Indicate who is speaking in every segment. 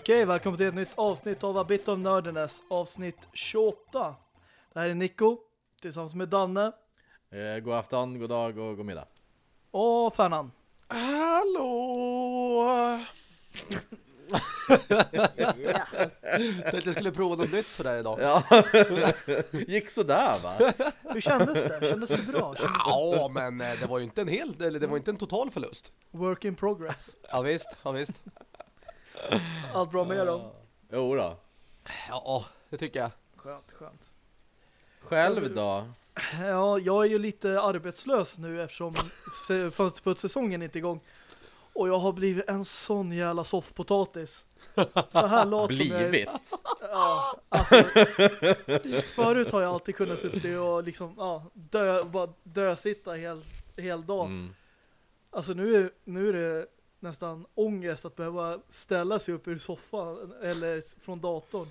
Speaker 1: Okej, välkommen till ett nytt avsnitt av A Bit of Nerdiness, avsnitt 28. Det här är Nico, tillsammans med Danne
Speaker 2: Eh, god afton, god dag och god middag.
Speaker 1: och Fernan.
Speaker 3: Hallå! Tänkte jag skulle prova något nytt sådär idag.
Speaker 2: Ja, gick sådär va?
Speaker 1: Hur kändes det? Kändes det bra? Kändes det
Speaker 3: Ja, men eh, det var ju inte en hel, eller det var inte en total förlust.
Speaker 1: work in progress?
Speaker 3: Ja visst, ja visst.
Speaker 1: Allt bra med er då?
Speaker 2: Jo då.
Speaker 3: Ja, det tycker jag.
Speaker 1: Skönt, skönt.
Speaker 2: Själv då?
Speaker 1: Ja, jag är ju lite arbetslös nu eftersom fönsterputssäsongen inte är igång. Och jag har blivit en sån jävla soffpotatis. Så här lat som jag.
Speaker 2: Blivit?
Speaker 1: Ja, alltså förut har jag alltid kunnat sitta och liksom ja, dö, bara dö-sitta hel, hel dag.
Speaker 2: Mm.
Speaker 1: Alltså nu är, nu är det nästan ångest att behöva ställa sig upp ur soffan eller från datorn.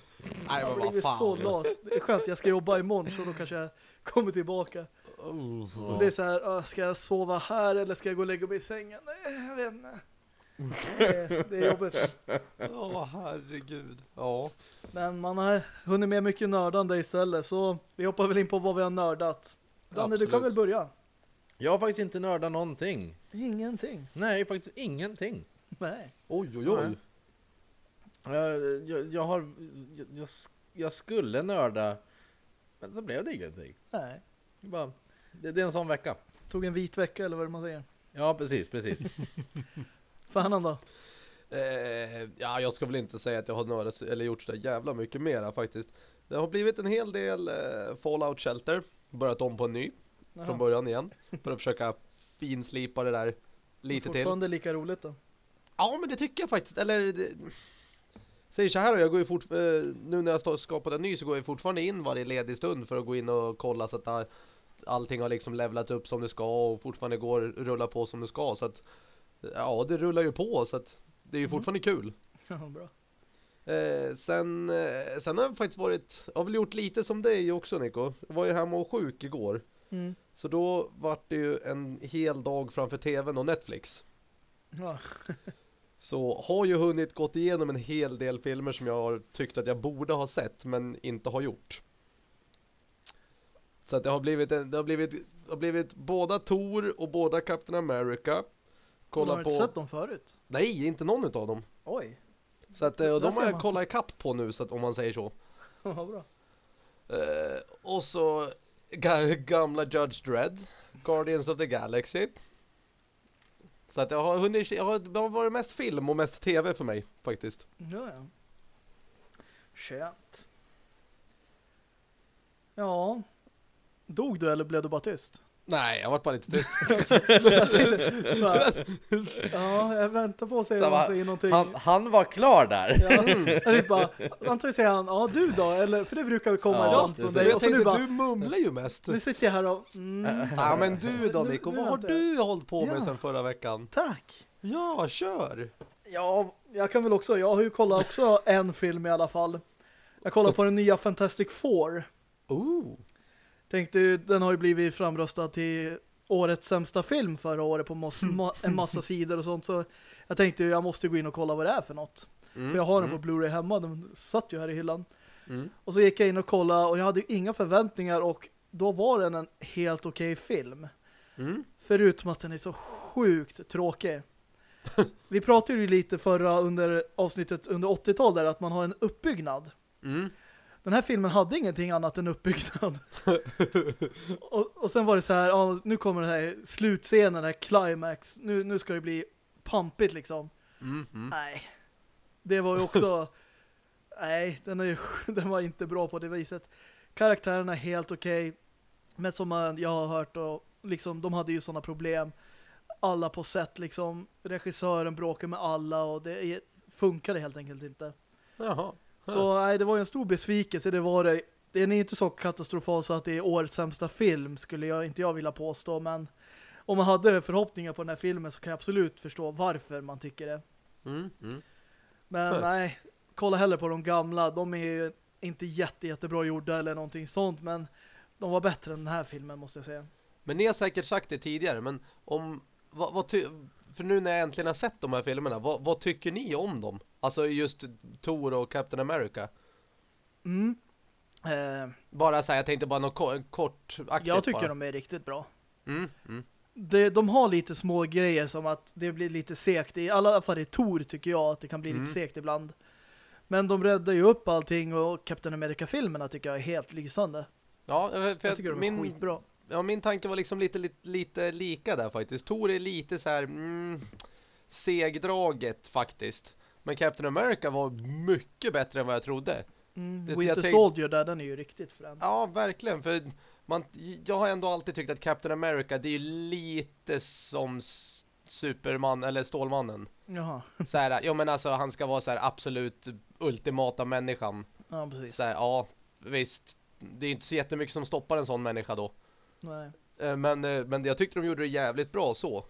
Speaker 3: Nej,
Speaker 1: Jag har blivit så lat. Det är skönt, jag ska jobba imorgon så då kanske jag kommer tillbaka.
Speaker 3: Oh,
Speaker 1: Och det är så här, ska jag sova här eller ska jag gå och lägga mig i sängen? Nej, jag vet inte. Det, det är jobbigt.
Speaker 3: Ja, herregud. Ja.
Speaker 1: Men man har hunnit med mycket nördande istället så vi hoppar väl in på vad vi har nördat. Danne, du kan
Speaker 3: Absolut.
Speaker 1: väl börja?
Speaker 2: Jag har faktiskt inte nördat någonting.
Speaker 1: Ingenting.
Speaker 2: Nej, faktiskt ingenting.
Speaker 1: Nej.
Speaker 3: Oj, oj, oj.
Speaker 2: Nej. Jag, jag, jag har... Jag, jag, sk- jag skulle nörda, men så blev det ingenting.
Speaker 1: Nej.
Speaker 2: Det, är bara, det, det är en sån vecka.
Speaker 1: Tog en vit vecka eller vad det man säger.
Speaker 2: Ja, precis, precis.
Speaker 1: Fan då.
Speaker 3: Eh, ja, jag ska väl inte säga att jag har nördat eller gjort så där jävla mycket mera faktiskt. Det har blivit en hel del eh, Fallout Shelter. Börjat om på en ny från
Speaker 1: Jaha.
Speaker 3: början igen. För att försöka finslipa det där lite till.
Speaker 1: Fortfarande lika roligt då.
Speaker 3: Ja, men det tycker jag faktiskt. Eller det... Säger så här jag går ju fort, eh, nu när jag skapat en ny så går jag fortfarande in varje ledig stund för att gå in och kolla så att all- allting har liksom levlat upp som det ska och fortfarande går rulla på som det ska. Så att ja, det rullar ju på så att det är ju fortfarande kul.
Speaker 1: Ja, bra.
Speaker 3: Eh, sen, eh, sen har jag faktiskt varit, jag har väl gjort lite som dig också Nico. Jag var ju hemma och sjuk igår.
Speaker 1: Mm.
Speaker 3: Så då var det ju en hel dag framför tvn och Netflix.
Speaker 1: Ja.
Speaker 3: Så har ju hunnit gått igenom en hel del filmer som jag har tyckt att jag borde ha sett men inte har gjort. Så att det har blivit, en, det har blivit, det har blivit båda Thor och båda Captain America.
Speaker 1: Har
Speaker 3: Kolla
Speaker 1: du
Speaker 3: på,
Speaker 1: inte sett dem förut?
Speaker 3: nej inte någon utav dem.
Speaker 1: Oj.
Speaker 3: Så att, eh, och de har jag
Speaker 1: man.
Speaker 3: kollat ikapp på nu så att, om man säger så.
Speaker 1: Ja, bra.
Speaker 3: Eh, och så ga, gamla Judge Dredd, Guardians of the Galaxy. Så att jag har hunnit, jag har, det har varit mest film och mest tv för mig faktiskt.
Speaker 1: Ja, ja. Skönt. Ja. Dog du eller blev du bara tyst?
Speaker 3: Nej, jag varit bara lite tyst.
Speaker 1: Ja, jag väntar på att se om
Speaker 2: Så
Speaker 1: han säger någonting.
Speaker 2: Han, han var klar där.
Speaker 1: Ja, jag bara, antagligen säger han, ja du då, eller, för det brukar komma
Speaker 2: Ja,
Speaker 1: ibland från dig.
Speaker 3: jag
Speaker 1: Och så
Speaker 3: tänkte,
Speaker 1: bara,
Speaker 3: du mumlar ju mest.
Speaker 1: nu sitter jag här och, mm,
Speaker 3: Ja men du då Nico, vad har du hållit på med
Speaker 1: Ja.
Speaker 3: sedan förra veckan?
Speaker 1: tack.
Speaker 3: Ja, kör!
Speaker 1: Ja, jag kan väl också, jag har ju kollat också en film i alla fall. Jag kollar på den nya Fantastic Four.
Speaker 3: Oh,
Speaker 1: Tänkte ju, den har ju blivit framröstad till årets sämsta film förra året på mos- ma- en massa sidor och sånt. Så jag tänkte ju, jag måste gå in och kolla vad det är för något.
Speaker 3: mm,
Speaker 1: För jag har den
Speaker 3: mm,
Speaker 1: på Blu-ray hemma, den satt ju här i hyllan.
Speaker 3: mm.
Speaker 1: Och så gick jag in och kollade och jag hade ju inga förväntningar och då var den en helt okej film.
Speaker 3: Mm.
Speaker 1: Förutom att den är så sjukt tråkig. Vi pratade ju lite förra under avsnittet under 80-talet där att man har en uppbyggnad. Den här filmen hade ingenting annat än uppbyggnad. och, och sen var det så här, ja, nu kommer den här slutscenen, den här climax. Nu, nu ska det bli pampigt liksom.
Speaker 3: Mm. Mm.
Speaker 1: Nej. Det var ju också... nej, den, är den var inte bra på det viset. Karaktärerna är helt okej. Men som man, jag har hört, och, liksom, de hade ju sådana problem. Alla på set, liksom. Regissören bråkar med alla och det är, funkade helt enkelt inte.
Speaker 3: Jaha.
Speaker 1: Så nej, det var ju en stor besvikelse. Det var det. Den är inte så katastrofal så att det är årets sämsta film skulle jag inte jag vilja påstå, men om man hade förhoppningar på den här filmen så kan jag absolut förstå varför man tycker det.
Speaker 3: Mm, mm.
Speaker 1: Men
Speaker 3: Skönt.
Speaker 1: nej, kolla hellre på de gamla. De är ju inte jätte, jättebra gjorda eller någonting sånt, men de var bättre än den här filmen måste jag säga.
Speaker 3: Men ni har säkert sagt det tidigare, men om vad, vad för nu när jag äntligen har sett de här filmerna, vad, vad tycker ni om dem? Alltså just Thor och Captain America.
Speaker 1: Mm. Eh,
Speaker 3: Bara så här, jag tänkte bara något ko- kort
Speaker 1: jag tycker
Speaker 3: bara.
Speaker 1: de är riktigt bra.
Speaker 3: Mm, mm.
Speaker 1: Det, de har lite små grejer som att det blir lite segt. I alla fall i Tor tycker jag att det kan bli
Speaker 3: Mm.
Speaker 1: lite segt ibland. Men de räddar ju upp allting och Captain America-filmerna tycker jag är helt lysande.
Speaker 3: Ja, för
Speaker 1: Jag tycker de är
Speaker 3: min,
Speaker 1: skitbra.
Speaker 3: Ja, min tanke var liksom lite, lite, lite lika där faktiskt. Thor är lite så här mm, segdraget faktiskt. Men Captain America var mycket bättre än vad jag trodde.
Speaker 1: Mm.
Speaker 3: Det-
Speaker 1: Winter
Speaker 3: tänk-
Speaker 1: Soldier där, den är ju riktigt frän.
Speaker 3: Ja, verkligen. För man, jag har ändå alltid tyckt att Captain America, det är lite som Superman eller Stålmannen.
Speaker 1: Jaha,
Speaker 3: Så här, ja men alltså han ska vara så här absolut ultimata människan.
Speaker 1: ja precis.
Speaker 3: Så här, ja, visst. Det är inte så jättemycket som stoppar en sån människa då.
Speaker 1: Nej.
Speaker 3: Eh, Men, eh, men jag tyckte de gjorde det jävligt bra så.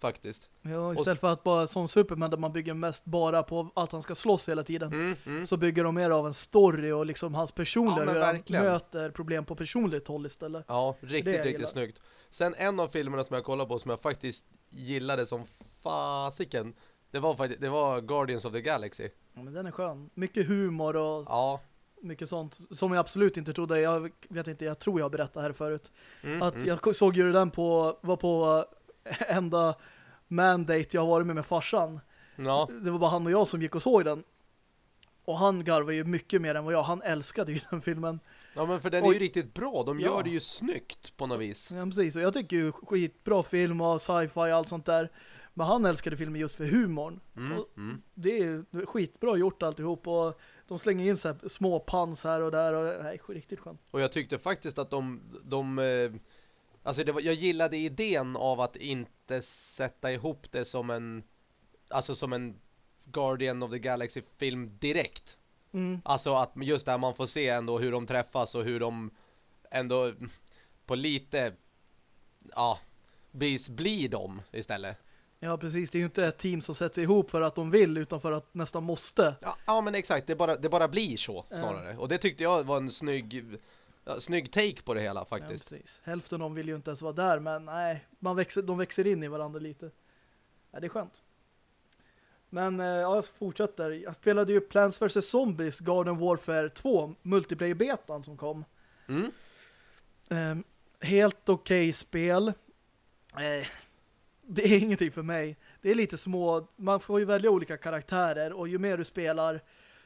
Speaker 3: Faktiskt.
Speaker 1: Ja, istället för att bara som Superman där man bygger mest bara på att han ska slåss hela tiden.
Speaker 3: Mm, mm.
Speaker 1: Så bygger de mer av en story och liksom hans personliga,
Speaker 3: Ja,
Speaker 1: hur han möter problem på personligt håll istället.
Speaker 3: Ja, riktigt, riktigt snyggt. Sen en av filmerna som jag kollade på som jag faktiskt gillade som fasiken. Det var faktiskt, det var Guardians of the Galaxy.
Speaker 1: Ja, men den är skön. Mycket humor och
Speaker 3: Ja.
Speaker 1: Mycket sånt som jag absolut inte trodde. Jag vet inte, jag tror jag berättade här förut.
Speaker 3: Mm,
Speaker 1: Att
Speaker 3: mm.
Speaker 1: jag såg ju den på, var på enda mandate jag har varit med med farsan.
Speaker 3: Ja,
Speaker 1: Det var bara han och jag som gick och såg den. Och han garvade ju mycket mer än vad jag. Han älskade ju den filmen.
Speaker 3: ja men för den är ju
Speaker 1: Oj.
Speaker 3: riktigt bra. De
Speaker 1: Ja.
Speaker 3: gör det ju snyggt på något vis.
Speaker 1: Ja, precis. Och jag tycker ju skitbra film och sci-fi och allt sånt där. Men han älskade filmen just för humorn.
Speaker 3: Mm,
Speaker 1: Och
Speaker 3: mm.
Speaker 1: det är ju skitbra gjort alltihop. Och de slänger in så här små pans här och där. Och, nej, riktigt skönt.
Speaker 3: Och jag tyckte faktiskt att de, de eh, alltså det var, jag gillade idén av att inte sätta ihop det som en, alltså som en Guardian of the Galaxy film direkt.
Speaker 1: Mm.
Speaker 3: Alltså att just där man får se ändå hur de träffas och hur de ändå på lite, ja, blir, blir de istället.
Speaker 1: Ja, precis. Det är ju inte ett team som sätter ihop för att de vill utan för att nästan måste.
Speaker 3: Ja, ja men exakt, det bara, det bara blir så snarare. Och det tyckte jag var en snygg, ja, snygg take på det hela
Speaker 1: Ja,
Speaker 3: faktiskt.
Speaker 1: precis. Hälften av dem vill ju inte ens vara där, men nej, man växer, de växer in i varandra lite. Ja, det är skönt. Men eh, ja, jag fortsätter. Jag spelade ju Plants vs. Zombies Garden Warfare 2, multiplayer-betan som kom.
Speaker 3: Mm.
Speaker 1: Eh, helt okej spel. Eh, det är ingenting för mig. Det är lite små, man får ju välja olika karaktärer och ju mer du spelar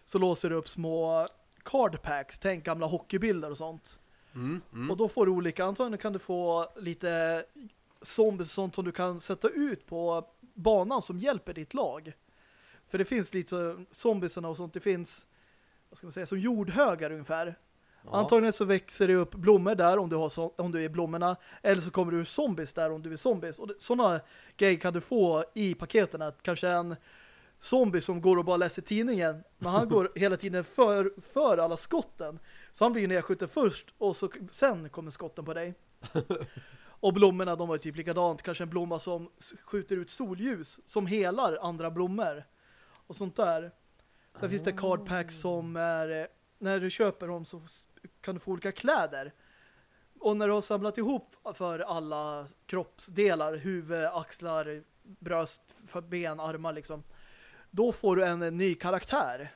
Speaker 1: så låser du upp små card packs, tänk gamla hockeybilder och sånt.
Speaker 3: Mm. Mm.
Speaker 1: Och då får du olika, antagligen kan du få lite zombies och sånt som du kan sätta ut på banan som hjälper ditt lag. För det finns lite så, zombiesarna och sånt, det finns vad ska man säga, som jordhögar ungefär.
Speaker 3: Ja.
Speaker 1: Antagligen så växer det upp blommor där om du, har så, om du är blommorna. Eller så kommer du zombies där om du är zombies. Och sådana grejer kan du få i paketen. Att kanske en zombie som går och bara läser tidningen. Men han går hela tiden för, för alla skotten. Så han blir nedskjuten först och så, sen kommer skotten på dig. Och blommorna, de var typ likadant. Kanske en blomma som skjuter ut solljus som helar andra blommor. Och sånt där. Sen finns det card packs som är... eh, När du köper dem så kan du få olika kläder. Och när du har samlat ihop för alla kroppsdelar, huvud, axlar, bröst, ben, armar liksom. Då får du en, eh, ny karaktär.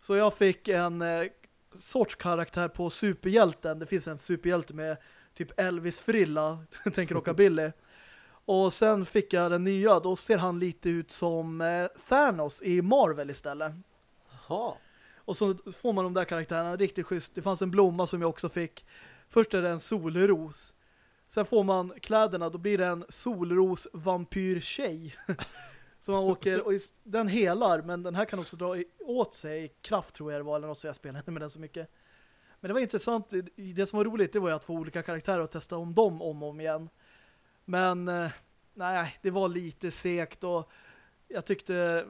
Speaker 1: Så jag fick en eh, sorts karaktär på superhjälten. Det finns en superhjälte med typ Elvis-frilla, tänker åka Billy. Och sen fick jag den nya, då ser han lite ut som eh, Thanos i Marvel istället.
Speaker 3: Jaha.
Speaker 1: Och så får man de där karaktärerna riktigt schysst. Det fanns en blomma som jag också fick. Först är det en solros. Sen får man kläderna, då blir det en solros vampyr-tjej. Så man åker, och den helar, men den här kan också dra åt sig kraft tror jag det var, eller något så jag spelade inte med den så mycket. Men det var intressant, det som var roligt det var ju att få olika karaktärer och testa om dem om och om igen. Men eh, nej, det var lite segt och jag tyckte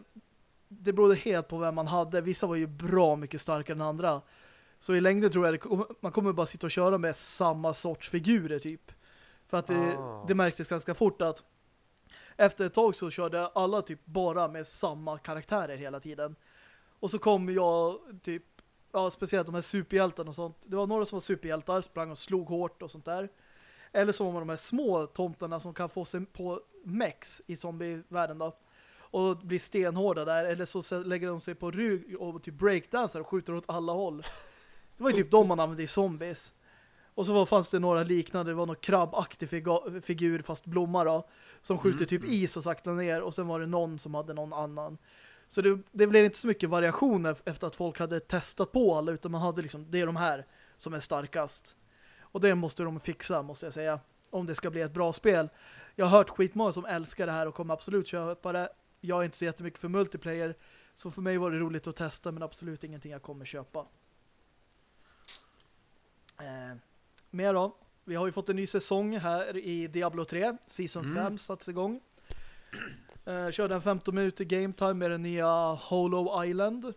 Speaker 1: det berodde helt på vem man hade. Vissa var ju bra mycket starkare än andra. Så i längden tror jag det, man kommer bara sitta och köra med samma sorts figurer typ. För att det,
Speaker 3: Ah.
Speaker 1: det märktes ganska fort att efter ett tag så körde alla typ bara med samma karaktärer hela tiden. Och så kom jag typ, ja speciellt de här superhjältarna och sånt. Det var några som var superhjältar, sprang och slog hårt och sånt där. Eller så var man de här små tomtarna som kan få sig på mex i zombievärlden då. Och bli stenhårda där. Eller så lägger de sig på rygg och typ breakdancer och skjuter åt alla håll. Det var ju typ de man använde i zombies. Och så var, fanns det några liknande, det var någon krabbaktig figur fast blomma då. Som skjuter typ is och sakta ner. Och sen var det någon som hade någon annan. Så det, det blev inte så mycket variationer efter att folk hade testat på alla. Utan man hade liksom, det är de här som är starkast. Och det måste de fixa, måste jag säga. Om det ska bli ett bra spel. Jag har hört skitmånga som älskar det här och kommer absolut köpa det. Jag är inte så jättemycket för multiplayer. Så för mig var det roligt att testa men absolut ingenting jag kommer köpa. Eh, mer då. Vi har ju fått en ny säsong här i Diablo 3. Season
Speaker 3: Mm.
Speaker 1: 5 satts igång. Eh, körde en 15 minuter game time med den nya Hollow Island.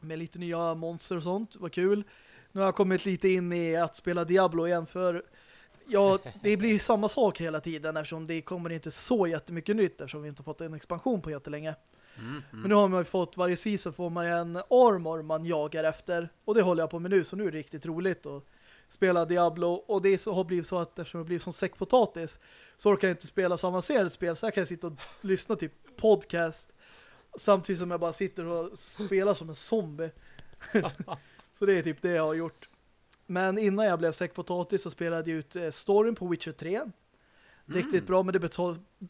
Speaker 1: Med lite nya monster och sånt. Var kul. Nu har jag kommit lite in i att spela Diablo igen för ja, det blir ju samma sak hela tiden eftersom det kommer inte så jättemycket nytt eftersom vi inte fått en expansion på jättelänge.
Speaker 3: Mm,
Speaker 1: Men nu har man ju fått, varje season får man en armor man jagar efter. Och det håller jag på med nu, så nu är det riktigt roligt att spela Diablo. Och det så, har blivit så att eftersom det blir som säckpotatis så orkar jag inte spela så avancerat spel. Så här kan jag sitta och lyssna till podcast samtidigt som jag bara sitter och spelar som en zombie. så det är typ det jag har gjort. Men innan jag blev säckpotatis så spelade jag ut eh, storyn på Witcher 3. Riktigt bra, men det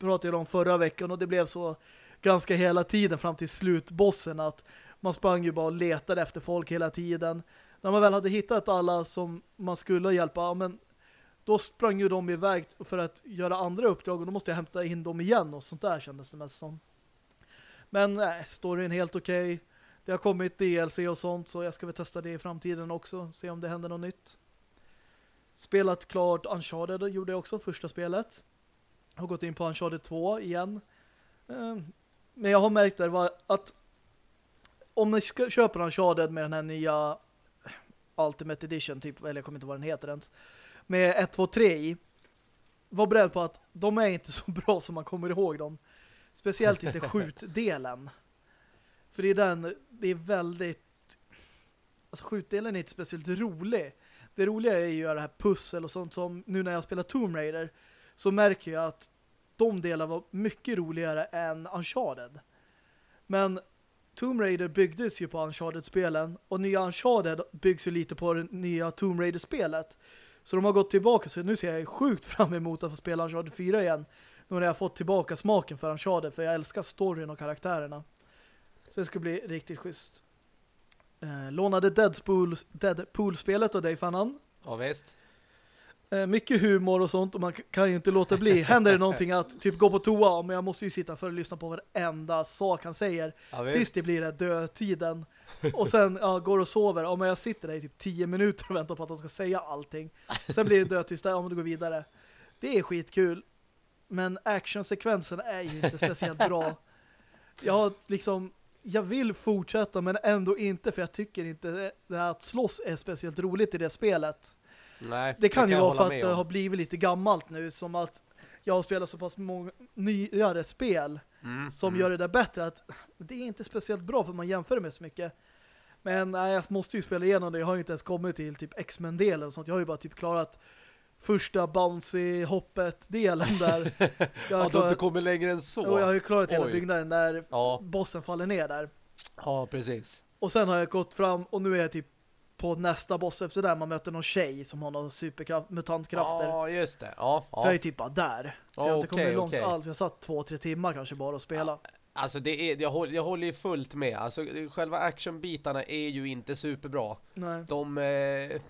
Speaker 1: pratade jag om förra veckan och det blev så ganska hela tiden fram till slutbossen att man sprang ju bara och letade efter folk hela tiden. När man väl hade hittat alla som man skulle hjälpa, ja, men då sprang ju de iväg för att göra andra uppdrag och då måste jag hämta in dem igen och sånt där kändes det mest som. Men nej, storyn helt okej. Det har kommit DLC och sånt så jag ska väl testa det i framtiden också. Se om det händer något nytt. Spelat klart Uncharted gjorde jag också, första spelet. Har gått in på Uncharted 2 igen. Eh, Men jag har märkt där att om ni köpa Uncharted med den här nya Ultimate Edition typ, eller jag kommer inte vad den heter ens. Med 1, 2, 3 i. Var beredd på att de är inte så bra som man kommer ihåg dem. Speciellt inte skjutdelen. För det är den, det är väldigt alltså skjutdelen är inte speciellt rolig. Det roliga är ju att göra det här pussel och sånt som nu när jag spelar Tomb Raider så märker jag att de delarna var mycket roligare än Uncharted. Men Tomb Raider byggdes ju på Uncharted-spelen och nya Uncharted byggs ju lite på det nya Tomb Raider-spelet. Så de har gått tillbaka så nu ser jag sjukt fram emot att få spela Uncharted 4 igen. Nu när jag fått tillbaka smaken för Uncharted för jag älskar storyn och karaktärerna. Så det ska bli riktigt schysst. Eh, lånade Deadpool, Deadpool-spelet av dig Fannan.
Speaker 3: Ja, visst.
Speaker 1: Eh, mycket humor och sånt och man kan ju inte låta bli. Händer det någonting att typ gå på toa, men jag måste ju sitta för att lyssna på varenda sak han säger.
Speaker 3: Ja,
Speaker 1: Tills det blir det dödtiden. Och sen ja, går och sover. Ja, men jag sitter där i typ 10 minuter och väntar på att han ska säga allting. Sen blir det dödtyst där, om du går vidare. Det är skitkul. Men actionsekvensen är ju inte speciellt bra. Jag har liksom jag vill fortsätta men ändå inte för jag tycker inte det, det här att slåss är speciellt roligt i det spelet.
Speaker 3: Nej,
Speaker 1: Det kan ju
Speaker 3: jag
Speaker 1: vara
Speaker 3: hålla
Speaker 1: för att det har blivit lite gammalt nu som att jag har spelat så pass många nyare spel
Speaker 3: Mm,
Speaker 1: som
Speaker 3: mm.
Speaker 1: gör det där bättre att det är inte speciellt bra för man jämför det med så mycket. Men nej, jag måste ju spela igenom det. Jag har ju inte ens kommit till typ X-Men-delen och sånt. Jag har ju bara typ klarat första bouncy-hoppet-delen där. Jag
Speaker 3: Ja,
Speaker 1: har,
Speaker 3: du har inte
Speaker 1: klarat,
Speaker 3: kommit längre än så.
Speaker 1: och jag har ju klarat hela
Speaker 3: Oj.
Speaker 1: byggnaden där
Speaker 3: Ja,
Speaker 1: bossen faller ner där.
Speaker 3: ja, precis.
Speaker 1: Och sen har jag gått fram och nu är jag typ på nästa boss efter där man möter någon tjej som har någon superkraft, mutantkrafter.
Speaker 3: Ja, just det. Ja, ja.
Speaker 1: Så jag är typ bara där. Så jag har inte
Speaker 3: Okej,
Speaker 1: kommit långt
Speaker 3: okej.
Speaker 1: alls. Jag satt två, tre timmar kanske bara och spela.
Speaker 3: Alltså det är, jag, håller, jag håller ju fullt med. Alltså själva actionbitarna är ju inte superbra.
Speaker 1: Nej.
Speaker 3: De, eh,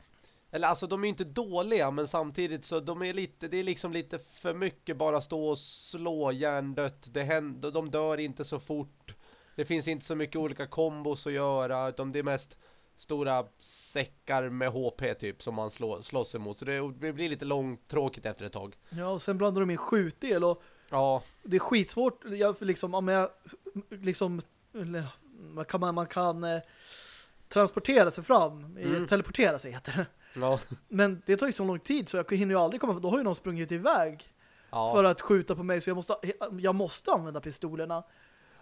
Speaker 3: eller alltså de är inte dåliga men samtidigt så de är lite, det är liksom lite för mycket bara stå och slå hjärndött. Det händer, de dör inte så fort. Det finns inte så mycket olika kombos att göra utan det är mest stora säckar med HP typ som man slår, slåss emot. Så det, det blir lite långtråkigt efter ett tag.
Speaker 1: Ja, och sen blandar de in skjutdel och
Speaker 3: Ja,
Speaker 1: det är skitsvårt. Jag, liksom, om jag liksom, man kan, man kan eh, transportera sig fram,
Speaker 3: Mm.
Speaker 1: teleportera sig heter det.
Speaker 3: Ja.
Speaker 1: Men det tar ju så lång tid så jag hinner ju aldrig komma, då har ju någon sprungit iväg
Speaker 3: Ja.
Speaker 1: för att skjuta på mig så jag måste, jag måste använda pistolerna.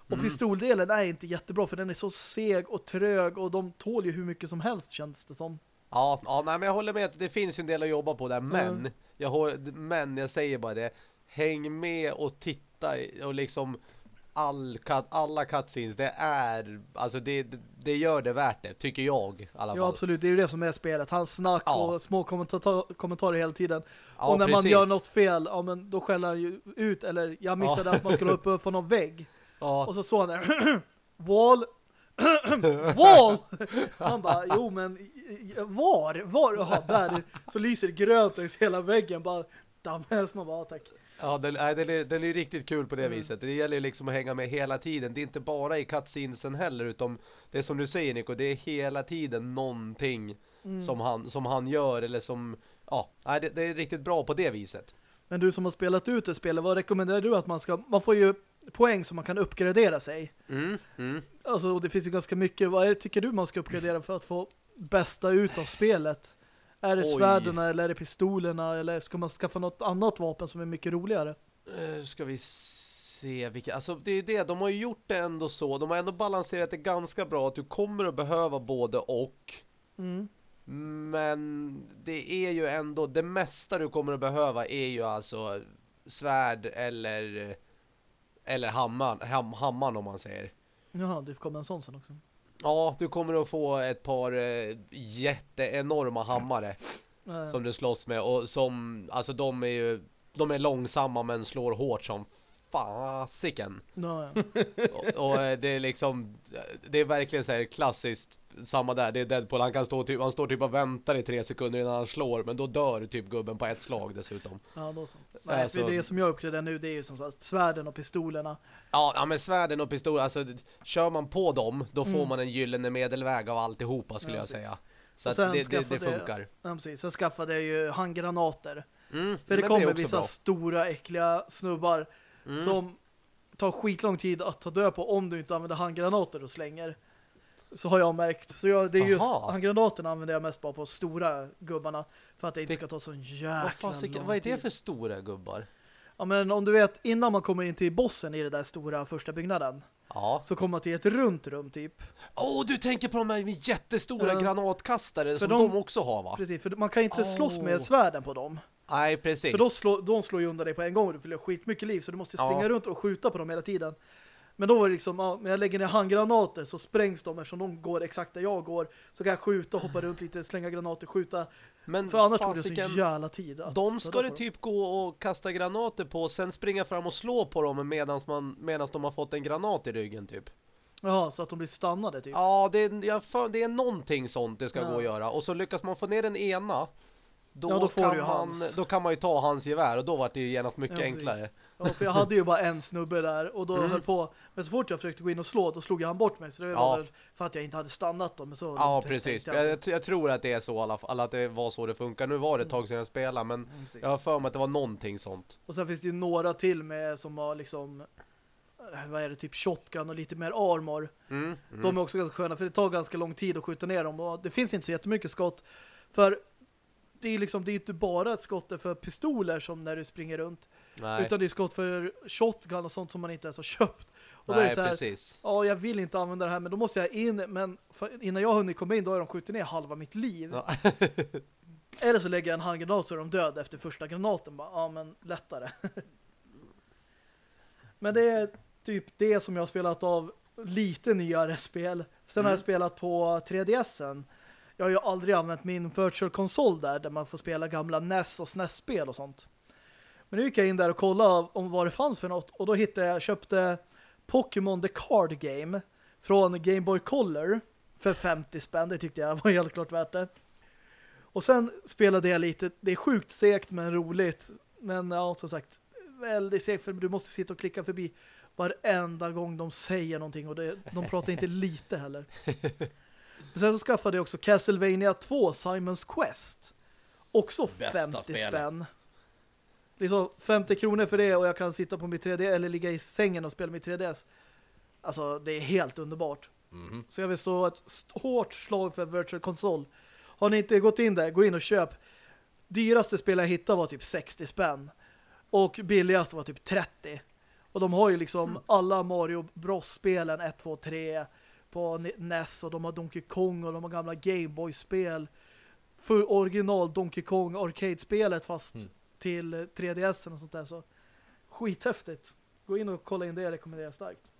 Speaker 1: Och
Speaker 3: Mm.
Speaker 1: pistoldelen är inte jättebra för den är så seg och trög och de tål ju hur mycket som helst känns det som.
Speaker 3: Ja, ja nej, men jag håller med att det finns ju en del att jobba på där. Men,
Speaker 1: Mm.
Speaker 3: jag, hår- men jag säger bara det. Häng med och titta och liksom all, cut- alla cutscenes. Det är, alltså det, det- gör det värt det, tycker jag i alla
Speaker 1: Ja
Speaker 3: fall.
Speaker 1: absolut, det är ju det som är spelet. Hans snack
Speaker 3: Ja.
Speaker 1: och små kommentarer, kommentarer hela tiden.
Speaker 3: Ja,
Speaker 1: och när man
Speaker 3: precis.
Speaker 1: gör något fel, ja men då skäller han ju ut, eller jag missade
Speaker 3: Ja.
Speaker 1: att man skulle upp upp på någon vägg.
Speaker 3: Ja,
Speaker 1: Och så såg han där, wall, wall! Han bara, jo men var? Var? Jaha, där. Så lyser grönt längs hela väggen. Bara, dammes, man bara, ja, tack.
Speaker 3: Ja den, nej, den, är, den är riktigt kul på det
Speaker 1: Mm.
Speaker 3: viset. Det gäller ju liksom att hänga med hela tiden. Det är inte bara i cutscenesen heller, utan det är som du säger Nico, det är hela tiden någonting
Speaker 1: Mm.
Speaker 3: som, han, som han gör eller som, ja, nej, det, det är riktigt bra på det viset.
Speaker 1: Men du som har spelat ut det spelet, vad rekommenderar du att man ska... Man får ju poäng så man kan uppgradera sig.
Speaker 3: Mm, mm.
Speaker 1: Alltså, och det finns ju ganska mycket. Vad är, tycker du man ska uppgradera för att få bästa ut av spelet? Är det
Speaker 3: Oj.
Speaker 1: svärderna eller är det pistolerna eller ska man skaffa något annat vapen som är mycket roligare?
Speaker 3: Uh, ska vi se vilka, alltså det är det, de har ju gjort det ändå så, de har ändå balanserat det ganska bra att du kommer att behöva både och.
Speaker 1: Mm.
Speaker 3: Men det är ju ändå, det mesta du kommer att behöva är ju alltså svärd eller eller hammaren, ham, hammaren om man säger.
Speaker 1: Jaha, det kommer en sån sen också.
Speaker 3: Ja, du kommer att få ett par eh, jätteenorma hammare
Speaker 1: Eh,
Speaker 3: som du slåss med och som, alltså de är ju, de är långsamma men slår hårt som fasiken.
Speaker 1: ja.
Speaker 3: och, och eh, det är liksom, det är verkligen så här klassiskt samma där, det är Deadpool, han kan stå typ, han står typ och väntar i tre sekunder innan han slår, men då dör typ gubben på ett slag dessutom.
Speaker 1: Ja, då så. Nej,
Speaker 3: Alltså-
Speaker 1: för det som jag uppgraderar nu det är ju som sagt svärden och pistolerna.
Speaker 3: Ja, ja men svärden och pistoler, alltså kör man på dem, då får
Speaker 1: Mm.
Speaker 3: man en gyllene medelväg av alltihopa skulle
Speaker 1: Ja,
Speaker 3: jag säga. Så att det, det, det funkar.
Speaker 1: Ja, precis. Sen skaffade jag ju handgranater.
Speaker 3: Mm,
Speaker 1: För det kommer vissa
Speaker 3: bra.
Speaker 1: stora äckliga snubbar
Speaker 3: Mm.
Speaker 1: som tar skitlång tid att ta död på om du inte använder handgranater och slänger. Så har jag märkt. Så jag, det är just
Speaker 3: Aha.
Speaker 1: handgranaterna använder jag mest bara på stora gubbarna för att det inte ska ta så
Speaker 3: Vad,
Speaker 1: jäkla
Speaker 3: fasiken,
Speaker 1: lång
Speaker 3: vad är det för stora gubbar?
Speaker 1: Ja men om du vet, innan man kommer in till bossen i den där stora första byggnaden
Speaker 3: Ja.
Speaker 1: så kommer man till ett runt rum typ.
Speaker 3: Åh, du tänker på de här jättestora
Speaker 1: Ja.
Speaker 3: granatkastare som
Speaker 1: de-
Speaker 3: de, också har va?
Speaker 1: Precis, för man kan inte slåss
Speaker 3: Oh.
Speaker 1: med svärden på dem.
Speaker 3: Nej, precis.
Speaker 1: För då slår, de slår ju undan dig på en gång och du förlorar skitmycket liv så du måste springa
Speaker 3: Ja.
Speaker 1: runt och skjuta på dem hela tiden. Men då var det liksom, ja, när jag lägger ner handgranater så sprängs de eftersom de går exakt där jag går. Så kan jag skjuta, hoppa runt lite, slänga granater, skjuta.
Speaker 3: Men
Speaker 1: För annars tog det så jävla tid. att
Speaker 3: De ska
Speaker 1: dem.
Speaker 3: typ gå och kasta granater på, sen springa fram och slå på dem medan man, medans de har fått en granat i ryggen typ.
Speaker 1: Jaha, så att de blir stannade typ.
Speaker 3: Ja, det är, jag för, det är någonting sånt det ska
Speaker 1: Ja.
Speaker 3: gå att göra. Och så lyckas man få ner den ena, då,
Speaker 1: Ja, då får
Speaker 3: kan, man, då kan man ju ta hans gevär och då var det ju genast mycket
Speaker 1: Ja,
Speaker 3: enklare.
Speaker 1: Ja, för jag hade ju bara en snubbe där och då
Speaker 3: Mm.
Speaker 1: höll på. Men så fort jag försökte gå in och slå, då slog jag han bort mig. Så det
Speaker 3: Ja.
Speaker 1: var för att jag inte hade stannat då. Men så
Speaker 3: Ja, precis.
Speaker 1: jag
Speaker 3: Jag, jag, tror att det är så i alla fall, att det var så det funkar. Nu var det ett
Speaker 1: Mm.
Speaker 3: tag sedan jag spelade, men
Speaker 1: precis.
Speaker 3: jag har för mig att det var någonting sånt.
Speaker 1: Och sen finns det ju några till med som har liksom eh, vad är det, typ shotgun och lite mer armor.
Speaker 3: Mm, mm.
Speaker 1: De är också ganska sköna för det tar ganska lång tid att skjuta ner dem och det finns inte så jättemycket skott. För det är liksom det är inte bara ett skott för pistoler som när du springer runt.
Speaker 3: Nej,
Speaker 1: Utan det är skott för shotgun och sånt som man inte ens har köpt. Och då är
Speaker 3: Nej
Speaker 1: det så här,
Speaker 3: precis.
Speaker 1: ja jag vill inte använda det här men då måste jag in, men innan jag hunnit komma in då har de skjutit ner halva mitt liv.
Speaker 3: Ja.
Speaker 1: Eller så lägger jag en handgranat så är de död efter första granaten. Bara, ja men lättare. men det är typ det som jag har spelat av lite nyare spel. Sen har jag
Speaker 3: Mm.
Speaker 1: spelat på 3DSen. Jag har ju aldrig använt min virtual console där, där man får spela gamla NES och SNES-spel och sånt. Men nu gick jag in där och kollade om vad det fanns för något. Och då hittade jag, köpte Pokémon The Card Game från Game Boy Color för 50 spänn. Det tyckte jag var helt klart värt det. Och sen spelade jag lite, det är sjukt segt men roligt. Men ja, som sagt, väldigt segt för du måste sitta och klicka förbi varenda gång de säger någonting och det, de pratar inte lite heller. Men sen så skaffade jag också Castlevania 2 Simons Quest. Också
Speaker 2: Bästa
Speaker 1: 50
Speaker 2: spelet.
Speaker 1: spänn. Liksom 50 kronor för det och jag kan sitta på mitt 3D eller ligga i sängen och spela mitt 3DS. Alltså det är helt underbart.
Speaker 2: Mhm.
Speaker 1: Så jag vill stå ett hårt slag för Virtual Console. Har ni inte gått in där, gå in och köp. Dyraste spel jag hittade var typ 60 spänn. Och billigaste var typ 30. Och de har ju liksom
Speaker 3: Mm.
Speaker 1: alla Mario Bros-spelen 1, 2, 3 på NES och de har Donkey Kong och de har gamla Gameboy-spel. För original Donkey Kong arcade-spelet fast
Speaker 2: Mm.
Speaker 1: Till 3DS och sånt där. Så skithäftigt. Gå in och kolla in det, jag rekommenderar starkt.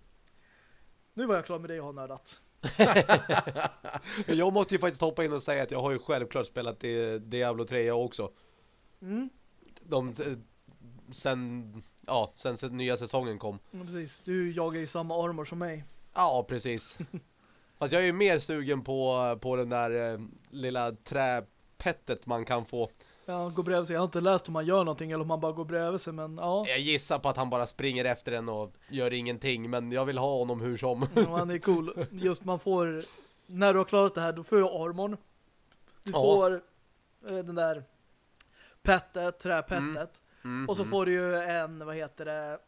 Speaker 1: Nu var jag klar med det jag har nördat.
Speaker 3: Jag måste ju faktiskt hoppa in och säga att jag har ju självklart spelat i Diablo 3 jag också.
Speaker 1: Mm.
Speaker 3: De, eh, sen, ja, sen, sen nya säsongen kom.
Speaker 1: Ja, precis. Du jagar ju samma armor som mig.
Speaker 3: Ja, precis. Fast jag är ju mer sugen på, på den där eh, lilla träpettet man kan få.
Speaker 1: Ja, går bredvid sig. Jag har inte läst om man gör någonting eller om man bara går bredvid sig, men ja.
Speaker 3: Jag gissar på att han bara springer efter den och gör ingenting. Men jag vill ha honom hur som.
Speaker 1: Ja, han är cool. Just man får, när du har klarat det här, då får du armorn. Du
Speaker 3: Ja.
Speaker 1: får eh, den där pettet, träpettet.
Speaker 3: Mm. Mm,
Speaker 1: Och så
Speaker 3: mm.
Speaker 1: får du ju en, vad heter det,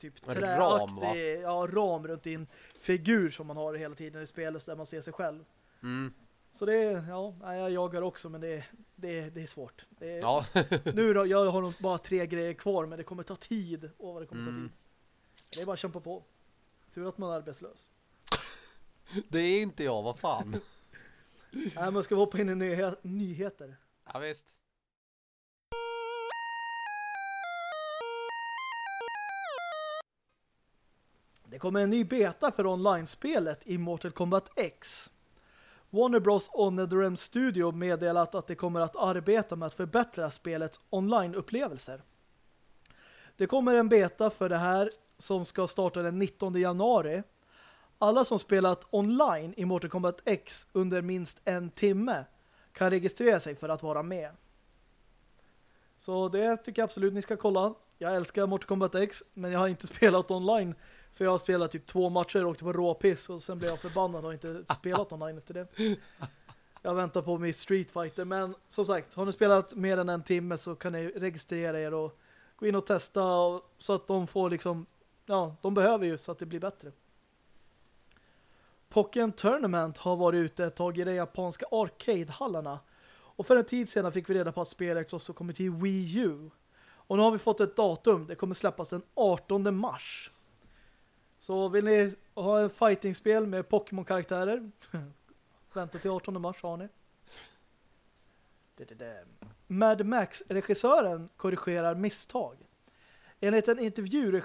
Speaker 1: typ träaktig,
Speaker 3: ram,
Speaker 1: ja, ram runt din figur som man har hela tiden i spelet där man ser sig själv. Så det är, ja, jag jagar också men det, det, det är svårt. Det är,
Speaker 3: Ja.
Speaker 1: Nu då, jag har nog bara tre grejer kvar men det kommer ta tid. Åh vad det kommer ta
Speaker 3: Mm.
Speaker 1: tid. Det är bara att kämpa på. Tur att man är arbetslös.
Speaker 3: det är inte jag, vad fan.
Speaker 1: Nej men ska vi hoppa in i nyhe nyheter?
Speaker 3: Ja, visst.
Speaker 1: Det kommer en ny beta för online-spelet i Mortal Kombat X. Warner Bros. och NetherRealm Studio meddelat att de kommer att arbeta med att förbättra spelets online-upplevelser. Det kommer en beta för det här som ska starta den 19 januari. Alla som spelat online i Mortal Kombat X under minst en timme kan registrera sig för att vara med. Så det tycker jag absolut ni ska kolla. Jag älskar Mortal Kombat X men jag har inte spelat online för jag har spelat typ två matcher och åkte på råpiss och sen blev jag förbannad och inte spelat online efter det. Jag väntar på min Street Fighter men som sagt, har ni spelat mer än en timme så kan ni registrera er och gå in och testa och, så att de får liksom ja, de behöver ju så att det blir bättre. Pocken Tournament har varit ute ett tag i de japanska arcade-hallarna och för en tid sedan fick vi reda på att spelet också kommit till Wii U. Och nu har vi fått ett datum. Det kommer släppas den 18 mars. Så vill ni ha en fightingspel med Pokémon-karaktärer? Vänta till 18 mars har ni. Mad Max-regissören korrigerar misstag. Enligt en intervju...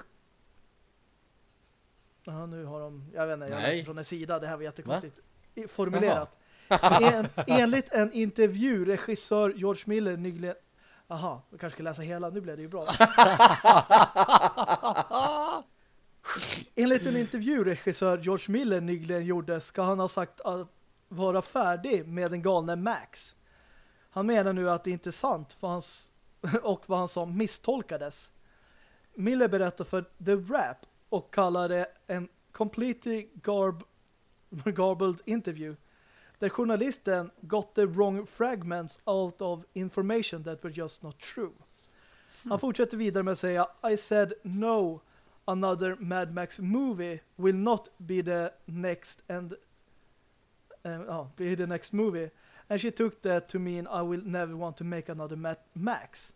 Speaker 1: Ja, nu har de... Jag vet inte, jag läser från en sida. Det här var jättekonstigt i- formulerat. En, enligt en intervju regissör George Miller nyligen... Aha, jag kanske ska läsa hela. Nu blev det ju bra. Enligt en intervju regissör George Miller nyligen gjorde ska han ha sagt att vara färdig med den galne Max. Han menar nu att det inte är sant för hans, och vad han sa misstolkades. Miller berättar för The Wrap och kallar det en completely garb garbled interview där journalisten got the wrong fragments out of information that were just not true. Han fortsätter vidare med att säga I said no another Mad Max movie will not be the next and oh, be the next movie and she took that to mean I will never want to make another Mad Max.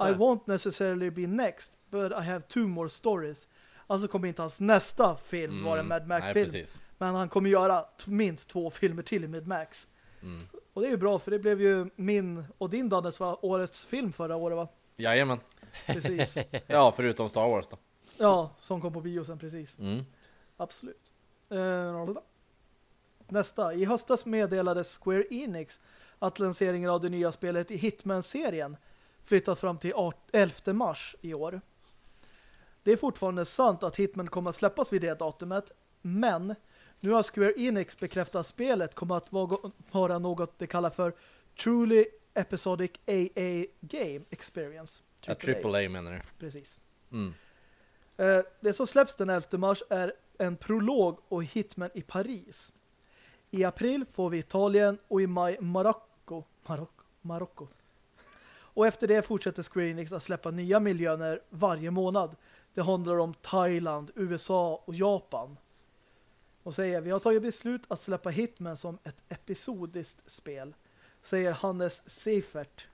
Speaker 1: I won't necessarily be next but I have two more stories. Alltså kommer inte hans nästa film vara en Mad
Speaker 2: Mm. Nej,
Speaker 1: Max-film. Men han kommer göra minst två filmer till i Mad Max.
Speaker 2: Mm.
Speaker 1: Och det är ju bra för det blev ju min och din Dannes var årets film förra året va?
Speaker 2: Jajamän.
Speaker 1: Precis.
Speaker 2: Ja, förutom Star Wars då.
Speaker 1: Ja, som kom på bio sen precis.
Speaker 2: Mm.
Speaker 1: Absolut. Eh, nästa. I höstas meddelades Square Enix att lanseringen av det nya spelet i Hitman-serien flyttat fram till 18 11 mars i år. Det är fortfarande sant att Hitman kommer att släppas vid det datumet, men nu har Square Enix bekräftat att spelet kommer att vara- något det kallar för Truly Episodic AA Game Experience. AAA.
Speaker 2: Triple A menar du.
Speaker 1: Precis.
Speaker 2: Mm.
Speaker 1: Eh, det som släpps den 11 mars är en prolog och Hitman i Paris. I april får vi Italien och i maj Marocko. Marocko. Marocko. Och efter det fortsätter Square Enix att släppa nya miljöer varje månad. Det handlar om Thailand, USA och Japan. Och säger vi har tagit beslut att släppa Hitman som ett episodiskt spel. säger Hannes Seifert,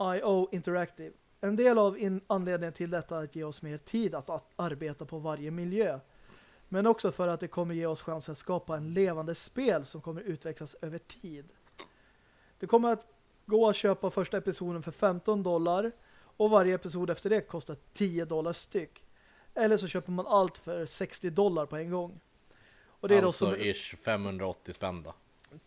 Speaker 1: IO Interactive. En del av in anledningen till detta är att ge oss mer tid att, att arbeta på varje miljö. Men också för att det kommer ge oss chans att skapa en levande spel som kommer utvecklas över tid. Det kommer att gå att köpa första episoden för 15 dollar och varje episod efter det kostar 10 dollar styck. Eller så köper man allt för 60 dollar på en gång. Och det är
Speaker 2: alltså
Speaker 1: då som,
Speaker 2: ish 580 spänn då.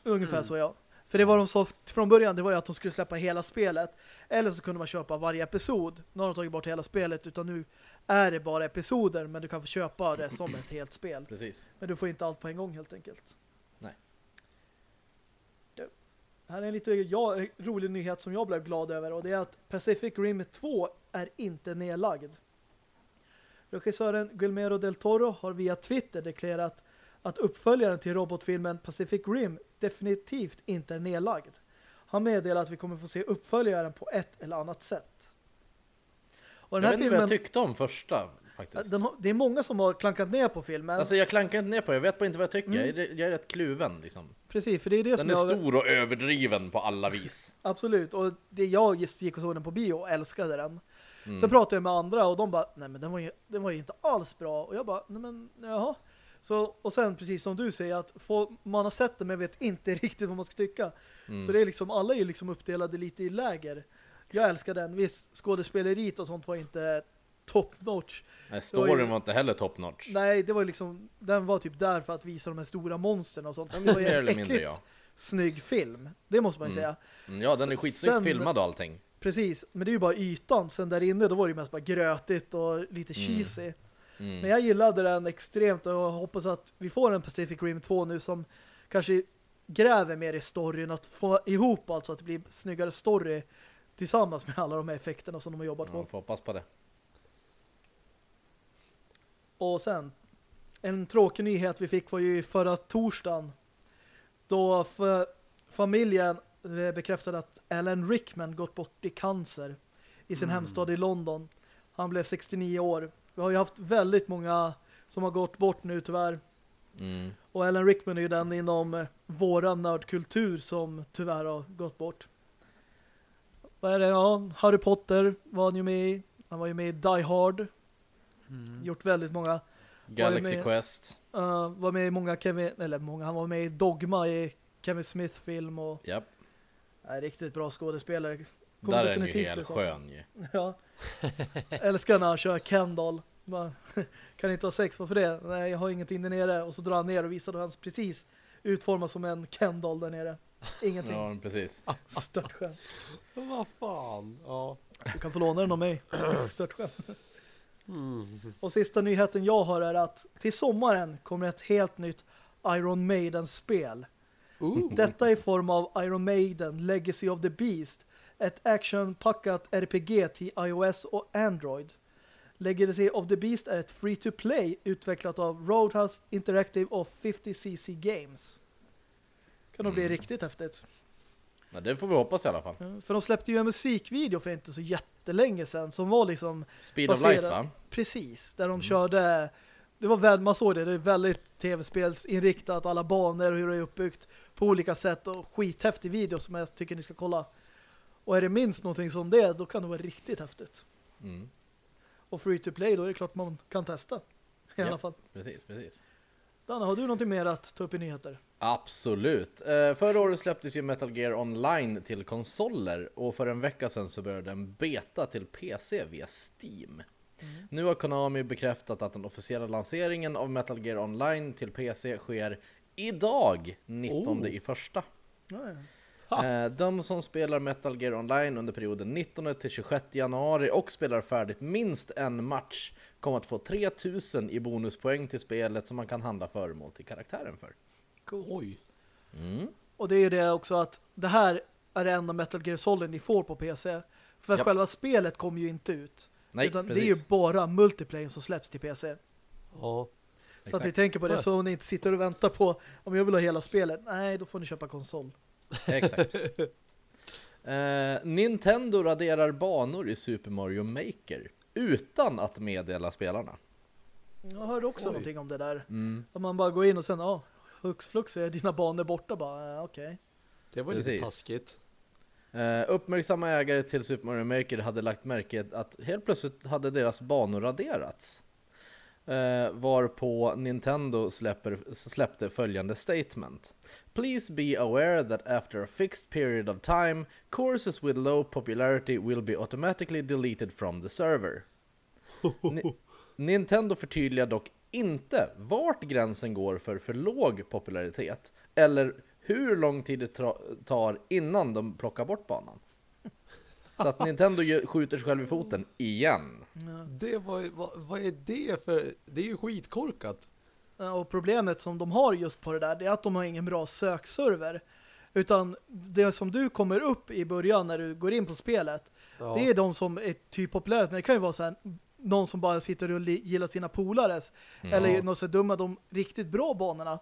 Speaker 1: ungefär så ja. För det var de sa från början, det var ju att de skulle släppa hela spelet. Eller så kunde man köpa varje episod. Nu har de tagit bort hela spelet, utan nu är det bara episoder, men du kan få köpa det som ett helt spel.
Speaker 2: Precis.
Speaker 1: Men du får inte allt på en gång helt enkelt.
Speaker 2: Nej.
Speaker 1: Det här är en lite ja, rolig nyhet som jag blev glad över och det är att Pacific Rim 2 är inte nedlagd. Regissören Guillermo del Toro har via Twitter deklarerat att uppföljaren till robotfilmen Pacific Rim definitivt inte är nedlagd. Han meddelar att vi kommer få se uppföljaren på ett eller annat sätt. Och
Speaker 2: Jag
Speaker 1: den här
Speaker 2: vet inte vad jag
Speaker 1: filmen,
Speaker 2: tyckte om första faktiskt.
Speaker 1: den, det är många som har klankat ner på filmen.
Speaker 2: Alltså jag klankar inte ner på det, jag vet bara inte vad jag tycker.
Speaker 1: Mm.
Speaker 2: Jag, är, jag är rätt kluven liksom.
Speaker 1: Precis, för det är det som
Speaker 2: Den är
Speaker 1: jag...
Speaker 2: stor och överdriven på alla vis.
Speaker 1: Absolut, och det jag just gick och såg den på bio och älskade den.
Speaker 2: Mm.
Speaker 1: Sen pratade jag med andra och de bara, nej men den var ju, den var ju inte alls bra. Och jag bara, nej men jaha. Så, och sen precis som du säger att få, man har sett det men vet inte riktigt vad man ska tycka.
Speaker 2: Mm.
Speaker 1: Så det är liksom, alla är ju liksom uppdelade lite i läger. Jag älskar den, visst skådespeleriet och sånt var inte top notch.
Speaker 2: Nej,
Speaker 1: det var ju-
Speaker 2: storyn var inte heller top notch.
Speaker 1: Nej, det var ju liksom, den var typ där för att visa de här stora monstren och sånt. Det var ju en
Speaker 2: eller mindre,
Speaker 1: äckligt
Speaker 2: ja.
Speaker 1: snygg film. Det måste man ju
Speaker 2: Mm.
Speaker 1: säga.
Speaker 2: Ja, den är skitsnyggt
Speaker 1: sen-
Speaker 2: filmad och allting.
Speaker 1: Precis, men det är ju bara ytan. Sen där inne, då var det ju mest bara grötigt och lite
Speaker 2: Mm.
Speaker 1: cheesy.
Speaker 2: Mm.
Speaker 1: Men jag gillade den extremt och hoppas att vi får en Pacific Rim 2 nu som kanske gräver mer i storyn. Att få ihop alltså att det blir snyggare story tillsammans med alla de här effekterna som de har jobbat
Speaker 2: Ja,
Speaker 1: på.
Speaker 2: får hoppas på det.
Speaker 1: Och sen, en tråkig nyhet vi fick var ju förra torsdagen. Då familjen eh, bekräftade att Alan Rickman gått bort i cancer i sin
Speaker 2: Mm.
Speaker 1: hemstad i London. Han blev 69 år. Vi har ju haft väldigt många som har gått bort nu tyvärr.
Speaker 2: Mm.
Speaker 1: Och Alan Rickman är ju den inom eh, våran nördkultur som tyvärr har gått bort. Vad är det? Ja, Harry Potter var han ju med i. Han var ju med i Die Hard.
Speaker 3: Mm.
Speaker 1: Gjort väldigt många.
Speaker 2: Galaxy
Speaker 1: med-
Speaker 2: Quest.
Speaker 1: Uh, var med i många Kevin, eller många, han var med i Dogma i Kevin Smith-film och
Speaker 2: Japp.
Speaker 1: är riktigt bra skådespelare. Kommer
Speaker 2: Där är den ju helt skön ju.
Speaker 1: Ja. Älskar när han kör Kendall. Bara, kan inte ha sex, varför det? Nej, jag har ingenting där nere. Och så drar han ner och visar hur han precis utformas som en Kendall där nere. Ingenting.
Speaker 2: Ja, precis.
Speaker 1: Störtskön.
Speaker 3: Vad fan, ja.
Speaker 1: Du kan få låna den av mig. Störtskön.
Speaker 3: Mm.
Speaker 1: Och sista nyheten jag har är att till sommaren kommer ett helt nytt Iron Maiden-spel. Detta i form av Iron Maiden Legacy of the Beast, ett actionpackat RPG till iOS och Android. Legacy of the Beast är ett free-to-play utvecklat av Roadhouse Interactive och 50cc Games. Kan nog bli
Speaker 2: Mm.
Speaker 1: riktigt häftigt.
Speaker 2: Ja, det får vi hoppas i alla fall.
Speaker 1: Ja, För de släppte ju en musikvideo för inte så jättelänge sedan som var liksom
Speaker 2: Speed of Light
Speaker 1: Baserad-
Speaker 2: va?
Speaker 1: precis där de
Speaker 2: Mm.
Speaker 1: körde det var väl, man såg det, det är väldigt tv-spelsinriktat, alla banor och hur det är uppbyggt på olika sätt och skithäftig video som jag tycker ni ska kolla. Och är det minst någonting som det, då kan det vara riktigt häftigt.
Speaker 2: Mm.
Speaker 1: Och free to play, då är det klart man kan testa. I
Speaker 2: Ja.
Speaker 1: alla fall.
Speaker 2: Precis, precis.
Speaker 1: Danna, har du någonting mer att ta upp i nyheter?
Speaker 2: Absolut. Eh, förra året släpptes ju Metal Gear Online till konsoler och för en vecka sedan så började en beta till PC via Steam.
Speaker 1: Mm.
Speaker 2: Nu har Konami bekräftat att den officiella lanseringen av Metal Gear Online till PC sker idag, 19
Speaker 3: Oh.
Speaker 2: i första.
Speaker 1: Ja, ja.
Speaker 2: Eh, De som spelar Metal Gear Online under perioden 19 till 26 januari och spelar färdigt minst en match kommer att få 3000 i bonuspoäng till spelet som man kan handla föremål till karaktären för.
Speaker 1: Cool.
Speaker 3: Oj.
Speaker 2: Mm.
Speaker 1: Och det är ju det också att det här är det enda Metal Gear Solid ni får på PC. För att
Speaker 2: Japp.
Speaker 1: själva spelet kommer ju inte ut.
Speaker 2: Nej,
Speaker 1: utan
Speaker 2: precis.
Speaker 1: det är ju bara multiplayer som släpps till PC.
Speaker 3: Ja.
Speaker 1: Så att ni
Speaker 2: Exakt.
Speaker 1: tänker på det
Speaker 3: Ja.
Speaker 1: så ni inte sitter och väntar på om jag vill ha hela spelet. Nej, då får ni köpa konsol.
Speaker 2: Exakt. Eh, Nintendo raderar banor i Super Mario Maker utan att meddela spelarna.
Speaker 1: Jag hörde också
Speaker 3: Oj.
Speaker 1: någonting om det där.
Speaker 2: Mm.
Speaker 1: Att man bara går in och sen, ja, hux flux är dina banor borta. Bara, ja, okej.
Speaker 3: Det var lite
Speaker 2: Precis.
Speaker 3: taskigt.
Speaker 2: Eh, uppmärksamma ägare till Super Mario Maker hade lagt märke att helt plötsligt hade deras banor raderats. Eh, varpå Nintendo släpper, släppte följande statement. Please be aware that after a fixed period of time, courses with low popularity will be automatically deleted from the server. Ni- Nintendo förtydligar dock inte vart gränsen går för för låg popularitet eller hur lång tid det tar innan de plockar bort banan. Så att Nintendo skjuter sig själv i foten igen.
Speaker 3: Det var vad, vad är det för... Det är ju skitkorkat.
Speaker 1: Ja, Och problemet som de har just på det där det är att de har ingen bra sökserver. Utan det som du kommer upp i början när du går in på spelet
Speaker 3: Ja.
Speaker 1: det är de som är typ populära. Men det kan ju vara så här, någon som bara sitter och gillar sina polares. Eller något så dumma, de riktigt bra banorna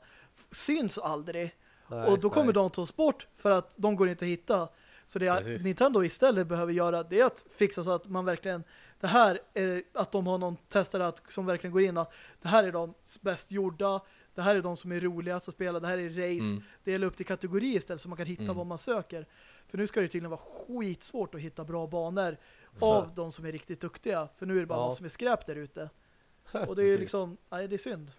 Speaker 1: syns aldrig.
Speaker 3: Nej,
Speaker 1: och då kommer
Speaker 3: nej.
Speaker 1: de tas bort för att de går inte att hitta. Så det
Speaker 2: Precis.
Speaker 1: Nintendo istället behöver göra det är att fixa så att man verkligen det här är att de har någon testare att, som verkligen går in och det här är de bäst gjorda det här är de som är roligast att spela, det här är race
Speaker 2: Mm.
Speaker 1: dela upp till kategori istället så man kan hitta
Speaker 2: Mm.
Speaker 1: vad man söker. För nu ska det tydligen vara skitsvårt att hitta bra banor av de som är riktigt duktiga. För nu är det bara
Speaker 3: Ja.
Speaker 1: de som är skräp där ute. Och det är liksom, nej det är synd.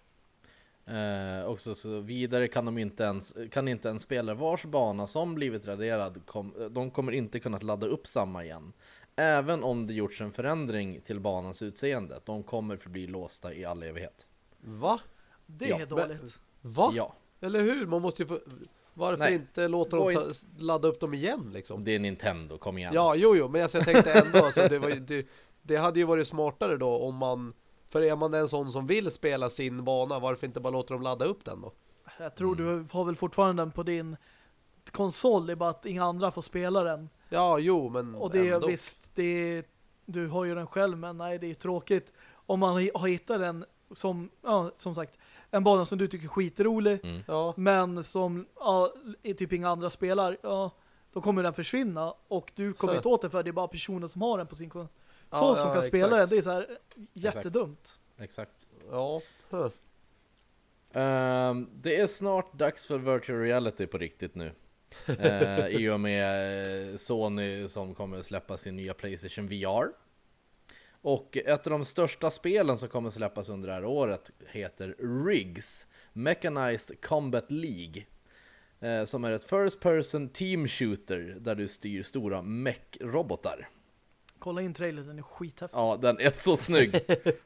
Speaker 2: Eh, också så vidare kan de inte ens, kan inte en spelare vars bana som blivit raderad, kom, de kommer inte kunna ladda upp samma igen. Även om det gjorts en förändring till banans utseende. De kommer förbli låsta i all evighet.
Speaker 3: Va?
Speaker 1: Det
Speaker 2: Ja,
Speaker 1: är dåligt.
Speaker 3: Va?
Speaker 2: Ja,
Speaker 3: Eller hur? Man måste ju få... Varför
Speaker 2: Nej.
Speaker 3: inte låta dem ta, ladda upp dem igen liksom?
Speaker 2: det är Nintendo, kom igen.
Speaker 3: Ja, jo, jo, men alltså, jag tänkte ändå alltså, det, var, ju- det, det hade ju varit smartare då om man... För är man en sån som vill spela sin bana, varför inte bara låta dem ladda upp den då?
Speaker 1: Jag tror
Speaker 2: Mm.
Speaker 1: du har väl fortfarande den på din konsol, det är bara att inga andra får spela den.
Speaker 3: Ja, jo, men
Speaker 1: Och det är visst, det är, du har ju den själv, men nej, det är tråkigt. Om man har hittat den som, ja, som sagt, en bana som du tycker är skitrolig,
Speaker 2: Mm.
Speaker 3: Ja,
Speaker 1: men som ja, är typ inga andra spelar, ja, då kommer den försvinna och du kommer inte åt den för det är bara personer som har den på sin konsol
Speaker 3: Ja,
Speaker 1: som
Speaker 3: ja,
Speaker 1: kan spela
Speaker 3: exakt.
Speaker 1: den. Det är så här jättedumt.
Speaker 2: Exakt.
Speaker 3: ja.
Speaker 2: Ehm, det är snart dags för virtual reality på riktigt nu. Eh, I och med eh, Sony som kommer att släppa sin nya Playstation VR. Och ett av de största spelen som kommer att släppas under det här året heter RIGS, Mechanized Combat League. Eh, som är ett first person team shooter där du styr stora mech-robotar.
Speaker 1: Kolla in trailern, den är skithäftig.
Speaker 2: Ja, den är så snygg.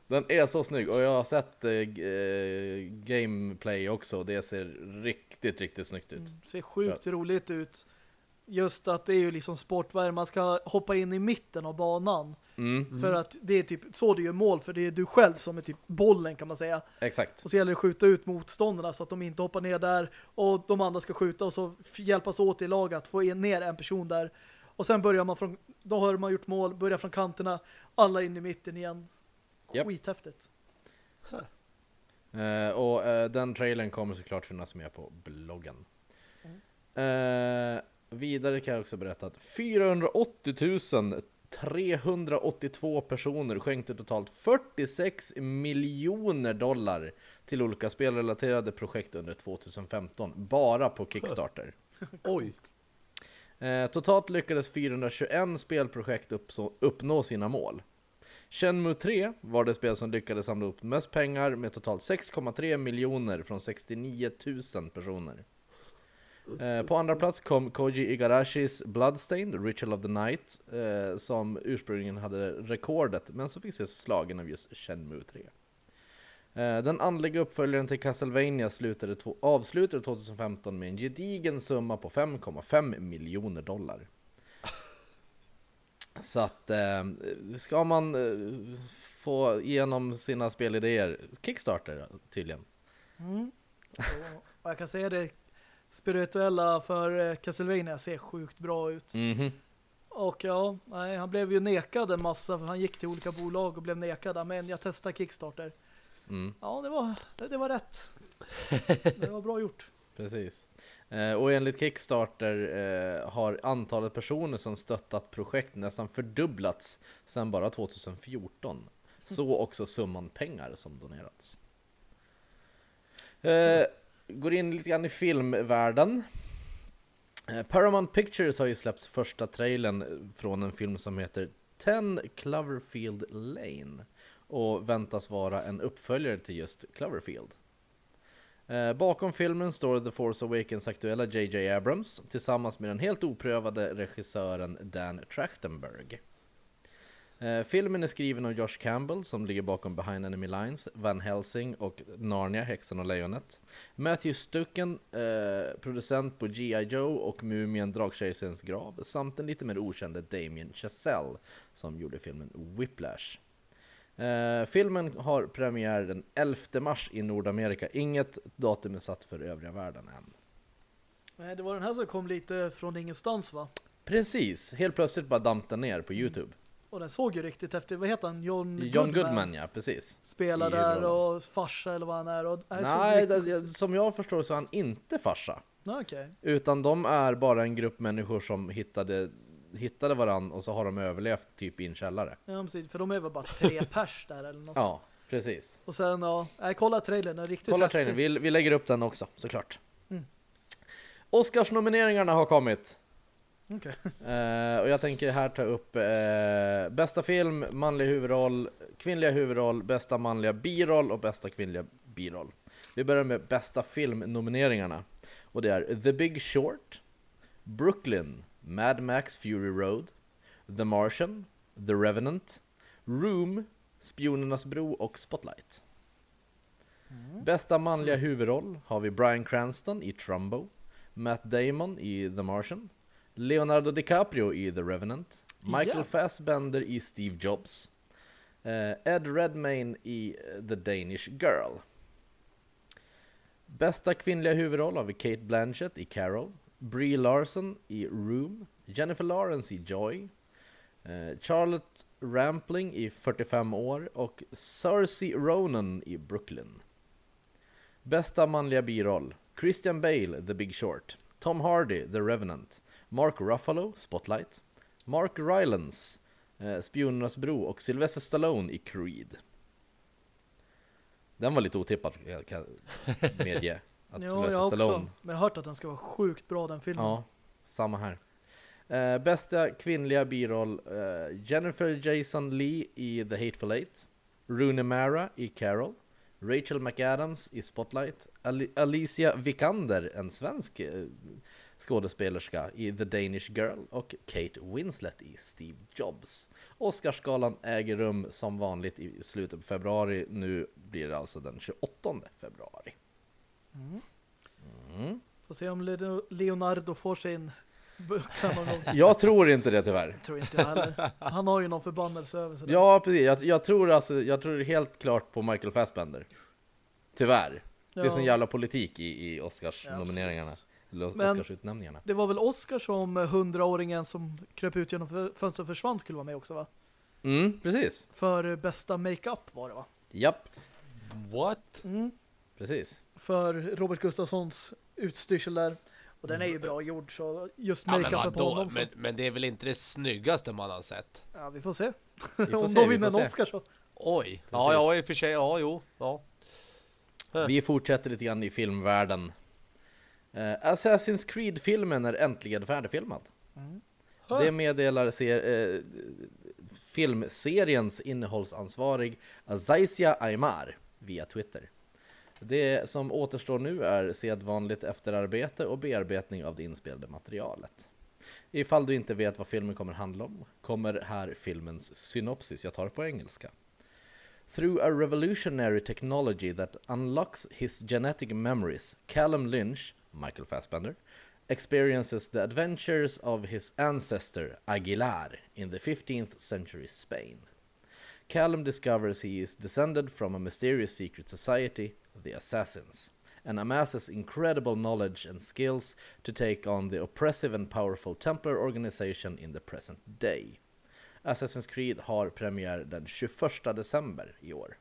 Speaker 2: Den är så snygg och jag har sett eh, eh, gameplay också. Det ser riktigt, riktigt snyggt ut.
Speaker 1: Mm, ser sjukt roligt ut. Just att det är ju liksom sportvärld, man ska hoppa in i mitten av banan.
Speaker 2: Mm,
Speaker 1: För att det är typ så du gör mål, för det är du själv som är typ bollen kan man säga.
Speaker 2: exakt.
Speaker 1: Och så gäller det att skjuta ut motståndarna så att de inte hoppar ner där och de andra ska skjuta och så hjälpas åt i lag att få in ner en person där. Och sen börjar man från, då har man gjort mål, börjar från kanterna, alla in i mitten igen. Skithäftigt.
Speaker 2: Eh, och eh, den trailern kommer såklart finnas med på bloggen. Eh, vidare kan jag också berätta att 480 382 personer skänkte totalt 46 miljoner dollar till olika spelrelaterade projekt under 2015, bara på Kickstarter.
Speaker 3: Oj.
Speaker 2: Eh, totalt lyckades 421 spelprojekt uppnå sina mål. Shenmue 3 var det spel som lyckades samla upp mest pengar med totalt 6,3 miljoner från 69 000 personer. Eh, på andra plats kom Koji Igarashis Bloodstained, Ritual of the Night, eh, som ursprungligen hade rekordet, men som fick ses slagen av just Shenmue 3. Eh, Den andliga uppföljaren till Castlevania slutade avslutade 2015 med en gedigen summa på 5,5 miljoner dollar. Så att, eh, ska man eh, få igenom sina spelidéer, Kickstarter tydligen.
Speaker 1: Mm. Och, jag kan säga det, spirituella för Castlevania ser sjukt bra ut.
Speaker 2: Mhm.
Speaker 1: Och ja, nej, han blev ju nekad en massa för han gick till olika bolag och blev nekad. Men jag testade Kickstarter.
Speaker 2: Mm,
Speaker 1: Ja, det var, det, det var rätt. Det var bra gjort.
Speaker 2: precis. Eh, och enligt Kickstarter eh, har antalet personer som stöttat projekt nästan fördubblats sedan bara 2014. Så också summan pengar som donerats. Eh, går in lite grann i filmvärlden. Paramount Pictures har ju släppt första trailern från en film som heter 10 Cloverfield Lane och väntas vara en uppföljare till just Cloverfield. Eh, bakom filmen står The Force Awakens aktuella JJ Abrams tillsammans med den helt oprövade regissören Dan Trachtenberg. Eh, filmen är skriven av Josh Campbell som ligger bakom Behind Enemy Lines, Van Helsing och Narnia, Häxan och Lejonet. Matthew Stucken, eh, producent på G.I. Joe och Mumien Dragkejsarens grav, samt den lite mer okände Damien Chazelle som gjorde filmen Whiplash. Eh, filmen har premiär den 11 mars i Nordamerika, inget datum är satt för övriga världen än.
Speaker 1: Nej, det var den här som kom lite från ingenstans va?
Speaker 2: Precis, helt plötsligt bara damp den ner på Youtube.
Speaker 1: Och den såg ju riktigt efter, vad heter han? John,
Speaker 2: John Goodman, ja, precis.
Speaker 1: Spelar där och farsa eller vad han är. Och, nej,
Speaker 2: Nej, det, som jag förstår så är han inte farsa.
Speaker 1: Okej.
Speaker 2: Utan de är bara en grupp människor som hittade, hittade varann och så har de överlevt typ i en källare.
Speaker 1: Ja, precis. För de är väl bara tre pers där eller något.
Speaker 2: Ja, precis.
Speaker 1: Och sen, ja, nej, kolla trailern, den är riktigt
Speaker 2: Kolla
Speaker 1: häftig.
Speaker 2: trailern, vi, vi lägger upp den också såklart.
Speaker 1: Mm.
Speaker 2: Oscarsnomineringarna har kommit.
Speaker 1: Okej.
Speaker 2: Eh, och jag tänker här ta upp eh, bästa film, manlig huvudroll, kvinnliga huvudroll, bästa manliga biroll och bästa kvinnliga biroll. Vi börjar med bästa filmnomineringarna. Och det är The Big Short, Brooklyn, Mad Max Fury Road, The Martian, The Revenant, Room, Spionernas bro och Spotlight. Bästa manliga huvudroll har vi Bryan Cranston i Trumbo, Matt Damon i The Martian, Leonardo DiCaprio i The Revenant, Michael
Speaker 1: Ja.
Speaker 2: Fassbender i Steve Jobs, eh, Ed Redmayne i eh, The Danish Girl. Bästa kvinnliga huvudroll har vi Kate Blanchett i Carol, Brie Larson i Room, Jennifer Lawrence i Joy, eh, Charlotte Rampling i 45 år och Cersei Ronan i Brooklyn. Bästa manliga biroll Christian Bale, The Big Short, Tom Hardy, The Revenant, Mark Ruffalo, Spotlight, Mark Rylance, eh, Spionernas bro och Sylvester Stallone i Creed. Den var lite otippad kan jag medge. Att
Speaker 1: Ja,
Speaker 2: Sylvester
Speaker 1: jag också.
Speaker 2: Stallone
Speaker 1: Men jag har hört att den ska vara sjukt bra den filmen.
Speaker 2: Ja, samma här. Eh, bästa kvinnliga biroll eh, Jennifer Jason Lee i The Hateful Eight, Rooney Mara i Carol, Rachel McAdams i Spotlight, Ali- Alicia Vikander, en svensk eh, skådespelerska i The Danish Girl och Kate Winslet i Steve Jobs. Oscarsgalan äger rum som vanligt i slutet på februari. Nu blir det alltså den 28 februari.
Speaker 1: Mm.
Speaker 2: Mm.
Speaker 1: Får se om Leo- Leonardo får sin buckla någon gång.
Speaker 2: Jag tror inte det tyvärr.
Speaker 1: Tror inte jag heller. Han har ju någon förbannelse över sig.
Speaker 2: Ja, precis. Jag, jag, tror alltså, jag tror helt klart på Michael Fassbender. Tyvärr. Det är
Speaker 1: Ja.
Speaker 2: sån jävla politik i, i Oscars-nomineringarna.
Speaker 1: Men-
Speaker 2: Oscarsutnämningarna.
Speaker 1: Det var väl Oscar som hundraåringen som kröp ut genom fö- fönstret och försvann skulle vara med också va?
Speaker 2: Mm, precis.
Speaker 1: För bästa makeup var det va?
Speaker 2: Japp,
Speaker 3: What?
Speaker 1: Mm.
Speaker 2: precis.
Speaker 1: För Robert Gustafssons utstyrsel där. Och den är ju bra gjord så just
Speaker 3: Ja, men,
Speaker 1: makeupen på honom så.
Speaker 3: men, men det är väl inte det snyggaste man har sett?
Speaker 1: Ja, vi får se.
Speaker 2: Vi får
Speaker 1: Om
Speaker 2: se,
Speaker 1: de
Speaker 2: vi
Speaker 1: vinner en. Oscar så.
Speaker 3: Oj. Ja,
Speaker 2: Precis.
Speaker 3: ja, i och för sig. Ja, jo. Ja.
Speaker 2: Vi fortsätter lite grann i filmvärlden. Eh, Assassin's Creed-filmen är äntligen färdigfilmad.
Speaker 1: Mm.
Speaker 2: Det meddelar ser, eh, filmseriens innehållsansvarig Azaisia Aymar via Twitter. Det som återstår nu är sedvanligt efterarbete och bearbetning av det inspelade materialet. Ifall du inte vet vad filmen kommer handla om kommer här filmens synopsis, jag tar det på engelska. Through a revolutionary technology that unlocks his genetic memories, Callum Lynch, Michael Fassbender, experiences the adventures of his ancestor Aguilar in the 15th century Spain. Callum discovers he is descended from a mysterious secret society, the Assassins, and amasses incredible knowledge and skills to take on the oppressive and powerful Templar organization in the present day. Assassin's Creed har premiär den 21 december i år.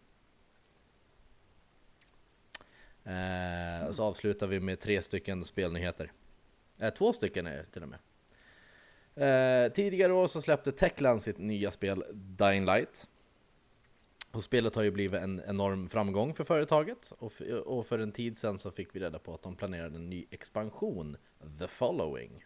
Speaker 2: Eh, och så avslutar vi med tre stycken spelnyheter. Eh, två stycken är till och med. Eh, tidigare år så släppte Techland sitt nya spel Dying Light. Och spelet har ju blivit en enorm framgång för företaget. Och, och för en tid sedan så fick vi reda på att de planerade en ny expansion, The Following.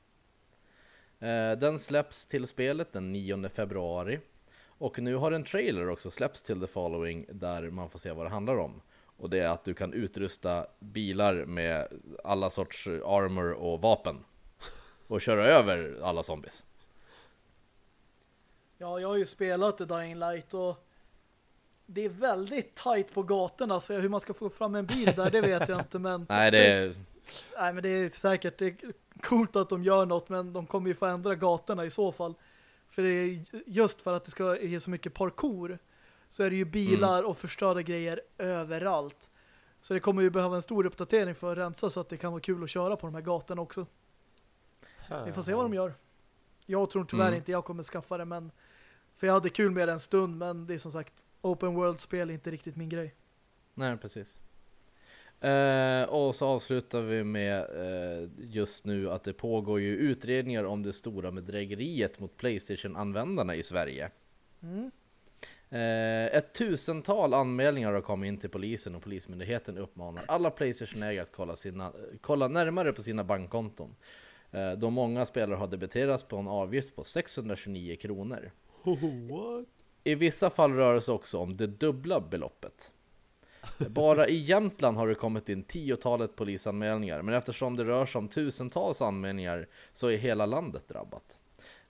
Speaker 2: Eh, Den släpps till spelet den 9 februari. Och nu har en trailer också släppts till The Following där man får se vad det handlar om. Och det är att du kan utrusta bilar med alla sorts armor och vapen. Och köra över alla zombies.
Speaker 1: Ja, jag har ju spelat The Dying Light och det är väldigt tight på gatorna så hur man ska få fram en bil där, det vet jag inte men
Speaker 2: Nej, det är...
Speaker 1: nej, men det är säkert det är coolt att de gör något men de kommer ju få ändra gatorna i så fall. För det är just för att det ska ge så mycket parkour så är det ju bilar och förstörda grejer överallt. Så det kommer ju behöva en stor uppdatering för att rensa så att det kan vara kul att köra på de här gatorna också. Vi får se vad de gör. Jag tror tyvärr
Speaker 2: Mm.
Speaker 1: inte jag kommer skaffa det men för jag hade kul med det en stund men det är som sagt open world-spel är inte riktigt min grej.
Speaker 2: Nej, precis. Eh, och så avslutar vi med eh, just nu att det pågår ju utredningar om det stora bedrägeriet mot Playstation-användarna i Sverige.
Speaker 1: Mm.
Speaker 2: Eh, ett tusental anmälningar har kommit in till polisen och polismyndigheten uppmanar alla Playstation-ägare att kolla, sina, kolla närmare på sina bankkonton. Eh, då många spelare har debiterats på en avgift på 629 kronor.
Speaker 3: What?
Speaker 2: I vissa fall rör det sig också om det dubbla beloppet. Bara i Jämtland har det kommit in tiotalet polisanmälningar, men eftersom det rör sig om tusentals anmälningar så är hela landet drabbat.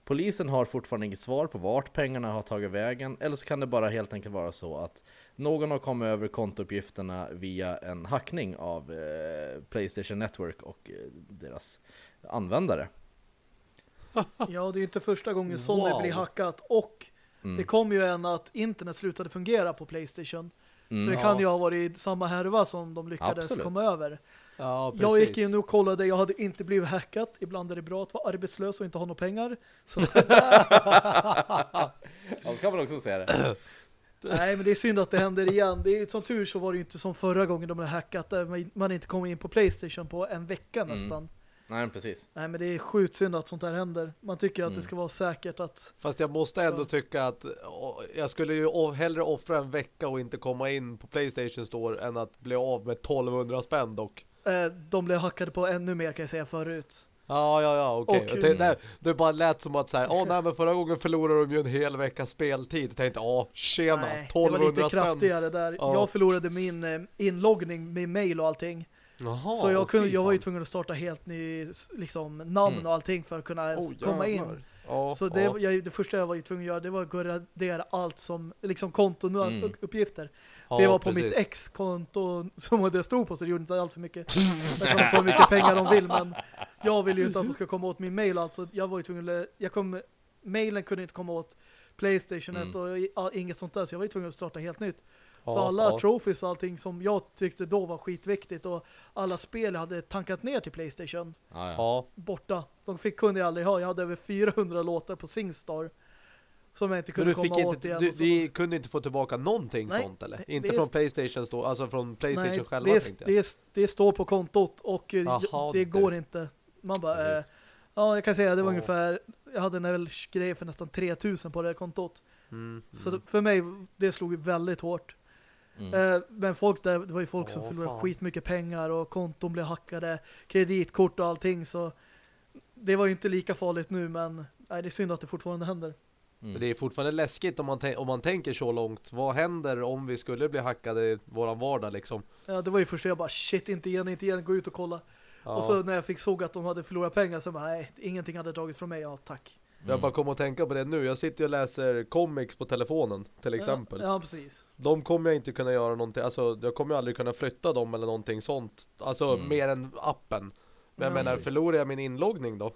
Speaker 2: Polisen har fortfarande inget svar på vart pengarna har tagit vägen, eller så kan det bara helt enkelt vara så att någon har kommit över kontouppgifterna via en hackning av eh, Playstation Network och eh, deras användare.
Speaker 1: Ja, det är inte första gången Sony
Speaker 3: Wow.
Speaker 1: blir hackat och
Speaker 2: Mm.
Speaker 1: det kom ju en att internet slutade fungera på Playstation.
Speaker 2: Mm.
Speaker 1: Så det kan ju ha varit samma härva som de lyckades
Speaker 2: Absolut.
Speaker 1: komma över.
Speaker 3: Ja.
Speaker 1: Jag gick in och kollade, jag hade inte blivit hackat. Ibland är det bra att vara arbetslös och inte ha några pengar. Så,
Speaker 2: Ja, så kan man också säga det.
Speaker 1: nej, men det är synd att det händer igen. Det är, som tur så var det ju inte som förra gången de blev hackat där man- inte kom in på Playstation på en vecka
Speaker 2: Mm. Nej, men precis.
Speaker 1: Nej, men det är sjukt synd att sånt här händer. Man tycker att
Speaker 2: Mm.
Speaker 1: det ska vara säkert att...
Speaker 3: Fast jag måste ändå
Speaker 1: Ja.
Speaker 3: tycka att jag skulle ju hellre offra en vecka och inte komma in på Playstation Store än att bli av med 1200 spänn dock.
Speaker 1: Eh, de blev hackade på ännu mer kan jag säga förut.
Speaker 3: Ja, ja, ja, okej.
Speaker 1: Och-
Speaker 3: Det, det, det bara lät som att så här, åh nej men förra gången förlorade de ju en hel vecka speltid. Jag tänkte, ja, tjena,
Speaker 1: Nej, det
Speaker 3: 1200
Speaker 1: var lite
Speaker 3: spänn.
Speaker 1: kraftigare där.
Speaker 3: Ja.
Speaker 1: Jag förlorade min eh, inloggning med mail och allting.
Speaker 3: Jaha,
Speaker 1: så jag, kunde, jag var ju tvungen att starta helt ny liksom, namn
Speaker 2: Mm.
Speaker 1: och allting för att kunna
Speaker 3: Oh,
Speaker 1: komma in.
Speaker 3: Ja,
Speaker 1: Så det,
Speaker 3: ja.
Speaker 1: jag, det första jag var tvungen att göra det var att gradera allt som liksom konton
Speaker 2: Mm.
Speaker 1: uppgifter.
Speaker 3: Ja,
Speaker 1: det var på
Speaker 3: precis.
Speaker 1: mitt ex-konto som det stod på så det gjorde inte allt för mycket. Jag kan ta hur mycket pengar de vill men jag vill ju inte att de ska komma åt min mail alltså. Jag var ju tvungen att, jag kom, mailen kunde inte komma åt Playstationet
Speaker 2: Mm.
Speaker 1: och inget sånt där så jag var ju tvungen att starta helt nytt. Så
Speaker 3: Ja,
Speaker 1: alla
Speaker 3: ja.
Speaker 1: trophies och allting som jag tyckte då var skitviktigt och alla spel jag hade tankat ner till Playstation
Speaker 2: Ja, ja.
Speaker 1: Borta. De fick kunde jag aldrig ha. Jag hade över 400 låtar på Singstar som jag inte kunde
Speaker 3: du,
Speaker 1: komma
Speaker 3: fick
Speaker 1: åt
Speaker 3: inte,
Speaker 1: igen.
Speaker 3: du, vi kunde inte få tillbaka någonting
Speaker 1: Nej,
Speaker 3: sånt eller? Inte
Speaker 1: det är-
Speaker 3: från Playstation Store, alltså från Playstation
Speaker 1: Nej,
Speaker 3: själva
Speaker 1: det,
Speaker 3: tänkte jag.
Speaker 1: det, det står på kontot och eh,
Speaker 3: Jaha,
Speaker 1: det
Speaker 3: det-
Speaker 1: går inte. Man bara,
Speaker 2: Precis.
Speaker 1: ja jag kan säga det var
Speaker 3: Ja.
Speaker 1: ungefär, jag hade en väl grej för nästan 3000 på det här kontot.
Speaker 3: Mm,
Speaker 1: Så
Speaker 3: mm.
Speaker 1: för mig, det slog väldigt hårt.
Speaker 2: Mm.
Speaker 1: Eh, men folk där, det var ju folk som förlorade
Speaker 3: fan.
Speaker 1: skitmycket pengar och konton blev hackade, kreditkort och allting så det var ju inte lika farligt nu men nej, det är synd att det fortfarande händer.
Speaker 2: Mm.
Speaker 3: Men det är fortfarande läskigt om man, om man tänker så långt. Vad händer om vi skulle bli hackade i våran vardag liksom?
Speaker 1: Ja, det var ju först jag bara shit, inte igen, inte igen, gå ut och kolla.
Speaker 3: Ja.
Speaker 1: Och så när jag fick såg att de hade förlorat pengar så bara nej, ingenting hade dragits från mig, ja tack.
Speaker 3: Jag bara kommer att tänka på det nu. Jag sitter och läser comics på telefonen till exempel.
Speaker 1: Ja, ja precis.
Speaker 3: De kommer jag inte kunna göra någonting. Alltså jag kommer aldrig kunna flytta dem eller någonting sånt. Alltså
Speaker 2: Mm.
Speaker 3: mer än appen. Men jag
Speaker 1: Ja,
Speaker 3: menar,
Speaker 2: precis.
Speaker 3: förlorar jag min inloggning då?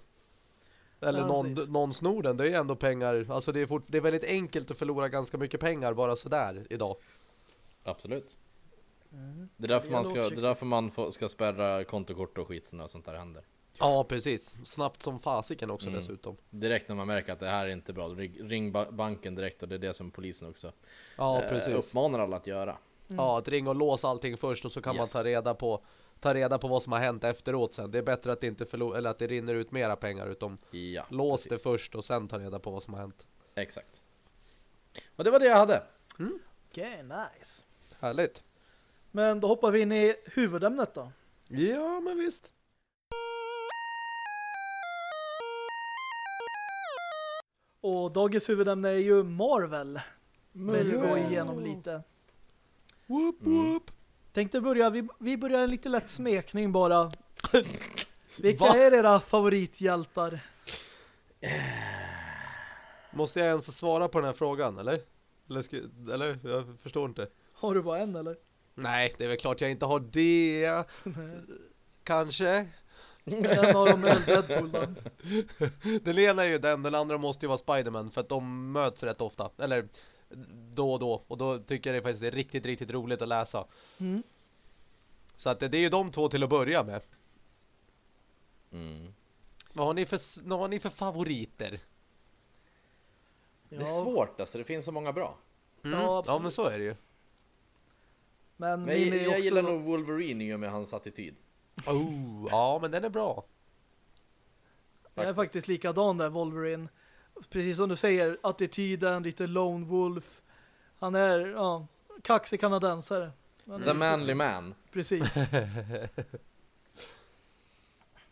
Speaker 3: Eller
Speaker 1: Ja,
Speaker 3: någon,
Speaker 1: precis.
Speaker 3: någon snor den, det är ju ändå pengar. Alltså det är, fort, det är väldigt enkelt att förlora ganska mycket pengar bara sådär idag.
Speaker 2: Absolut.
Speaker 1: Mm.
Speaker 2: Det är därför man, ska, det är därför man får, ska spärra kontokort och skit när sånt där händer.
Speaker 3: Ja, precis. Snabbt som fasiken också
Speaker 2: Mm.
Speaker 3: dessutom.
Speaker 2: Direkt när man märker att det här är inte bra, ring- ring ba- banken direkt och det är det som polisen också
Speaker 3: Ja,
Speaker 2: eh, uppmanar alla att göra.
Speaker 1: Mm.
Speaker 3: Ja, att ringa och låsa allting först och så kan
Speaker 2: Yes.
Speaker 3: man ta reda på ta reda på vad som har hänt efteråt sen. Det är bättre att det inte förlor eller att det rinner ut mera pengar utom
Speaker 2: Ja,
Speaker 3: lås
Speaker 2: precis.
Speaker 3: det först och sen ta reda på vad som har hänt.
Speaker 2: Exakt. Och det var det jag hade.
Speaker 1: Okej, nice.
Speaker 3: Härligt.
Speaker 1: Men då hoppar vi in i huvudämnet då.
Speaker 3: Ja, men visst.
Speaker 1: Och dagens huvudämne är ju Marvel. Vill gå igenom lite.
Speaker 3: Whoop,
Speaker 2: Mm.
Speaker 3: whoop.
Speaker 1: Tänkte börja, vi, vi börjar en lite lätt smekning bara. Vilka
Speaker 3: Va?
Speaker 1: är era favorithjältar?
Speaker 3: Måste jag ens svara på den här frågan, eller? Eller, ska, eller? Jag förstår inte.
Speaker 1: Har du bara en eller?
Speaker 3: Nej, det är väl klart jag inte har det. Kanske.
Speaker 1: En av dem är Deadpool då.
Speaker 3: Den ena är ju den, den andra måste ju vara Spiderman för att de möts rätt ofta. Eller då och då. Och då tycker jag det faktiskt är riktigt, riktigt roligt att läsa.
Speaker 1: Mm.
Speaker 3: Så att det det är ju de två till att börja med.
Speaker 2: Mm.
Speaker 3: Vad har ni för, vad har ni för favoriter?
Speaker 2: Det är svårt alltså, det finns så många bra.
Speaker 3: Mm.
Speaker 1: Ja,
Speaker 3: Ja,
Speaker 1: absolut.
Speaker 3: men så är det ju.
Speaker 1: Men
Speaker 2: Men jag, jag
Speaker 1: också...
Speaker 2: gillar nog Wolverine i och med hans attityd.
Speaker 3: Oh, ja, men den är bra.
Speaker 1: Jag är faktiskt likadan där, Wolverine. Precis som du säger, attityden, lite lone wolf. Han är, ja, kaxig kanadensare. Han är
Speaker 2: The manly man.
Speaker 1: Precis.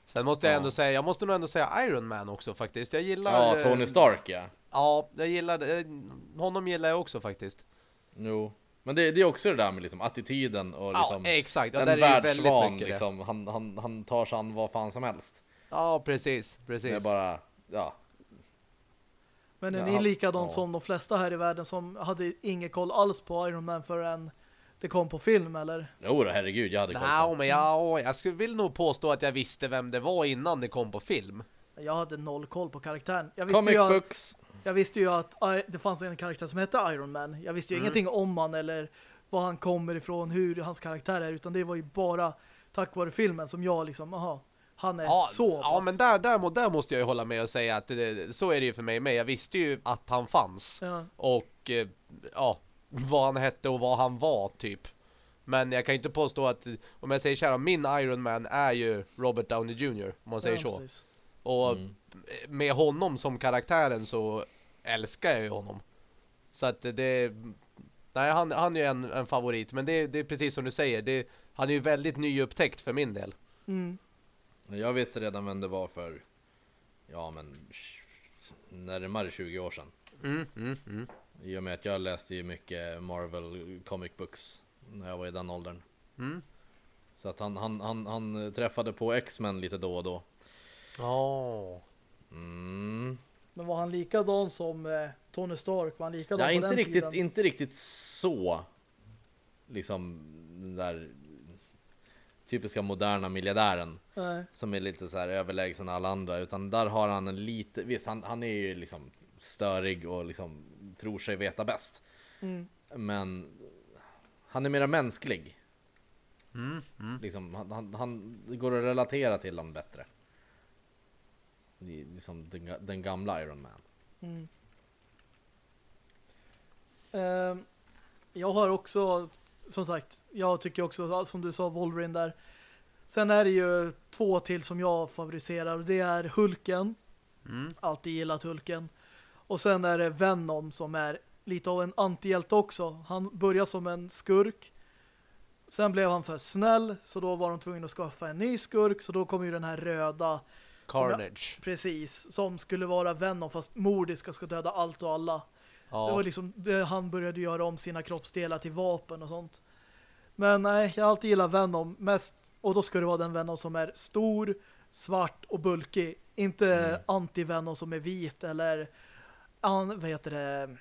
Speaker 3: Sen måste jag
Speaker 2: Ja.
Speaker 3: ändå säga, jag måste nog ändå säga Iron Man också faktiskt. Jag gillar...
Speaker 2: Ja,
Speaker 3: eh,
Speaker 2: Tony Stark ja.
Speaker 3: Ja, jag gillar eh, honom gillar jag också faktiskt.
Speaker 2: Jo. Men det, det är också det där med liksom attityden och liksom
Speaker 3: ja, exakt. Ja,
Speaker 2: en världsvan liksom. Han, han, han tar sig an vad fan som helst.
Speaker 3: Ja, precis,
Speaker 2: Det är
Speaker 3: precis.
Speaker 2: bara, ja.
Speaker 1: Men är
Speaker 2: Ja,
Speaker 1: ni likadant
Speaker 2: ja.
Speaker 1: som de flesta här i världen som hade ingen koll alls på Iron Man förrän det kom på film, eller?
Speaker 2: Jo herregud, jag hade koll
Speaker 3: Nej,
Speaker 2: på.
Speaker 3: men jag, jag skulle vill nog påstå att jag visste vem det var innan det kom på film.
Speaker 1: Jag hade noll koll på karaktären. Jag visste,
Speaker 2: Comic
Speaker 1: ju att,
Speaker 2: books.
Speaker 1: Jag visste ju att I- det fanns en karaktär som hette Iron Man. Jag visste ju
Speaker 3: Mm.
Speaker 1: ingenting om han eller var han kommer ifrån, hur hans karaktär är, utan det var ju bara tack vare filmen som jag liksom, aha, han är
Speaker 3: Ja,
Speaker 1: så
Speaker 3: ja
Speaker 1: pass.
Speaker 3: men där, där, må- där måste jag ju hålla med och säga att det, så är det ju för mig med. Jag visste ju att han fanns.
Speaker 1: Ja,
Speaker 3: Och eh, ja, vad han hette och vad han var typ. Men jag kan ju inte påstå att, om jag säger så här, min Iron Man är ju Robert Downey Jr. Om man säger
Speaker 1: ja,
Speaker 3: så.
Speaker 1: precis.
Speaker 3: Och
Speaker 2: Mm.
Speaker 3: med honom som karaktären så älskar jag ju honom. Så att det, nej han, han är ju en, en favorit. Men det, det är precis som du säger, det, han är ju väldigt nyupptäckt för min del.
Speaker 1: Mm.
Speaker 2: Jag visste redan vem det var för, ja men, närmare 20 år sedan.
Speaker 3: Mm, mm, mm.
Speaker 2: I och med att jag läste ju mycket Marvel comic books när jag var i den åldern.
Speaker 3: Mm.
Speaker 2: Så att han, han, han, han träffade på X-Men lite då och då.
Speaker 3: Ja.
Speaker 2: Mm.
Speaker 1: Men var han likadan som eh, Tony Stark? Var han likadan
Speaker 2: Ja,
Speaker 1: på
Speaker 2: inte
Speaker 1: den
Speaker 2: riktigt,
Speaker 1: tiden?
Speaker 2: inte riktigt så. Liksom den där typiska moderna miljardären
Speaker 1: Nej.
Speaker 2: som är lite så här överlägsen alla andra. Utan där har han en lite, visst han, han är ju liksom störig och liksom tror sig veta bäst.
Speaker 1: Mm.
Speaker 2: Men han är mera mänsklig.
Speaker 3: Mm, mm.
Speaker 2: Liksom, han, han, han går att relatera till honom bättre. Liksom den, den gamla Iron Man.
Speaker 1: Mm. Ehm, jag har också, som sagt, jag tycker också, som du sa, Wolverine där. Sen är det ju två till som jag favoriserar. Det är Hulken.
Speaker 3: Mm.
Speaker 1: Alltid gillat Hulken. Och sen är det Venom som är lite av en antihjälte också. Han börjar som en skurk. Sen blev han för snäll, så då var de tvungna att skaffa en ny skurk. Så då kom ju den här röda
Speaker 3: Carnage.
Speaker 1: Precis, som skulle vara Venom fast mordiska ska döda allt och alla.
Speaker 3: Ja.
Speaker 1: Det var liksom det han började göra om sina kroppsdelar till vapen och sånt. Men nej, jag har alltid gillat Venom mest och då ska det vara den Venom som är stor, svart och bulkig. Inte
Speaker 2: Mm.
Speaker 1: anti-Venom som är vit eller an, vad heter det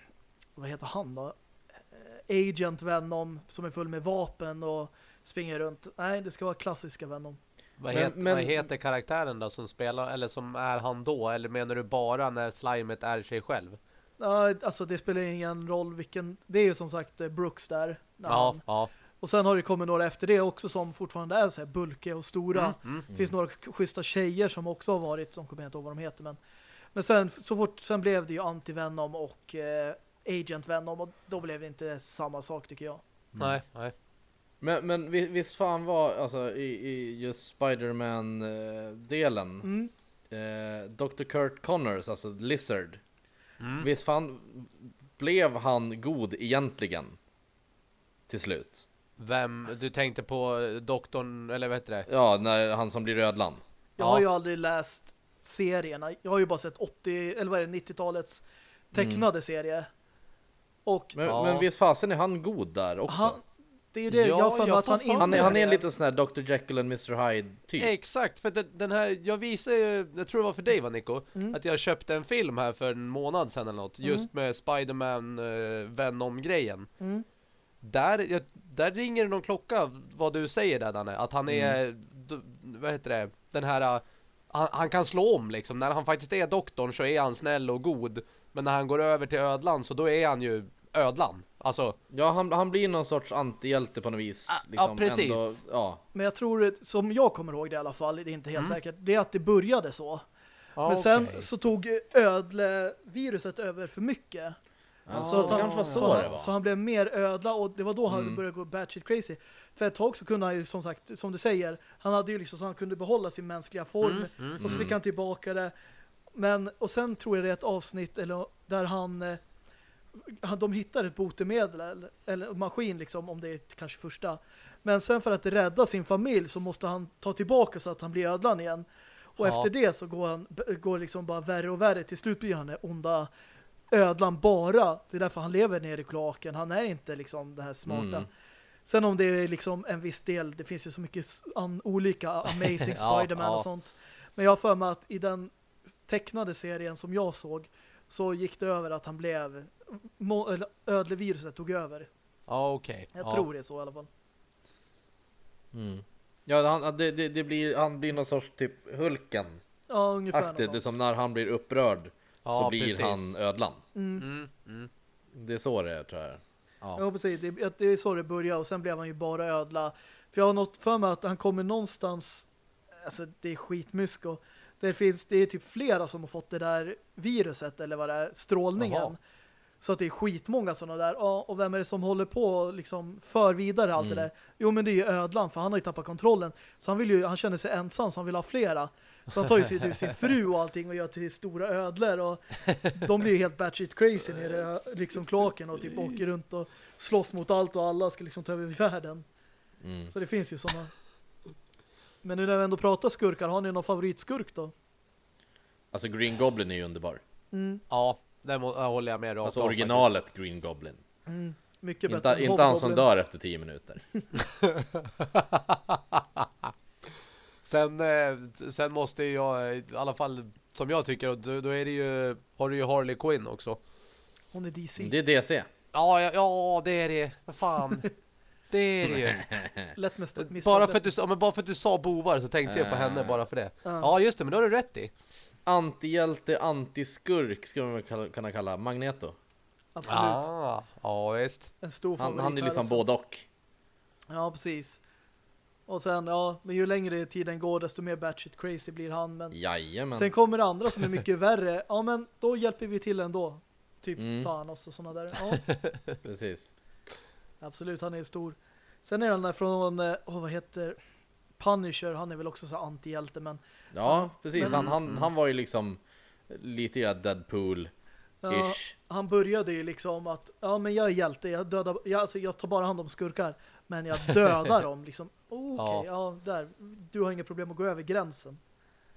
Speaker 1: vad heter han då? Agent Venom som är full med vapen och springer runt. Nej, det ska vara klassiska Venom.
Speaker 3: Vad,
Speaker 2: Men-
Speaker 3: het,
Speaker 2: men-
Speaker 3: vad heter karaktären då som spelar, eller som är han då? Eller menar du bara när slimet är sig själv?
Speaker 1: Ja, alltså det spelar ingen roll vilken... Det är ju som sagt eh, Brooks där.
Speaker 3: Ja,
Speaker 1: han-
Speaker 3: ja.
Speaker 1: Och sen har det kommit några efter det också som fortfarande är så här bulkiga och stora.
Speaker 3: Mm, mm.
Speaker 1: Det finns några k- schyssta tjejer som också har varit, som kommer inte ihåg vad de heter. Men, men sen, så fort, sen blev det ju Anti-Venom och eh, Agent Venom och då blev det inte samma sak tycker jag.
Speaker 3: Nej, nej.
Speaker 2: Men, men vi- visst fan var, alltså i, i just Spider-Man-delen,
Speaker 1: Mm.
Speaker 2: eh, Dr. Kurt Connors, alltså Lizard,
Speaker 3: Mm.
Speaker 2: visst fan blev han god egentligen? Till slut.
Speaker 3: Vem, du tänkte på doktorn, eller vad heter det?
Speaker 2: Ja, när, han som blir Rödland.
Speaker 1: Jag
Speaker 3: Ja.
Speaker 1: har ju aldrig läst serierna. Jag har ju bara sett 80, eller vad är det, 90-talets tecknade serie. Och
Speaker 2: Men,
Speaker 3: Ja.
Speaker 2: men visst fasen är han god där också?
Speaker 1: han, det är ju det,
Speaker 3: Ja,
Speaker 1: jag för mig att han inte
Speaker 2: han, är, han är en liten sån här Dr. Jekyll and Mr. Hyde typ.
Speaker 3: Exakt, för den, den här, jag visade ju, jag tror det var för dig va Nico,
Speaker 1: Mm.
Speaker 3: att jag köpte en film här för en månad sedan eller något, just med Spiderman uh, Venom-grejen.
Speaker 1: Mm.
Speaker 3: Där, jag, där ringer det någon klocka, vad du säger där Danne, att han är, d- vad heter det, den här, uh, han, han kan slå om liksom, när han faktiskt är doktorn så är han snäll och god, men när han går över till ödlan så då är han ju ödlan. Alltså,
Speaker 2: Ja, han, han blir någon sorts antihjälte på något vis.
Speaker 3: Ah,
Speaker 2: liksom,
Speaker 3: ja, precis.
Speaker 2: Ändå, ja.
Speaker 1: Men jag tror, som jag kommer ihåg det i alla fall, det är inte helt
Speaker 3: Mm.
Speaker 1: säkert, det är att det började så.
Speaker 3: ja,
Speaker 1: Men sen
Speaker 3: okej.
Speaker 1: så tog ödleviruset över för mycket.
Speaker 2: Alltså,
Speaker 1: Så, att
Speaker 2: det
Speaker 1: han,
Speaker 2: kanske var
Speaker 1: så,
Speaker 2: så det var.
Speaker 1: så han blev mer ödla och det var då han
Speaker 2: Mm.
Speaker 1: började gå batshit crazy. För ett tag så kunde han ju som sagt, som du säger, han hade ju liksom så han kunde behålla sin mänskliga form
Speaker 3: Mm, mm,
Speaker 1: och så fick han tillbaka det. Men, och sen tror jag det är ett avsnitt eller, där han, eh, han de hittar ett botemedel eller, eller maskin liksom, om det är kanske första. Men sen för att rädda sin familj så måste han ta tillbaka så att han blir ödlan igen. Och
Speaker 3: Ja.
Speaker 1: efter det så går han går liksom bara värre och värre. Till slut blir han den onda ödlan bara. Det är därför han lever nere i kloaken. Han är inte liksom det här smarta.
Speaker 2: Mm.
Speaker 1: Sen om det är liksom en viss del, det finns ju så mycket olika Amazing
Speaker 3: Ja,
Speaker 1: Spider-Man
Speaker 3: ja.
Speaker 1: och sånt. Men jag har för mig att i den tecknade serien som jag såg så gick det över att han blev ödleviruset tog över.
Speaker 3: Ja, okej.
Speaker 1: Jag
Speaker 3: ja.
Speaker 1: tror det är så i alla fall.
Speaker 2: Mm. Ja, han, det, det, det blir, han blir någon sorts typ Hulken-aktigt.
Speaker 1: Ja, ungefär något
Speaker 2: Det är som när han blir upprörd
Speaker 3: Ja,
Speaker 2: så blir
Speaker 3: precis.
Speaker 2: han ödlan.
Speaker 1: Mm.
Speaker 3: Mm, mm.
Speaker 2: Det är så det är tror jag. Ja.
Speaker 1: Ja, precis. Det, det är så det börjar och sen blev han ju bara ödla. För jag har något för mig att han kommer någonstans alltså det är skitmysko. Det finns, det är typ flera som har fått det där viruset eller vad det är, strålningen.
Speaker 3: Jaha.
Speaker 1: Så att det är skitmånga sådana där. Ja, och vem är det som håller på och liksom för vidare allt
Speaker 2: Mm.
Speaker 1: det där? Jo, men det är ju ödlan för han har ju tappat kontrollen. Så han vill ju, han känner sig ensam så han vill ha flera. Så han tar ju sin, typ sin fru och allting och gör till stora ödlor och de blir ju helt batshit crazy nere liksom kloaken och typ åker runt och slåss mot allt och alla ska liksom ta över världen.
Speaker 2: Mm.
Speaker 1: Så det finns ju sådana. Men nu när vi ändå pratar skurkar, har ni någon favoritskurk då?
Speaker 2: Alltså Green Goblin är ju underbar.
Speaker 1: Mm,
Speaker 3: Ja, det håller jag med rakt
Speaker 2: Alltså originalet Green Goblin.
Speaker 1: mm, mycket
Speaker 2: Inte,
Speaker 1: bättre än
Speaker 2: inte han som dör efter 10 minuter.
Speaker 3: Sen, eh, sen måste jag, i alla fall som jag tycker, då, då är det ju, har du ju Harley Quinn också.
Speaker 1: Hon är DC.
Speaker 2: Det är DC.
Speaker 3: Ja, ja, ja det är det. Vad fan. Det är det ju.
Speaker 1: Lätt med
Speaker 3: Bara för, att du, ja, men bara för att du sa bovar så tänkte jag på henne bara för det.
Speaker 1: Ja.
Speaker 3: Ja, just det, men då har du rätt i.
Speaker 2: Antihjälte, antiskurk skulle man kalla- kunna kalla Magneto.
Speaker 1: Absolut.
Speaker 3: Ah, ja, visst.
Speaker 1: En stor
Speaker 2: Han, han är liksom
Speaker 1: också.
Speaker 2: både och.
Speaker 1: Ja, precis. Och sen, ja, men ju längre tiden går desto mer batshit crazy blir han. Men
Speaker 2: Jajamän.
Speaker 1: sen kommer det andra som är mycket värre. Ja, men då hjälper vi till ändå. Typ
Speaker 2: Mm.
Speaker 1: Thanos och sådana där. Ja,
Speaker 2: Precis.
Speaker 1: Absolut, han är stor. Sen är den där från, åh, vad heter Punisher, han är väl också så antihjälte, men
Speaker 2: Ja, precis.
Speaker 1: Men-
Speaker 2: Han, han, han var ju liksom lite grann Deadpool-ish.
Speaker 1: ja, han började ju liksom att, ja men jag är hjälte, jag dödar, jag, alltså jag tar bara hand om skurkar, men jag dödar dem liksom. Oh, Okej, ja. där, du har inga problem att gå över gränsen.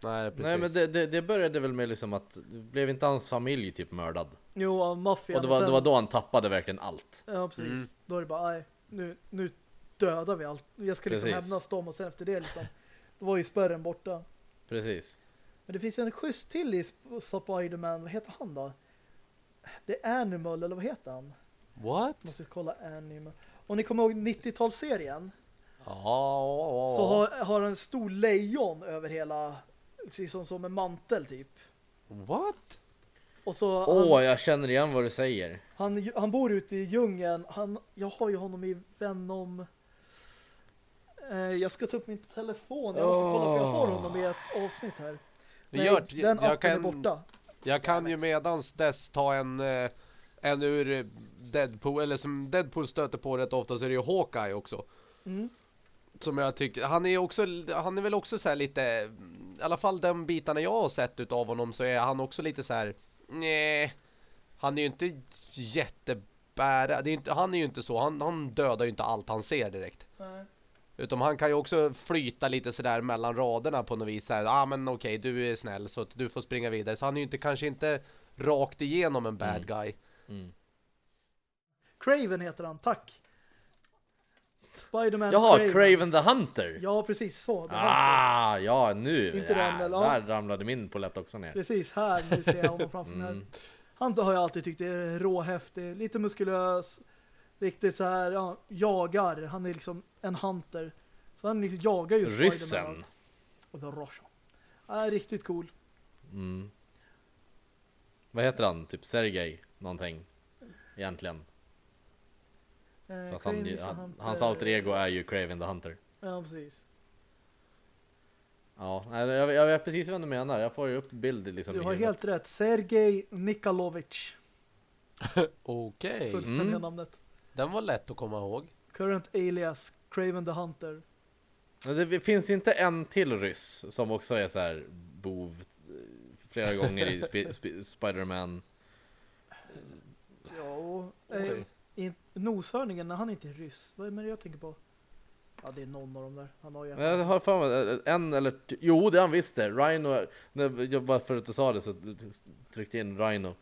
Speaker 3: Nej, precis.
Speaker 2: Nej men det, det, det började väl med liksom att blev inte hans familj typ mördad?
Speaker 1: Jo, av maffian.
Speaker 2: Och det var,
Speaker 1: sen-
Speaker 2: det var då han tappade verkligen allt.
Speaker 1: Ja, precis.
Speaker 3: Mm.
Speaker 1: Då är det bara, nej, nu, nu dödar vi allt. Jag ska liksom
Speaker 2: Precis.
Speaker 1: hämnas dem och sen efter det liksom. Då var ju spärren borta.
Speaker 2: Precis.
Speaker 1: Men det finns ju en schysst till i Sp- Spider-Man, vad heter han då? Det är Animal, eller vad heter han?
Speaker 3: What?
Speaker 1: Måste kolla Animal. Om ni kommer ihåg 90-talsserien
Speaker 3: Ja,
Speaker 1: så har, har en stor lejon över hela, precis som, som en mantel typ.
Speaker 3: What?
Speaker 1: Och så
Speaker 2: Åh,
Speaker 1: han,
Speaker 2: jag känner igen vad du säger.
Speaker 1: han, han bor ute i djungeln. Han, jag har ju honom i Venom. Eh, jag ska ta upp min telefon. Jag måste kolla för jag har honom i ett avsnitt här.
Speaker 3: Vi
Speaker 1: Nej,
Speaker 3: gör,
Speaker 1: den
Speaker 3: jag,
Speaker 1: appen
Speaker 3: kan,
Speaker 1: är borta.
Speaker 3: Jag kan ju medans dess ta en, eh, en ur eh, Deadpool, eller som Deadpool stöter på rätt ofta så är det ju Hawkeye också.
Speaker 1: Mm.
Speaker 3: Som jag tycker, han är också, han är väl också så lite, alla fall de bitarna jag har sett utav honom så är han också lite så här, nej, han är ju inte jättebära, det är inte, han är ju inte så, han, han dödar ju inte allt han ser direkt.
Speaker 1: Nej.
Speaker 3: Utan han kan ju också flyta lite sådär mellan raderna på något vis. Ja ah, men okej, du är snäll så att du får springa vidare. Så han är ju inte, kanske inte rakt igenom en bad
Speaker 2: Mm.
Speaker 3: guy.
Speaker 2: Mm.
Speaker 1: Craven heter han, tack. Spiderman
Speaker 2: Jaha, Craven the Hunter!
Speaker 1: Ja, precis så.
Speaker 2: Ah, ja nu!
Speaker 1: Inte den,
Speaker 2: ja,
Speaker 1: eller?
Speaker 2: där ramlade min polett också ner.
Speaker 1: Precis här, nu ser jag honom framför mig.
Speaker 2: Mm.
Speaker 1: Han har jag alltid tyckt är råhäftig, lite muskulös, riktigt så här, ja, jagar. Han är liksom en hunter. Så han liksom jagar ju Spiderman.
Speaker 2: Ryssen.
Speaker 1: Och the Russian. Ja, riktigt cool.
Speaker 2: Mm. Vad heter han? Typ Sergej någonting. Egentligen.
Speaker 1: Eh,
Speaker 2: han, han,
Speaker 1: hunter.
Speaker 2: hans alter ego är ju Craven the Hunter.
Speaker 1: Ja, precis.
Speaker 2: Ja, jag, jag vet precis vad du menar. Jag får ju upp bild liksom
Speaker 1: Du har helt rätt. Sergej Nikolovic.
Speaker 3: Okej,
Speaker 1: Fullständiga
Speaker 2: Mm.
Speaker 1: namnet.
Speaker 3: den var lätt att komma ihåg.
Speaker 1: Current alias Craven the Hunter.
Speaker 2: Men Det finns inte en till ryss som också är så här bov eh, flera gånger i Sp Sp Spider-Man.
Speaker 1: Ja, eh, in, noshörningen när han inte är ryss. Vad är det jag tänker på? Ja, det är någon av dem där. Han har ju
Speaker 2: Jag har för mig eh, en eller jo det är han visst det. Rhino, när jag bara för att du sa det så tryckte jag in Rhino.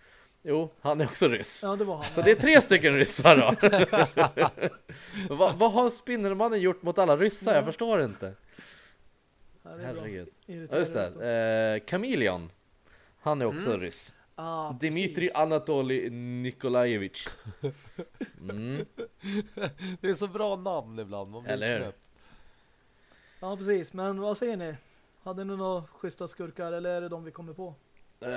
Speaker 2: Jo, han är också ryss.
Speaker 1: Ja, det var han.
Speaker 2: Så det är tre stycken ryssar då. vad, vad har Spindelmannen gjort mot alla ryssar? Jag
Speaker 1: Ja.
Speaker 2: förstår inte.
Speaker 1: Ja, det är bra.
Speaker 2: Herregud. Ja, just det. Eh, Chameleon. Han är också
Speaker 3: Mm.
Speaker 2: ryss.
Speaker 1: Ah,
Speaker 2: Dimitri
Speaker 1: precis.
Speaker 2: Anatoli Nikolajevich. Mm.
Speaker 3: Det är så bra namn ibland. Man blir
Speaker 2: Eller hur?
Speaker 3: knäpp.
Speaker 1: Ja, precis. Men vad säger ni? Hade ni några schyssta skurkar eller är det de vi kommer på?
Speaker 3: Eh,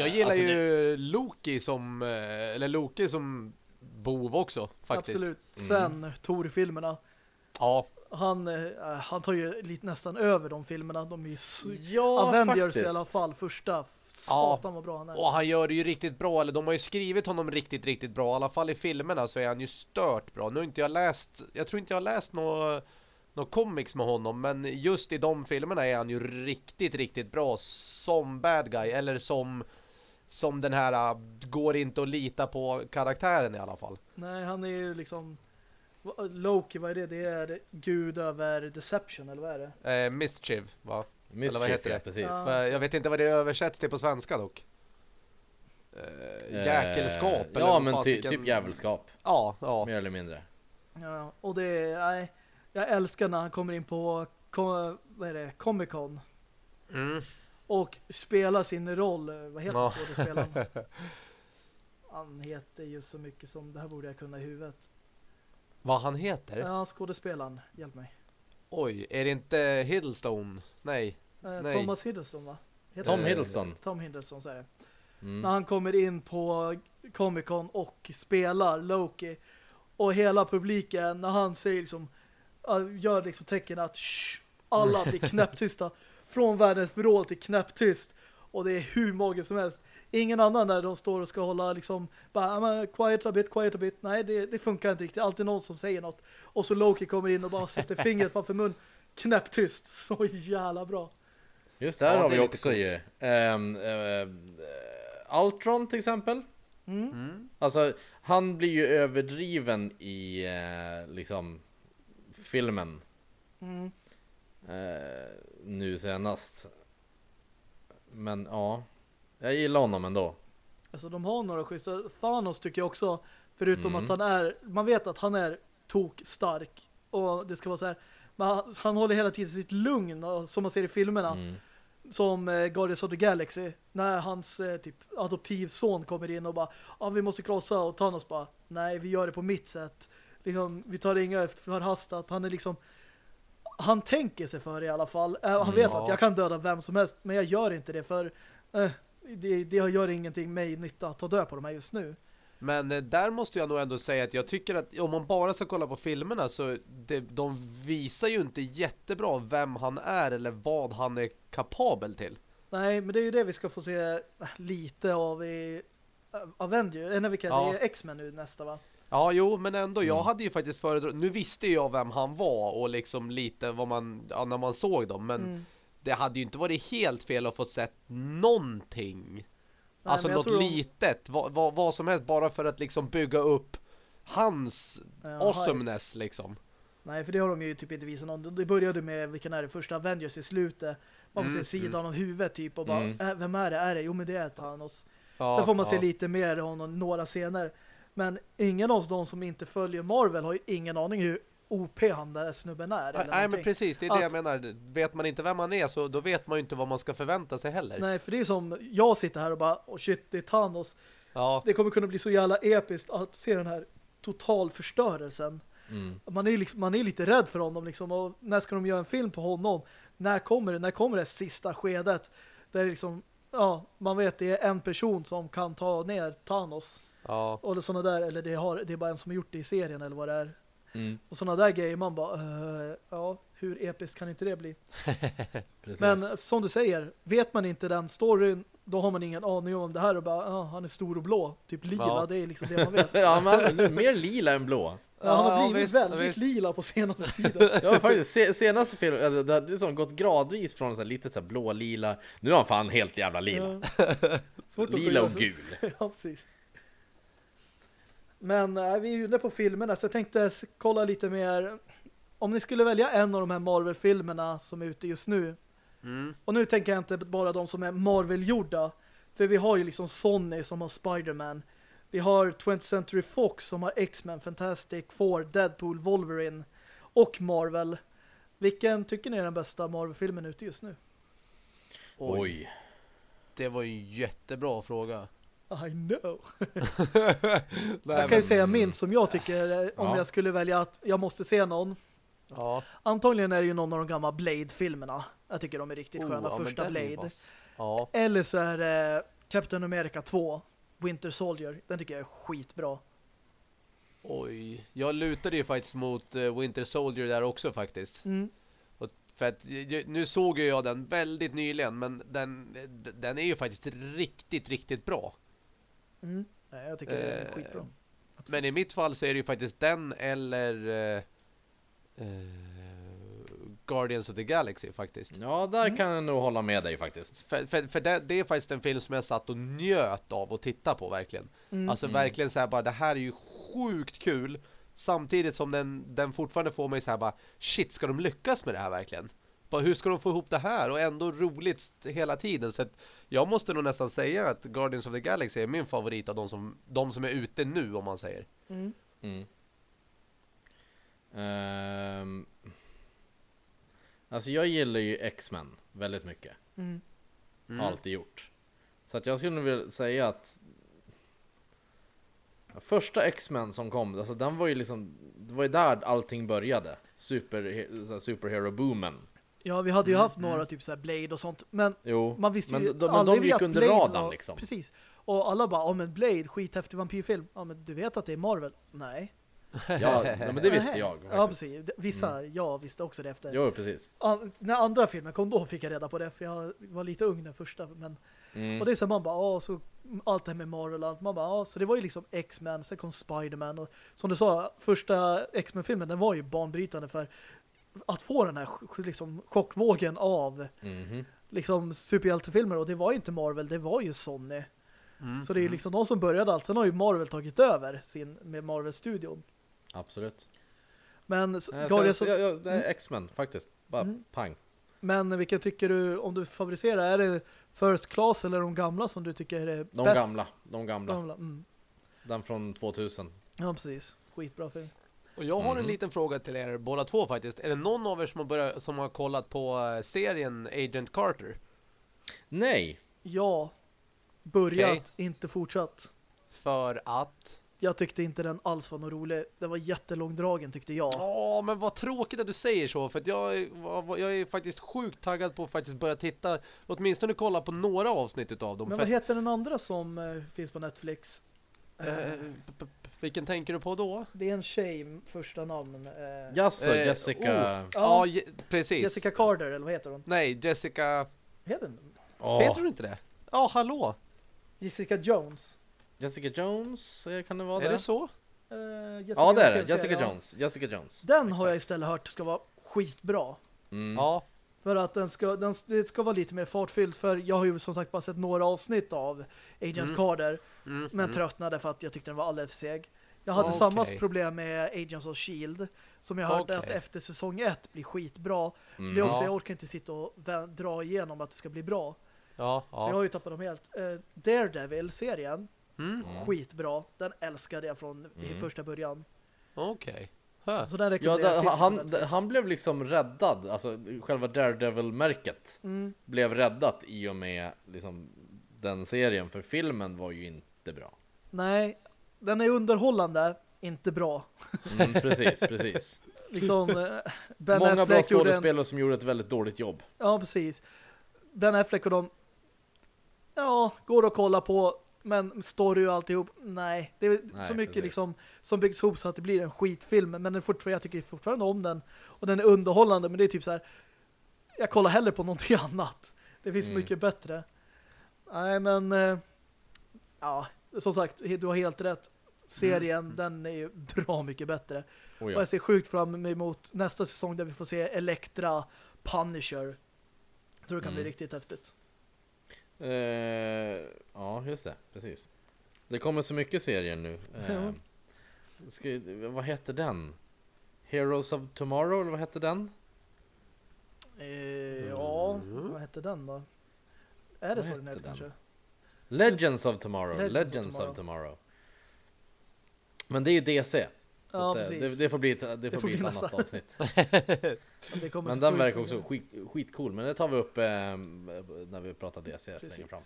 Speaker 3: jag gillar
Speaker 2: alltså det-
Speaker 3: ju Loki som, eh, eller Loki som bov också faktiskt.
Speaker 1: Absolut.
Speaker 2: Mm.
Speaker 1: Sen Tor-filmerna.
Speaker 3: Ja,
Speaker 1: Han, eh, han tar ju lite nästan över de filmerna. De är ju s-
Speaker 2: Ja,
Speaker 1: Avengers
Speaker 2: faktiskt.
Speaker 1: i alla fall. Första. Satan vad bra han är.
Speaker 3: och han gör det ju riktigt bra, eller de har ju skrivit honom riktigt, riktigt bra. I alla fall i filmerna så är han ju stört bra. Nu har inte jag läst, jag tror inte jag har läst några nå comics med honom, men just i de filmerna är han ju riktigt, riktigt bra som bad guy, eller som som den här äh, går inte att lita på karaktären i alla fall.
Speaker 1: Nej, han är ju liksom... Loki, vad är det? Det är gud över deception, eller vad är det?
Speaker 3: Eh, mischief, va?
Speaker 2: Mischief,
Speaker 3: Eller vad heter
Speaker 2: ja,
Speaker 3: det?
Speaker 2: precis.
Speaker 1: Ja.
Speaker 3: Jag vet inte vad det översätts till på svenska dock. Eh, jäkelskap
Speaker 2: Eh,
Speaker 3: eller
Speaker 2: Ja, men ty, typ jävelskap.
Speaker 3: Ja, ja.
Speaker 2: Mer eller mindre.
Speaker 1: Ja, och det är... Nej, jag älskar när han kommer in på vad är det, Comic Con
Speaker 3: Mm.
Speaker 1: och spelar sin roll. Vad heter
Speaker 3: Ja.
Speaker 1: skådespelaren? Han heter ju så mycket som det här borde jag kunna i huvudet.
Speaker 3: Vad han heter?
Speaker 1: Ja, skådespelaren. Hjälp mig.
Speaker 3: Oj, är det inte Hiddlestone? Nej.
Speaker 1: Eh,
Speaker 3: Nej.
Speaker 1: Thomas Hiddleston, va? Heter
Speaker 2: Tom
Speaker 1: han?
Speaker 2: Hiddleston.
Speaker 1: Tom Hiddleston, det.
Speaker 2: Mm.
Speaker 1: När han kommer in på Comic Con och spelar Loki och hela publiken när han säger liksom äh, gör liksom tecken att shh, alla blir knäpptysta från världens vrål till knäpptyst och det är hur magiskt som helst. Ingen annan där de står och ska hålla liksom bara, "Ja, men quiet a bit, quiet a bit. Nej, det, det funkar inte riktigt. Det är alltid någon som säger något. Och så Loki kommer in och bara sätter fingret framför mun. Knäpptyst. Så jävla bra.
Speaker 2: Just där
Speaker 3: Ja,
Speaker 2: har
Speaker 3: det
Speaker 2: vi också
Speaker 3: coolt.
Speaker 2: ju. Um, Ultron till exempel.
Speaker 1: Mm.
Speaker 3: Mm.
Speaker 2: Alltså, han blir ju överdriven i eh, liksom filmen
Speaker 1: Mm.
Speaker 2: eh, nu senast. Men ja, jag gillar honom ändå.
Speaker 1: Alltså de har några schyssta. Thanos tycker jag också, förutom
Speaker 2: Mm.
Speaker 1: att han är, man vet att han är tok stark och det ska vara så här, men han, håller hela tiden sitt lugn och, som man ser i filmerna,
Speaker 2: Mm.
Speaker 1: som eh, Guardians of the Galaxy, när hans eh, typ adoptivson kommer in och bara, ja vi måste krossa och Thanos bara, nej vi gör det på mitt sätt. Liksom, vi tar det inga efter förhastat. Han är liksom han tänker sig för i alla fall. Eh, Han
Speaker 2: Mm,
Speaker 1: vet
Speaker 3: ja.
Speaker 1: att jag kan döda vem som helst, men jag gör inte det för eh, det, det gör ingenting mig nytta att ta död på de här just nu.
Speaker 3: Men eh, där måste jag nog ändå säga att jag tycker att om man bara ska kolla på filmerna så det, de visar ju inte jättebra vem han är eller vad han är kapabel till.
Speaker 1: Nej, men det är ju det vi ska få se eh, lite av i eh, Avengers, eller vilka,
Speaker 3: Ja.
Speaker 1: det är X-Men nu nästa va?
Speaker 3: Ja, jo, men ändå, jag
Speaker 2: Mm.
Speaker 3: hade ju faktiskt föredragit, nu visste jag vem han var och liksom lite vad man, ja, när man såg dem, men
Speaker 1: Mm.
Speaker 3: det hade ju inte varit helt fel att få sett någonting.
Speaker 1: Nej,
Speaker 3: alltså något
Speaker 1: de-
Speaker 3: litet, vad, vad, vad som helst, bara för att liksom bygga upp hans
Speaker 1: Ja,
Speaker 3: awesomeness liksom.
Speaker 1: Nej, för det har de ju typ inte visat någon. Det började med, vilken är det, första Avengers i slutet. Man får
Speaker 3: Mm,
Speaker 1: se sidan av huvudet typ och bara,
Speaker 2: Mm.
Speaker 1: äh, vem är det? Är det? Jo, men det är Thanos.
Speaker 3: Ja,
Speaker 1: Sen får man se
Speaker 3: ja.
Speaker 1: lite mer av honom några scener. Men ingen av de som inte följer Marvel har ju ingen aning hur OP han där snubben är. Eller
Speaker 3: nej men precis, det är det
Speaker 1: Att-
Speaker 3: jag menar. Vet man inte vem man är så då vet man ju inte vad man ska förvänta sig heller.
Speaker 1: Nej, för det är som jag sitter här och bara, oh shit, det är Thanos.
Speaker 3: Ja,
Speaker 1: Det kommer kunna bli så jävla episkt att se den här totalförstörelsen.
Speaker 2: Mm.
Speaker 1: Man är, liksom, man är lite rädd för honom liksom. Och när ska de göra en film på honom? När kommer det? När kommer det sista skedet? Där det liksom, ja, man vet det är en person som kan ta ner Thanos.
Speaker 3: ja.
Speaker 1: Och sådana där, eller det, har, det är bara en som har gjort det i serien eller vad det är.
Speaker 2: Mm.
Speaker 1: Och sådana där grejer, man bara, eh, ja, hur episkt kan inte det bli? Men eh, som du säger, vet man inte den storyn, då har man ingen aning om det här och bara, ja, han är stor och blå, typ lila,
Speaker 3: Ja.
Speaker 1: det är liksom det man vet.
Speaker 2: ja, men nu mer lila än blå.
Speaker 1: Ja, han har
Speaker 3: Ja,
Speaker 1: blivit
Speaker 3: visst,
Speaker 1: väldigt
Speaker 3: visst.
Speaker 1: lila på senaste tiden.
Speaker 2: Ja faktiskt, se, senaste filmen, ja, det har liksom gått gradvis från så här, lite så här blå-lila Nu är han fan helt jävla lila
Speaker 1: Ja.
Speaker 2: Lila och gul
Speaker 1: ja, precis. Men äh, vi är ju inne på filmerna så jag tänkte kolla lite mer. Om ni skulle välja en av de här Marvel-filmerna som är ute just nu.
Speaker 3: Mm.
Speaker 1: Och nu tänker jag inte bara de som är Marvel-gjorda. För vi har ju liksom Sony som har Spider-Man. Vi har 20th Century Fox som har X-Men, Fantastic Four, Deadpool, Wolverine och Marvel. Vilken tycker ni är den bästa Marvel-filmen ute just nu?
Speaker 3: Oj.
Speaker 2: Oj
Speaker 3: Det var ju en jättebra fråga.
Speaker 1: I know.
Speaker 3: Nej,
Speaker 1: jag kan ju säga min som jag tycker, eh, om
Speaker 2: Ja.
Speaker 1: jag skulle välja att jag måste se någon.
Speaker 3: Ja.
Speaker 1: Antagligen är det ju någon av de gamla Blade-filmerna. Jag tycker de är riktigt
Speaker 3: Oh,
Speaker 1: sköna.
Speaker 3: ja,
Speaker 1: Första Blade.
Speaker 3: Ja.
Speaker 1: Eller så är det Captain America 2, Winter Soldier. Den tycker jag är skitbra.
Speaker 3: Oj. Jag lutade ju faktiskt mot eh, Winter Soldier där också faktiskt.
Speaker 1: Mm.
Speaker 3: För att, nu såg jag den väldigt nyligen men den, den är ju faktiskt riktigt, riktigt bra.
Speaker 1: Mm. Nej, jag tycker det är
Speaker 3: Eh,
Speaker 1: skitbra.
Speaker 3: Men i mitt fall så är det ju faktiskt den eller eh, eh, Guardians of the Galaxy faktiskt.
Speaker 2: Ja, där
Speaker 1: Mm.
Speaker 2: kan jag nog hålla med dig faktiskt
Speaker 3: För, för, för det, det är faktiskt en film som jag satt och njöt av att titta på verkligen.
Speaker 1: Mm.
Speaker 3: Alltså
Speaker 2: Mm.
Speaker 3: verkligen så här bara det här är ju sjukt kul. Samtidigt som den, den fortfarande får mig så här bara shit ska de lyckas med det här verkligen? Bara, hur ska de få ihop det här och ändå roligt hela tiden? Så att jag måste nog nästan säga att Guardians of the Galaxy är min favorit av de som, de som är ute nu om man säger.
Speaker 1: Mm.
Speaker 2: mm. Ehm, Alltså jag gillar ju X-Men väldigt mycket
Speaker 1: Mm.
Speaker 3: Mm.
Speaker 2: Har alltid gjort Så att jag skulle vilja säga att Första X-Men som kom, alltså den var ju liksom Det var ju där allting började Super, så här superhero-boomen
Speaker 1: Ja, vi hade ju
Speaker 3: Mm,
Speaker 1: haft några typ så Blade och sånt. Men
Speaker 2: Jo,
Speaker 1: man visste
Speaker 2: men
Speaker 1: ju
Speaker 2: de, men de gick under
Speaker 1: Blade
Speaker 2: radarn
Speaker 1: var-
Speaker 2: liksom
Speaker 1: Precis. Och alla bara, ja men Blade, skithäftig vampyrfilm. Ja men du vet att det är Marvel? Nej.
Speaker 2: Ja, ja men det visste jag
Speaker 1: Ja
Speaker 2: faktiskt.
Speaker 1: precis. Vissa, jag visste också det efter.
Speaker 2: Jo, precis
Speaker 1: An- när andra filmen kom då fick jag reda på det för jag var lite ung den första men
Speaker 2: mm.
Speaker 1: och det är så man bara ja så allt det här med Marvel och allt man bara ja så det var ju liksom X-Men sen kom Spider-Man och som du sa första X-Men filmen den var ju banbrytande för att få den här liksom chockvågen av
Speaker 2: Mhm.
Speaker 1: liksom superhjältefilmer och det var ju inte Marvel det var ju Sony
Speaker 3: Mm.
Speaker 1: så det är liksom de som började allt sen har ju Marvel tagit över sin med Marvel-studion
Speaker 2: Absolut
Speaker 1: men s-
Speaker 2: Nej,
Speaker 1: Guardians
Speaker 2: sen,
Speaker 1: of-
Speaker 2: ja, ja, det är X-Men faktiskt Bara
Speaker 1: Mm.
Speaker 2: pang
Speaker 1: Men vilken tycker du, om du favoriserar, är det First Class eller de gamla som du tycker är
Speaker 2: De
Speaker 1: bäst?
Speaker 2: gamla, de gamla
Speaker 1: Gamla. Mm.
Speaker 2: Den från 2000
Speaker 1: Ja, precis. Skitbra film.
Speaker 3: Och jag har en
Speaker 2: Mhm.
Speaker 3: liten fråga till er båda två faktiskt. Är det någon av er som har, börjat, som har kollat på eh, serien Agent Carter?
Speaker 2: Nej!
Speaker 1: Ja, börjat,
Speaker 3: Okej.
Speaker 1: inte fortsatt.
Speaker 3: För att...
Speaker 1: Jag tyckte inte den alls var något rolig. Den var jättelångdragen tyckte jag.
Speaker 3: Ja, men vad tråkigt att du säger så. För att jag, jag är faktiskt sjukt taggad på att faktiskt börja titta, åtminstone kolla på några avsnitt utav dem.
Speaker 1: Men vad heter den andra som eh, finns på Netflix?
Speaker 3: Vilken tänker du på då?
Speaker 1: det är en tjej, första namn. Eh,
Speaker 2: Jaså,
Speaker 3: Eh,
Speaker 2: Jessica...
Speaker 3: Ja,
Speaker 1: Ja,
Speaker 3: je- precis.
Speaker 1: Jessica Carter, eller vad heter hon?
Speaker 3: Nej, Jessica...
Speaker 1: Vad heter
Speaker 3: Heter du inte det? Ja, hallå!
Speaker 1: Jessica Jones.
Speaker 2: Jessica Jones, eh, kan det vara
Speaker 3: är
Speaker 2: det?
Speaker 3: det så?
Speaker 1: Eh,
Speaker 2: Ja det är det, Jessica
Speaker 1: ja.
Speaker 2: Jones, Jessica Jones
Speaker 1: Den har jag
Speaker 2: Exakt.
Speaker 1: istället hört ska vara skitbra.
Speaker 2: mm.
Speaker 3: Ja.
Speaker 1: För att den ska, den, det ska vara lite mer fartfylld För jag har ju som sagt bara sett några avsnitt av Agent
Speaker 3: Mm.
Speaker 1: Carter
Speaker 3: Mm,
Speaker 1: Men
Speaker 3: mm.
Speaker 1: tröttnade för att jag tyckte den var alldeles seg Jag hade
Speaker 3: Okej.
Speaker 1: samma problem med Agents of S.H.I.E.L.D. Som jag hörde
Speaker 3: Okej.
Speaker 1: att efter säsong ett blir skitbra
Speaker 2: Mm.
Speaker 1: Det är också,
Speaker 3: Ja.
Speaker 1: jag orkar inte sitta och dra igenom att det ska bli bra
Speaker 3: Ja,
Speaker 1: Så jag
Speaker 3: ja.
Speaker 1: har ju tappat dem helt. Eh, Daredevil-serien,
Speaker 3: Mm.
Speaker 1: skitbra. Den älskade jag från i
Speaker 2: Mm.
Speaker 1: första början.
Speaker 3: Okej. Huh.
Speaker 1: Så den
Speaker 2: Ja, det, han, han blev liksom räddad, alltså själva Daredevil-märket
Speaker 1: Mm.
Speaker 2: blev räddat i och med liksom, den serien, för filmen var ju inte bra.
Speaker 1: Nej, den är underhållande, inte bra.
Speaker 2: Mm, precis, precis.
Speaker 1: Liksom, eh, Ben
Speaker 2: Många bra
Speaker 1: Affleck en...
Speaker 2: skådespelare som gjorde ett väldigt dåligt jobb.
Speaker 1: Ja, precis. Ben Affleck och de... Ja, går att kolla på, men story och alltihop, nej. Det är
Speaker 2: Nej,
Speaker 1: så mycket
Speaker 2: precis.
Speaker 1: liksom som byggs ihop så att det blir en skitfilm. Men den fortfarande, jag tycker fortfarande om den. Och den är underhållande, men det är typ så här... Jag kollar hellre på någonting annat. Det finns
Speaker 2: Mm.
Speaker 1: mycket bättre. Nej, men... eh, Ja, som sagt, du har helt rätt. Serien, den är ju bra mycket bättre.
Speaker 2: Oh,
Speaker 1: Och
Speaker 2: ja.
Speaker 1: jag ser sjukt fram emot nästa säsong där vi får se Elektra Punisher. Jag tror det kan bli
Speaker 2: Mm.
Speaker 1: riktigt häftigt.
Speaker 2: Eh, ja, just det, precis. Det kommer så mycket serier nu. Eh, ska, vad heter den? Heroes of Tomorrow, eller vad hette den?
Speaker 1: Eh, ja, vad hette den då? Är det
Speaker 2: Vad
Speaker 1: så den heter kanske?
Speaker 2: Legends of Tomorrow.
Speaker 1: Legends
Speaker 2: Legends,
Speaker 1: of
Speaker 2: of, tomorrow. Men det är ju DC. Så
Speaker 1: Ja,
Speaker 2: att, eh,
Speaker 1: precis.
Speaker 2: det, det får bli ett, det får
Speaker 1: får
Speaker 2: bli ett annat
Speaker 1: nästa.
Speaker 2: avsnitt.
Speaker 1: Det
Speaker 2: Men den verkar också skit, skitcool. Men det tar vi upp eh, när vi pratar DC
Speaker 1: Precis.
Speaker 2: längre fram.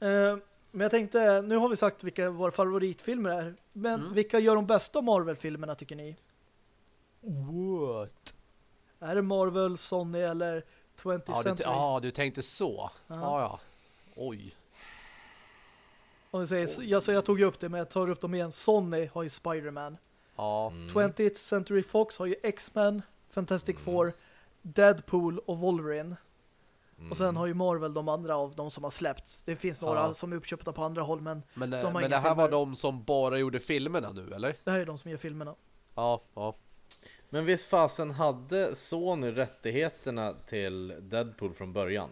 Speaker 1: Eh, men jag tänkte, nu har vi sagt vilka våra favoritfilmer är. Men
Speaker 3: Mm.
Speaker 1: vilka gör de bästa Marvel-filmerna tycker ni?
Speaker 3: What?
Speaker 1: Är det Marvel, Sony eller 20th
Speaker 3: Ja du,
Speaker 1: Century?
Speaker 3: ja, du tänkte så. Ja,
Speaker 1: Ja.
Speaker 3: ja. Oj.
Speaker 1: Om vi säger, jag, så jag tog ju upp det men jag tar upp dem igen. Sony har ju Spider-Man.
Speaker 3: Ja.
Speaker 2: Mm.
Speaker 1: 20th Century Fox har ju X-Men, Fantastic
Speaker 2: Mm.
Speaker 1: Four, Deadpool och Wolverine.
Speaker 2: Mm.
Speaker 1: Och sen har ju Marvel de andra av de som har släppts. Det finns några
Speaker 3: Ja.
Speaker 1: som är uppköpta på andra håll men
Speaker 3: Men, eh,
Speaker 1: De har
Speaker 3: men det här var
Speaker 1: filmer.
Speaker 3: de som bara gjorde filmerna nu, eller?
Speaker 1: det här är de som gör filmerna.
Speaker 3: Ja, ja.
Speaker 2: Men visst fasen hade Sony rättigheterna till Deadpool från början?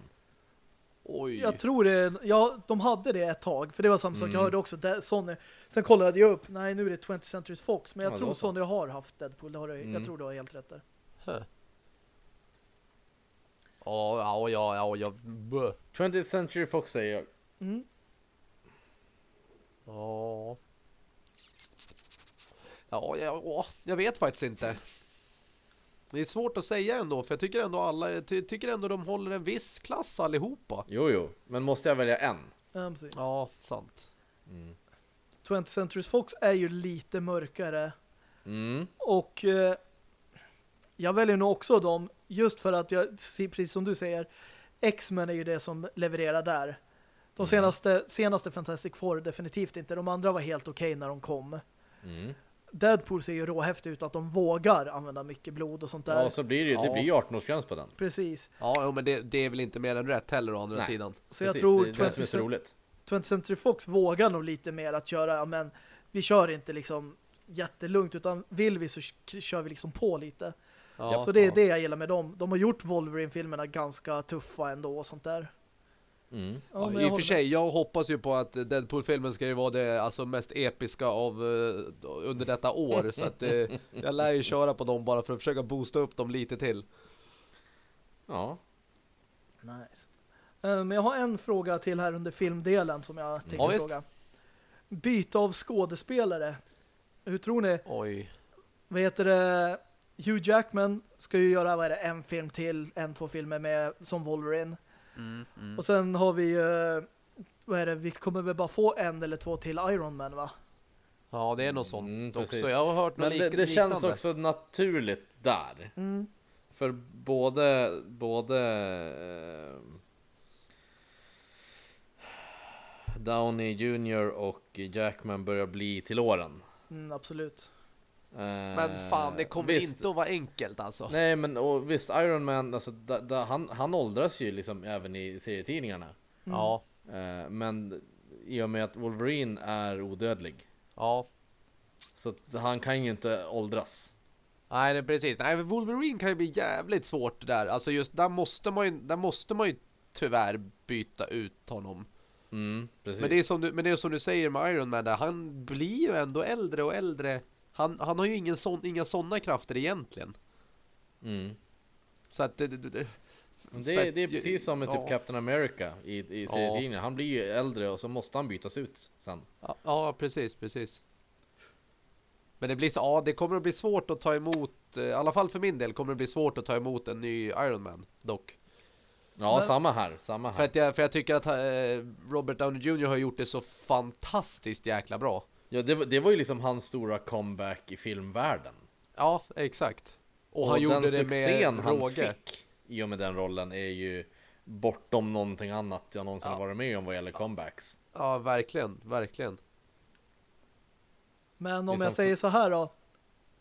Speaker 3: Oj.
Speaker 1: Jag tror det, ja de hade det ett tag för det var samma sak, jag
Speaker 2: Mm.
Speaker 1: hörde också De- Sony. Sen kollade jag upp, nej nu är det 20th Century Fox men jag
Speaker 2: Ja,
Speaker 1: tror. Sony har haft Deadpool, det har du,
Speaker 2: Mm.
Speaker 1: jag tror du har helt rätt där.
Speaker 3: Huh. Ja, ja, ja, ja, ja. Bö.
Speaker 2: 20th Century Fox säger jag.
Speaker 1: Mm.
Speaker 3: Ja, ja, ja, jag vet faktiskt inte. Det är svårt att säga ändå, för jag tycker ändå alla, jag ty tycker ändå de håller en viss klass allihopa.
Speaker 2: Jo, jo. Men måste jag välja en?
Speaker 1: Ja, precis.
Speaker 3: Ja, sant.
Speaker 2: Mm.
Speaker 1: 20th Century Fox är ju lite mörkare
Speaker 2: Mm.
Speaker 1: Och eh, jag väljer nog också dem just för att jag, precis som du säger, X-Men är ju det som levererar där. De
Speaker 2: Mm.
Speaker 1: senaste, senaste Fantastic Four definitivt inte. De andra var helt okej när de kom.
Speaker 2: Mm.
Speaker 1: Deadpool ser ju råhäftigt ut att de vågar använda mycket blod och sånt där.
Speaker 2: Ja, så blir det ju. Det blir ju 18-årsgräns på den.
Speaker 1: Precis.
Speaker 3: Ja, men det, det är väl inte mer än rätt heller å andra
Speaker 2: Nej.
Speaker 3: sidan.
Speaker 1: Så jag
Speaker 2: Precis,
Speaker 1: tror
Speaker 2: det är det som är så
Speaker 1: 20th,
Speaker 2: roligt.
Speaker 1: 20th Century Fox vågar nog lite mer att köra, ja, men vi kör inte liksom jättelugnt utan vill vi så kör vi liksom på lite.
Speaker 3: Ja,
Speaker 1: så det är
Speaker 3: ja.
Speaker 1: det jag gillar med dem. De har gjort Wolverine-filmerna ganska tuffa ändå och sånt där.
Speaker 2: Mm.
Speaker 1: Ja,
Speaker 3: Ja,
Speaker 1: men
Speaker 3: I
Speaker 1: jag
Speaker 3: och för sig, jag hoppas ju på att Deadpool-filmen ska ju vara det alltså, mest episka av eh, under detta år. så att eh, jag lär ju köra på dem bara för att försöka boosta upp dem lite till.
Speaker 2: Ja.
Speaker 1: Nice. Eh, Men jag har en fråga till här under filmdelen som jag tänkte
Speaker 3: Ja,
Speaker 1: fråga. Byte av skådespelare. Hur tror ni?
Speaker 3: Oj.
Speaker 1: Vad heter det? Hugh Jackman ska ju göra vad är det, en film till, en, två filmer med som Wolverine.
Speaker 3: Mm, mm.
Speaker 1: Och sen har vi ju, vad är det, vi kommer väl bara få en eller två till Iron Man va?
Speaker 3: Ja, det är något sånt
Speaker 2: Mm,
Speaker 3: också.
Speaker 2: precis.
Speaker 3: Jag har hört något
Speaker 2: Men det, det känns också naturligt där.
Speaker 1: Mm.
Speaker 2: För både, både eh, Downey Jr och Jackman börjar bli till åren.
Speaker 1: Mm, absolut.
Speaker 2: Eh,
Speaker 3: Men fan, det kommer
Speaker 2: visst,
Speaker 3: inte att vara enkelt alltså.
Speaker 2: Nej men och visst, Iron Man, alltså, da, da, han, han åldras ju liksom även i serietidningarna.
Speaker 1: Mm.
Speaker 3: Ja,
Speaker 2: Eh, men i och med att Wolverine är odödlig.
Speaker 3: ja.
Speaker 2: Så att han kan ju inte åldras.
Speaker 3: Nej, det är precis. Nej, Wolverine kan ju bli jävligt svårt där. Alltså just där måste man ju, där måste man ju tyvärr byta ut honom.
Speaker 2: Mm, precis.
Speaker 3: Men det, är som du, men det är som du säger med Iron Man där, han blir ju ändå äldre och äldre. Han, han har ju ingen sån, inga sådana krafter egentligen.
Speaker 2: mm.
Speaker 3: Så att det, det, det,
Speaker 2: Det,
Speaker 3: För
Speaker 2: det är precis som med typ
Speaker 3: ja.
Speaker 2: Captain America i, i serietidningen. Han blir ju äldre och så måste han bytas ut sen.
Speaker 3: Ja, ja, precis, precis. Men det blir så, ja, det kommer att bli svårt att ta emot, eh, i alla fall för min del kommer det bli svårt att ta emot en ny Iron Man dock.
Speaker 2: Ja,
Speaker 1: Men-
Speaker 2: samma här. Samma
Speaker 3: För
Speaker 2: här.
Speaker 3: att jag, för jag tycker att eh, Robert Downey Jr har gjort det så fantastiskt jäkla bra.
Speaker 2: Ja, det, var- det var ju liksom hans stora comeback i filmvärlden.
Speaker 3: Ja, exakt. Och,
Speaker 2: Och,
Speaker 3: han gjorde
Speaker 2: den
Speaker 3: det med
Speaker 2: han
Speaker 3: råge.
Speaker 2: fick i och med den rollen är ju bortom någonting annat jag någonsin
Speaker 3: Ja.
Speaker 2: varit med om vad gäller comebacks.
Speaker 3: Ja, verkligen, verkligen.
Speaker 1: Men om jag säger så här då.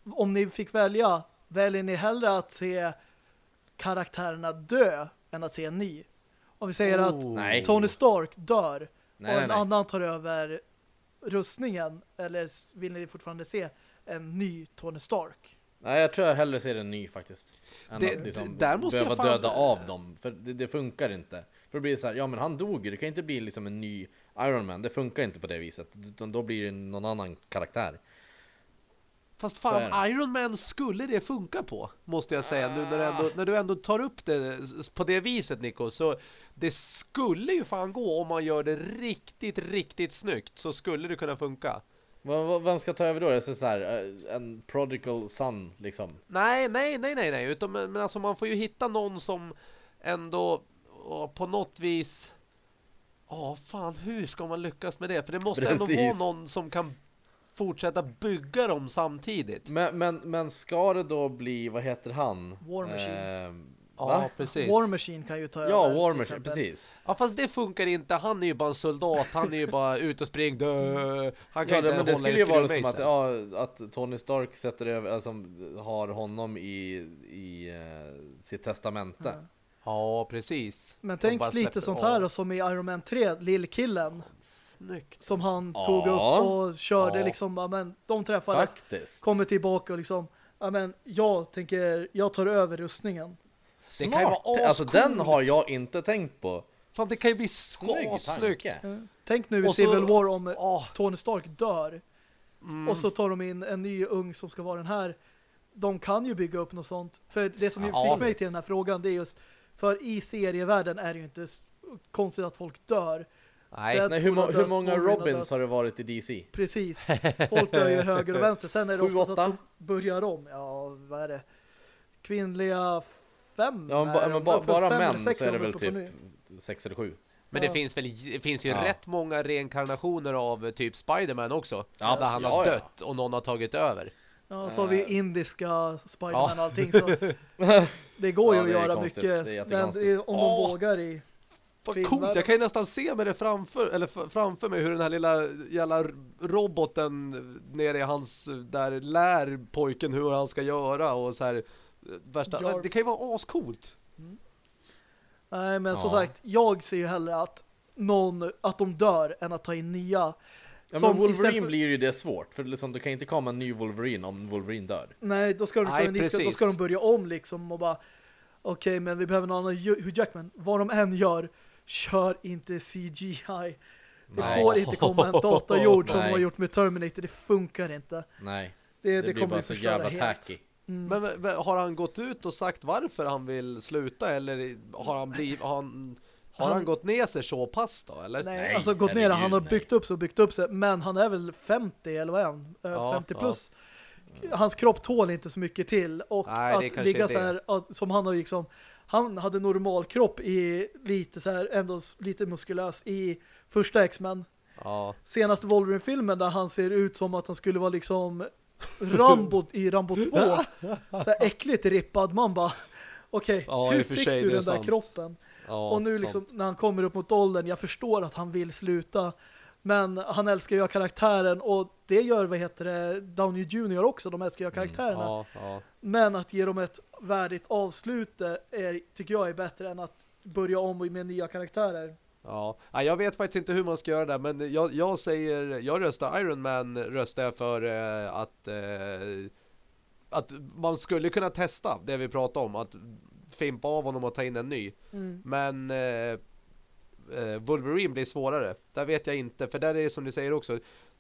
Speaker 1: Om ni fick välja, väljer ni hellre att se karaktärerna dö än att se en ny? Om vi säger att
Speaker 3: Oh.
Speaker 2: Nej.
Speaker 1: Tony Stark dör
Speaker 2: Nej,
Speaker 1: och
Speaker 2: nej,
Speaker 1: en
Speaker 2: nej.
Speaker 1: annan tar över rustningen eller vill ni fortfarande se en ny Tony Stark?
Speaker 2: Nej, jag tror jag hellre ser en ny faktiskt. Än
Speaker 3: Det-
Speaker 2: att liksom
Speaker 3: där måste jag
Speaker 2: behöva
Speaker 3: fan-
Speaker 2: döda av dem. För det, det funkar inte. För det blir så här, ja men han dog ju. Det kan inte bli liksom en ny Iron Man. Det funkar inte på det viset. Utan då blir det någon annan karaktär.
Speaker 3: Fast fan, Iron Man skulle det funka på, måste jag säga. Nu när du ändå, när du ändå tar upp det på det viset, Nico. Så det skulle ju fan gå om man gör det riktigt, riktigt snyggt. Så skulle det kunna funka.
Speaker 2: Vem ska ta över då? Det är så här, eh, en prodigal son liksom.
Speaker 3: Nej, nej, nej, nej, nej. Utan, men, alltså man får ju hitta någon som ändå på något vis... Ja, fan, hur ska man lyckas med det? För det måste ändå
Speaker 2: Precis.
Speaker 3: vara någon som kan fortsätta bygga dem samtidigt.
Speaker 2: Men, men, men ska det då bli, vad heter han?
Speaker 1: War Machine.
Speaker 2: Ehm,
Speaker 3: Ja,
Speaker 2: va?
Speaker 3: precis.
Speaker 1: War Machine kan ju ta
Speaker 2: Ja,
Speaker 1: över
Speaker 2: War Machine, precis.
Speaker 3: Ja fast det funkar inte, han är ju bara en soldat, han är ju bara ute och spring. Han kan
Speaker 2: Ja, men det skulle ju vara som att, ja, att Tony Stark sätter över, alltså, har honom i, i eh, sitt testamente.
Speaker 1: Ja.
Speaker 3: Ja precis.
Speaker 1: Men tänk lite sånt här då, som i Iron Man 3, lillkillen
Speaker 3: Snyggt.
Speaker 1: som han
Speaker 2: Ja.
Speaker 1: tog upp och körde
Speaker 2: Ja.
Speaker 1: liksom, ja, men de träffades,
Speaker 2: Faktiskt.
Speaker 1: kommer tillbaka och liksom, ja men jag tänker, jag tar över rustningen.
Speaker 3: Det kan ju
Speaker 2: Smart!
Speaker 3: vara
Speaker 2: Alltså den har jag inte tänkt på.
Speaker 3: Fan det kan ju bli
Speaker 2: Snygg
Speaker 3: snyggt.
Speaker 2: tanke.
Speaker 1: Tänk nu i Civil War om
Speaker 3: Ja.
Speaker 1: Tony Stark dör
Speaker 3: Mm.
Speaker 1: och så tar de in en ny ung som ska vara den här. De kan ju bygga upp något sånt. För det som
Speaker 3: Ja.
Speaker 1: fick mig till den här frågan det är just för i serievärlden är det ju inte konstigt att folk dör.
Speaker 3: Nej.
Speaker 2: Nej, hur, må,
Speaker 1: har
Speaker 2: hur
Speaker 1: dött,
Speaker 2: många Robins
Speaker 1: dött.
Speaker 2: har det varit i DC?
Speaker 1: Precis. Folk dör ju höger och vänster. Sen är det
Speaker 2: Sju,
Speaker 1: oftast
Speaker 2: åtta?
Speaker 1: att de börjar om. Ja, vad är det? Kvinnliga fem?
Speaker 2: Ja, men, ba, ba, bara
Speaker 1: Fem
Speaker 2: män
Speaker 1: sex
Speaker 2: så är det
Speaker 1: de
Speaker 2: väl typ sex eller sju.
Speaker 3: Men
Speaker 1: Ja.
Speaker 3: det finns väl, det finns ju
Speaker 2: Ja.
Speaker 3: rätt många reinkarnationer av typ Spiderman också.
Speaker 2: Ja,
Speaker 3: där han har
Speaker 2: ja.
Speaker 3: dött och någon har tagit över.
Speaker 1: Ja, så har vi
Speaker 2: Eh.
Speaker 1: indiska Spiderman
Speaker 3: Ja.
Speaker 1: och allting. Så det går ju
Speaker 2: Ja,
Speaker 1: att göra
Speaker 2: konstigt.
Speaker 1: mycket. Men om de
Speaker 3: Åh.
Speaker 1: vågar i
Speaker 3: Vad coolt, jag kan ju nästan se med det framför, eller framför mig hur den här lilla jävla roboten nere i hans, där lär pojken hur han ska göra och så här värsta,
Speaker 1: Jarvis.
Speaker 3: det kan ju vara ascoolt.
Speaker 1: Nej, men som
Speaker 2: Ja.
Speaker 1: sagt, jag ser ju hellre att någon, att de dör än att ta in nya.
Speaker 2: Ja,
Speaker 1: Som
Speaker 2: men Wolverine
Speaker 1: för-
Speaker 2: blir ju det svårt. För liksom, det kan inte komma en ny Wolverine om Wolverine dör.
Speaker 1: Nej, då ska de,
Speaker 3: Nej,
Speaker 1: liksom, ni ska, då ska de börja om liksom och bara okej, men vi behöver någon annan Hugh Jackman. Vad de än gör, kör inte CGI. Det
Speaker 2: Nej.
Speaker 1: får inte komma en datagjord som de
Speaker 2: Nej.
Speaker 1: har gjort med Terminator. Det funkar inte.
Speaker 2: Nej,
Speaker 1: Det,
Speaker 2: det,
Speaker 1: det,
Speaker 2: blir
Speaker 1: kommer
Speaker 2: bara så jävla
Speaker 1: helt. Mm.
Speaker 3: Men, har han gått ut och sagt varför han vill sluta eller har han blivit, har han, har han,
Speaker 1: Han-
Speaker 3: gått ner sig så pass då eller?
Speaker 1: Nej,
Speaker 2: Nej,
Speaker 1: alltså gått ner, han har byggt upp sig och byggt upp sig, men han är väl 50 eller vad är han? Eh,
Speaker 3: Ja,
Speaker 1: 50
Speaker 3: ja.
Speaker 1: plus. Hans kropp tål inte så mycket till och
Speaker 3: Nej,
Speaker 1: att ligga så här, att, som han har liksom han hade normal kropp i lite så här, ändå lite muskulös i första X-Men.
Speaker 3: Ja.
Speaker 1: Senaste Wolverine-filmen där han ser ut som att han skulle vara liksom Rambo i Rambo 2. Så här äckligt rippad. Man bara, okej,
Speaker 3: Ja, i
Speaker 1: hur fick du den där
Speaker 3: sant.
Speaker 1: kroppen?
Speaker 3: ja
Speaker 1: och nu
Speaker 3: sant.
Speaker 1: liksom när han kommer upp mot åldern, jag förstår att han vill sluta. Men han älskar ju karaktären och det gör, vad heter det, Downey Jr. också, de älskar ju göra karaktärerna.
Speaker 3: Ja, ja.
Speaker 1: Men att ge dem ett värdigt avslut är, tycker jag är bättre än att börja om med nya karaktärer.
Speaker 3: Ja, jag vet faktiskt inte hur man ska göra det men jag, jag säger, jag röstar Iron Man röstar jag för eh, att eh, att man skulle kunna testa det vi pratade om, att fimpa av honom och ta in en ny.
Speaker 1: Mm.
Speaker 3: Men eh, eh, Wolverine blir svårare. Där vet jag inte, för där är det som du säger också,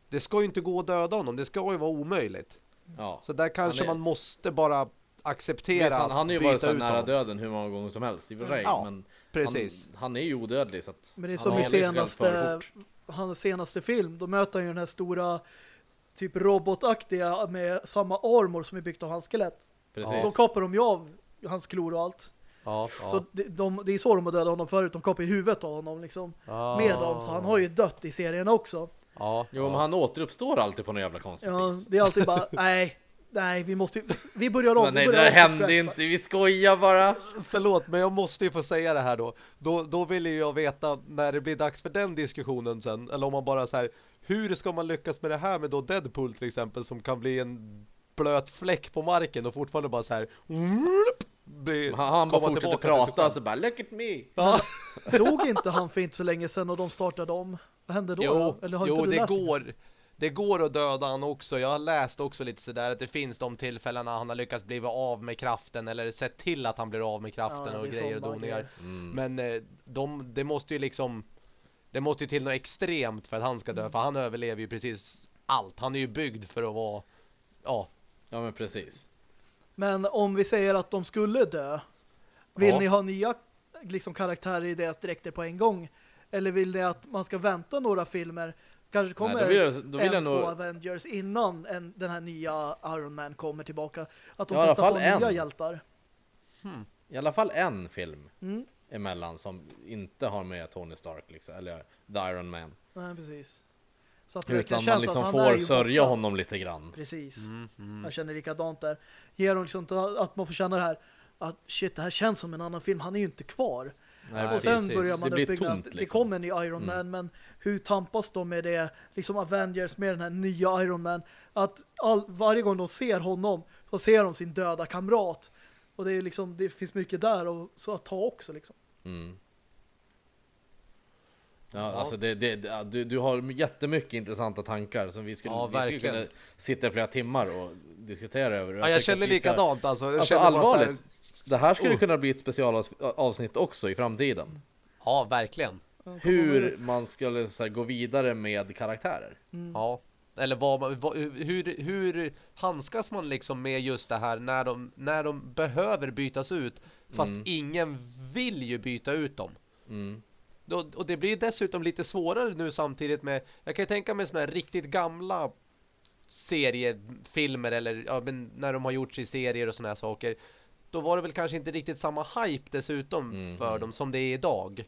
Speaker 3: det ska ju inte gå att döda honom, det ska ju vara omöjligt.
Speaker 2: Ja.
Speaker 3: Så där kanske
Speaker 2: är-
Speaker 3: man måste bara acceptera
Speaker 2: Visst, han, han har ju varit så nära
Speaker 3: honom.
Speaker 2: döden hur många gånger som helst i och för sig.
Speaker 3: Ja,
Speaker 2: men
Speaker 3: Precis.
Speaker 2: Han, han är ju odödlig så att
Speaker 1: Men det är
Speaker 2: han
Speaker 1: som
Speaker 2: har
Speaker 1: i senaste, hans senaste film. Då möter han ju den här stora typ robotaktiga med samma armor som är byggt av hans skelett.
Speaker 2: Precis.
Speaker 1: Då kapar de ju av hans klor och allt.
Speaker 3: Ja,
Speaker 1: Så det, de, det är så de har dödat honom förut. De kapar i huvudet av honom liksom.
Speaker 3: ja.
Speaker 1: Med dem. Så han har ju dött i serien också.
Speaker 3: Ja,
Speaker 2: Jo, men han återuppstår alltid på något jävla konstigt
Speaker 1: Ja,
Speaker 2: vis.
Speaker 1: det är alltid bara, nej, nej, vi måste vi börjar om.
Speaker 2: nej, det
Speaker 1: börjar
Speaker 2: där hände
Speaker 1: scratch.
Speaker 2: inte, vi skojar bara.
Speaker 3: Förlåt, men jag måste ju få säga det här då. Då, då vill ju jag veta när det blir dags för den diskussionen sen. Eller om man bara så här, hur ska man lyckas med det här med då Deadpool till exempel som kan bli en blöt fläck på marken och fortfarande bara så här bli,
Speaker 2: Han, han bara fortsätter prata så bara look at me.
Speaker 3: Ja,
Speaker 1: Dog inte han för inte så länge sedan och de startade om? Vad hände då?
Speaker 3: jo,
Speaker 1: då? Eller har
Speaker 3: jo
Speaker 1: inte du
Speaker 3: det
Speaker 1: läst
Speaker 3: går. Det går att döda han också. Jag har läst också lite sådär att det finns de tillfällena han har lyckats bli av med kraften eller sett till att han blir av med kraften
Speaker 1: Ja,
Speaker 3: och
Speaker 1: det
Speaker 3: grejer och doningar.
Speaker 2: Mm.
Speaker 3: Men eh, de, det måste ju liksom Det måste ju till något extremt för att han ska dö För han överlever ju precis allt Han är ju byggd för att vara Ja,
Speaker 2: Ja men precis.
Speaker 1: Men om vi säger att de skulle dö, vill
Speaker 3: Ja.
Speaker 1: ni ha nya liksom, karaktärer i deras dräkter på en gång? Eller vill ni att man ska vänta några filmer? Kanske kommer
Speaker 2: Nej, då vill jag, då vill
Speaker 1: en,
Speaker 2: jag
Speaker 1: två
Speaker 2: nog...
Speaker 1: Avengers innan en, den här nya Iron Man kommer tillbaka. Att de
Speaker 2: Ja,
Speaker 1: testar på
Speaker 2: fall
Speaker 1: nya
Speaker 2: en.
Speaker 1: hjältar.
Speaker 2: I alla fall en film
Speaker 1: Mm.
Speaker 2: emellan som inte har med Tony Stark liksom, eller The Iron Man.
Speaker 1: Nej, precis. Så att
Speaker 2: Utan man
Speaker 1: känns att
Speaker 2: liksom får sörja
Speaker 1: borta.
Speaker 2: honom lite grann.
Speaker 1: Precis.
Speaker 3: mm, mm.
Speaker 1: Jag känner likadant där. Ger dem liksom att man får känna det här att shit, det här känns som en annan film. Han är ju inte kvar.
Speaker 2: Nej,
Speaker 1: och
Speaker 2: precis.
Speaker 1: sen börjar man
Speaker 2: det blir
Speaker 1: uppbygga
Speaker 2: tomt
Speaker 1: att det
Speaker 2: liksom.
Speaker 1: kommer en ny Iron Man, men hur tampas de med det? Liksom Avengers med den här nya Iron Man. Att all, varje gång de ser honom så ser de sin döda kamrat. Och det är liksom, det finns mycket där och, så att ta också liksom.
Speaker 2: Mm. Ja, alltså det, det, det, du, du har jättemycket intressanta tankar som vi skulle,
Speaker 3: Ja,
Speaker 2: vi skulle kunna sitta i flera timmar och diskutera över.
Speaker 3: Ja,
Speaker 2: tycker
Speaker 3: jag känner
Speaker 2: ska-
Speaker 3: likadant alltså, jag
Speaker 2: Alltså allvarligt, det här skulle
Speaker 3: Oh.
Speaker 2: kunna bli ett specialavsnitt också i framtiden.
Speaker 3: Ja, verkligen
Speaker 2: Hur man skulle så här, gå vidare med karaktärer.
Speaker 1: Mm.
Speaker 3: Ja Eller vad, vad, hur, hur handskas man liksom med just det här när de, när de behöver bytas ut Fast
Speaker 2: Mm.
Speaker 3: ingen vill ju byta ut dem
Speaker 2: Mm.
Speaker 3: Och det blir dessutom lite svårare nu samtidigt med Jag kan ju tänka mig såna här riktigt gamla seriefilmer eller ja, men när de har gjorts i serier och såna här saker Då var det väl kanske inte riktigt samma hype dessutom
Speaker 2: Mm.
Speaker 3: för dem som det är idag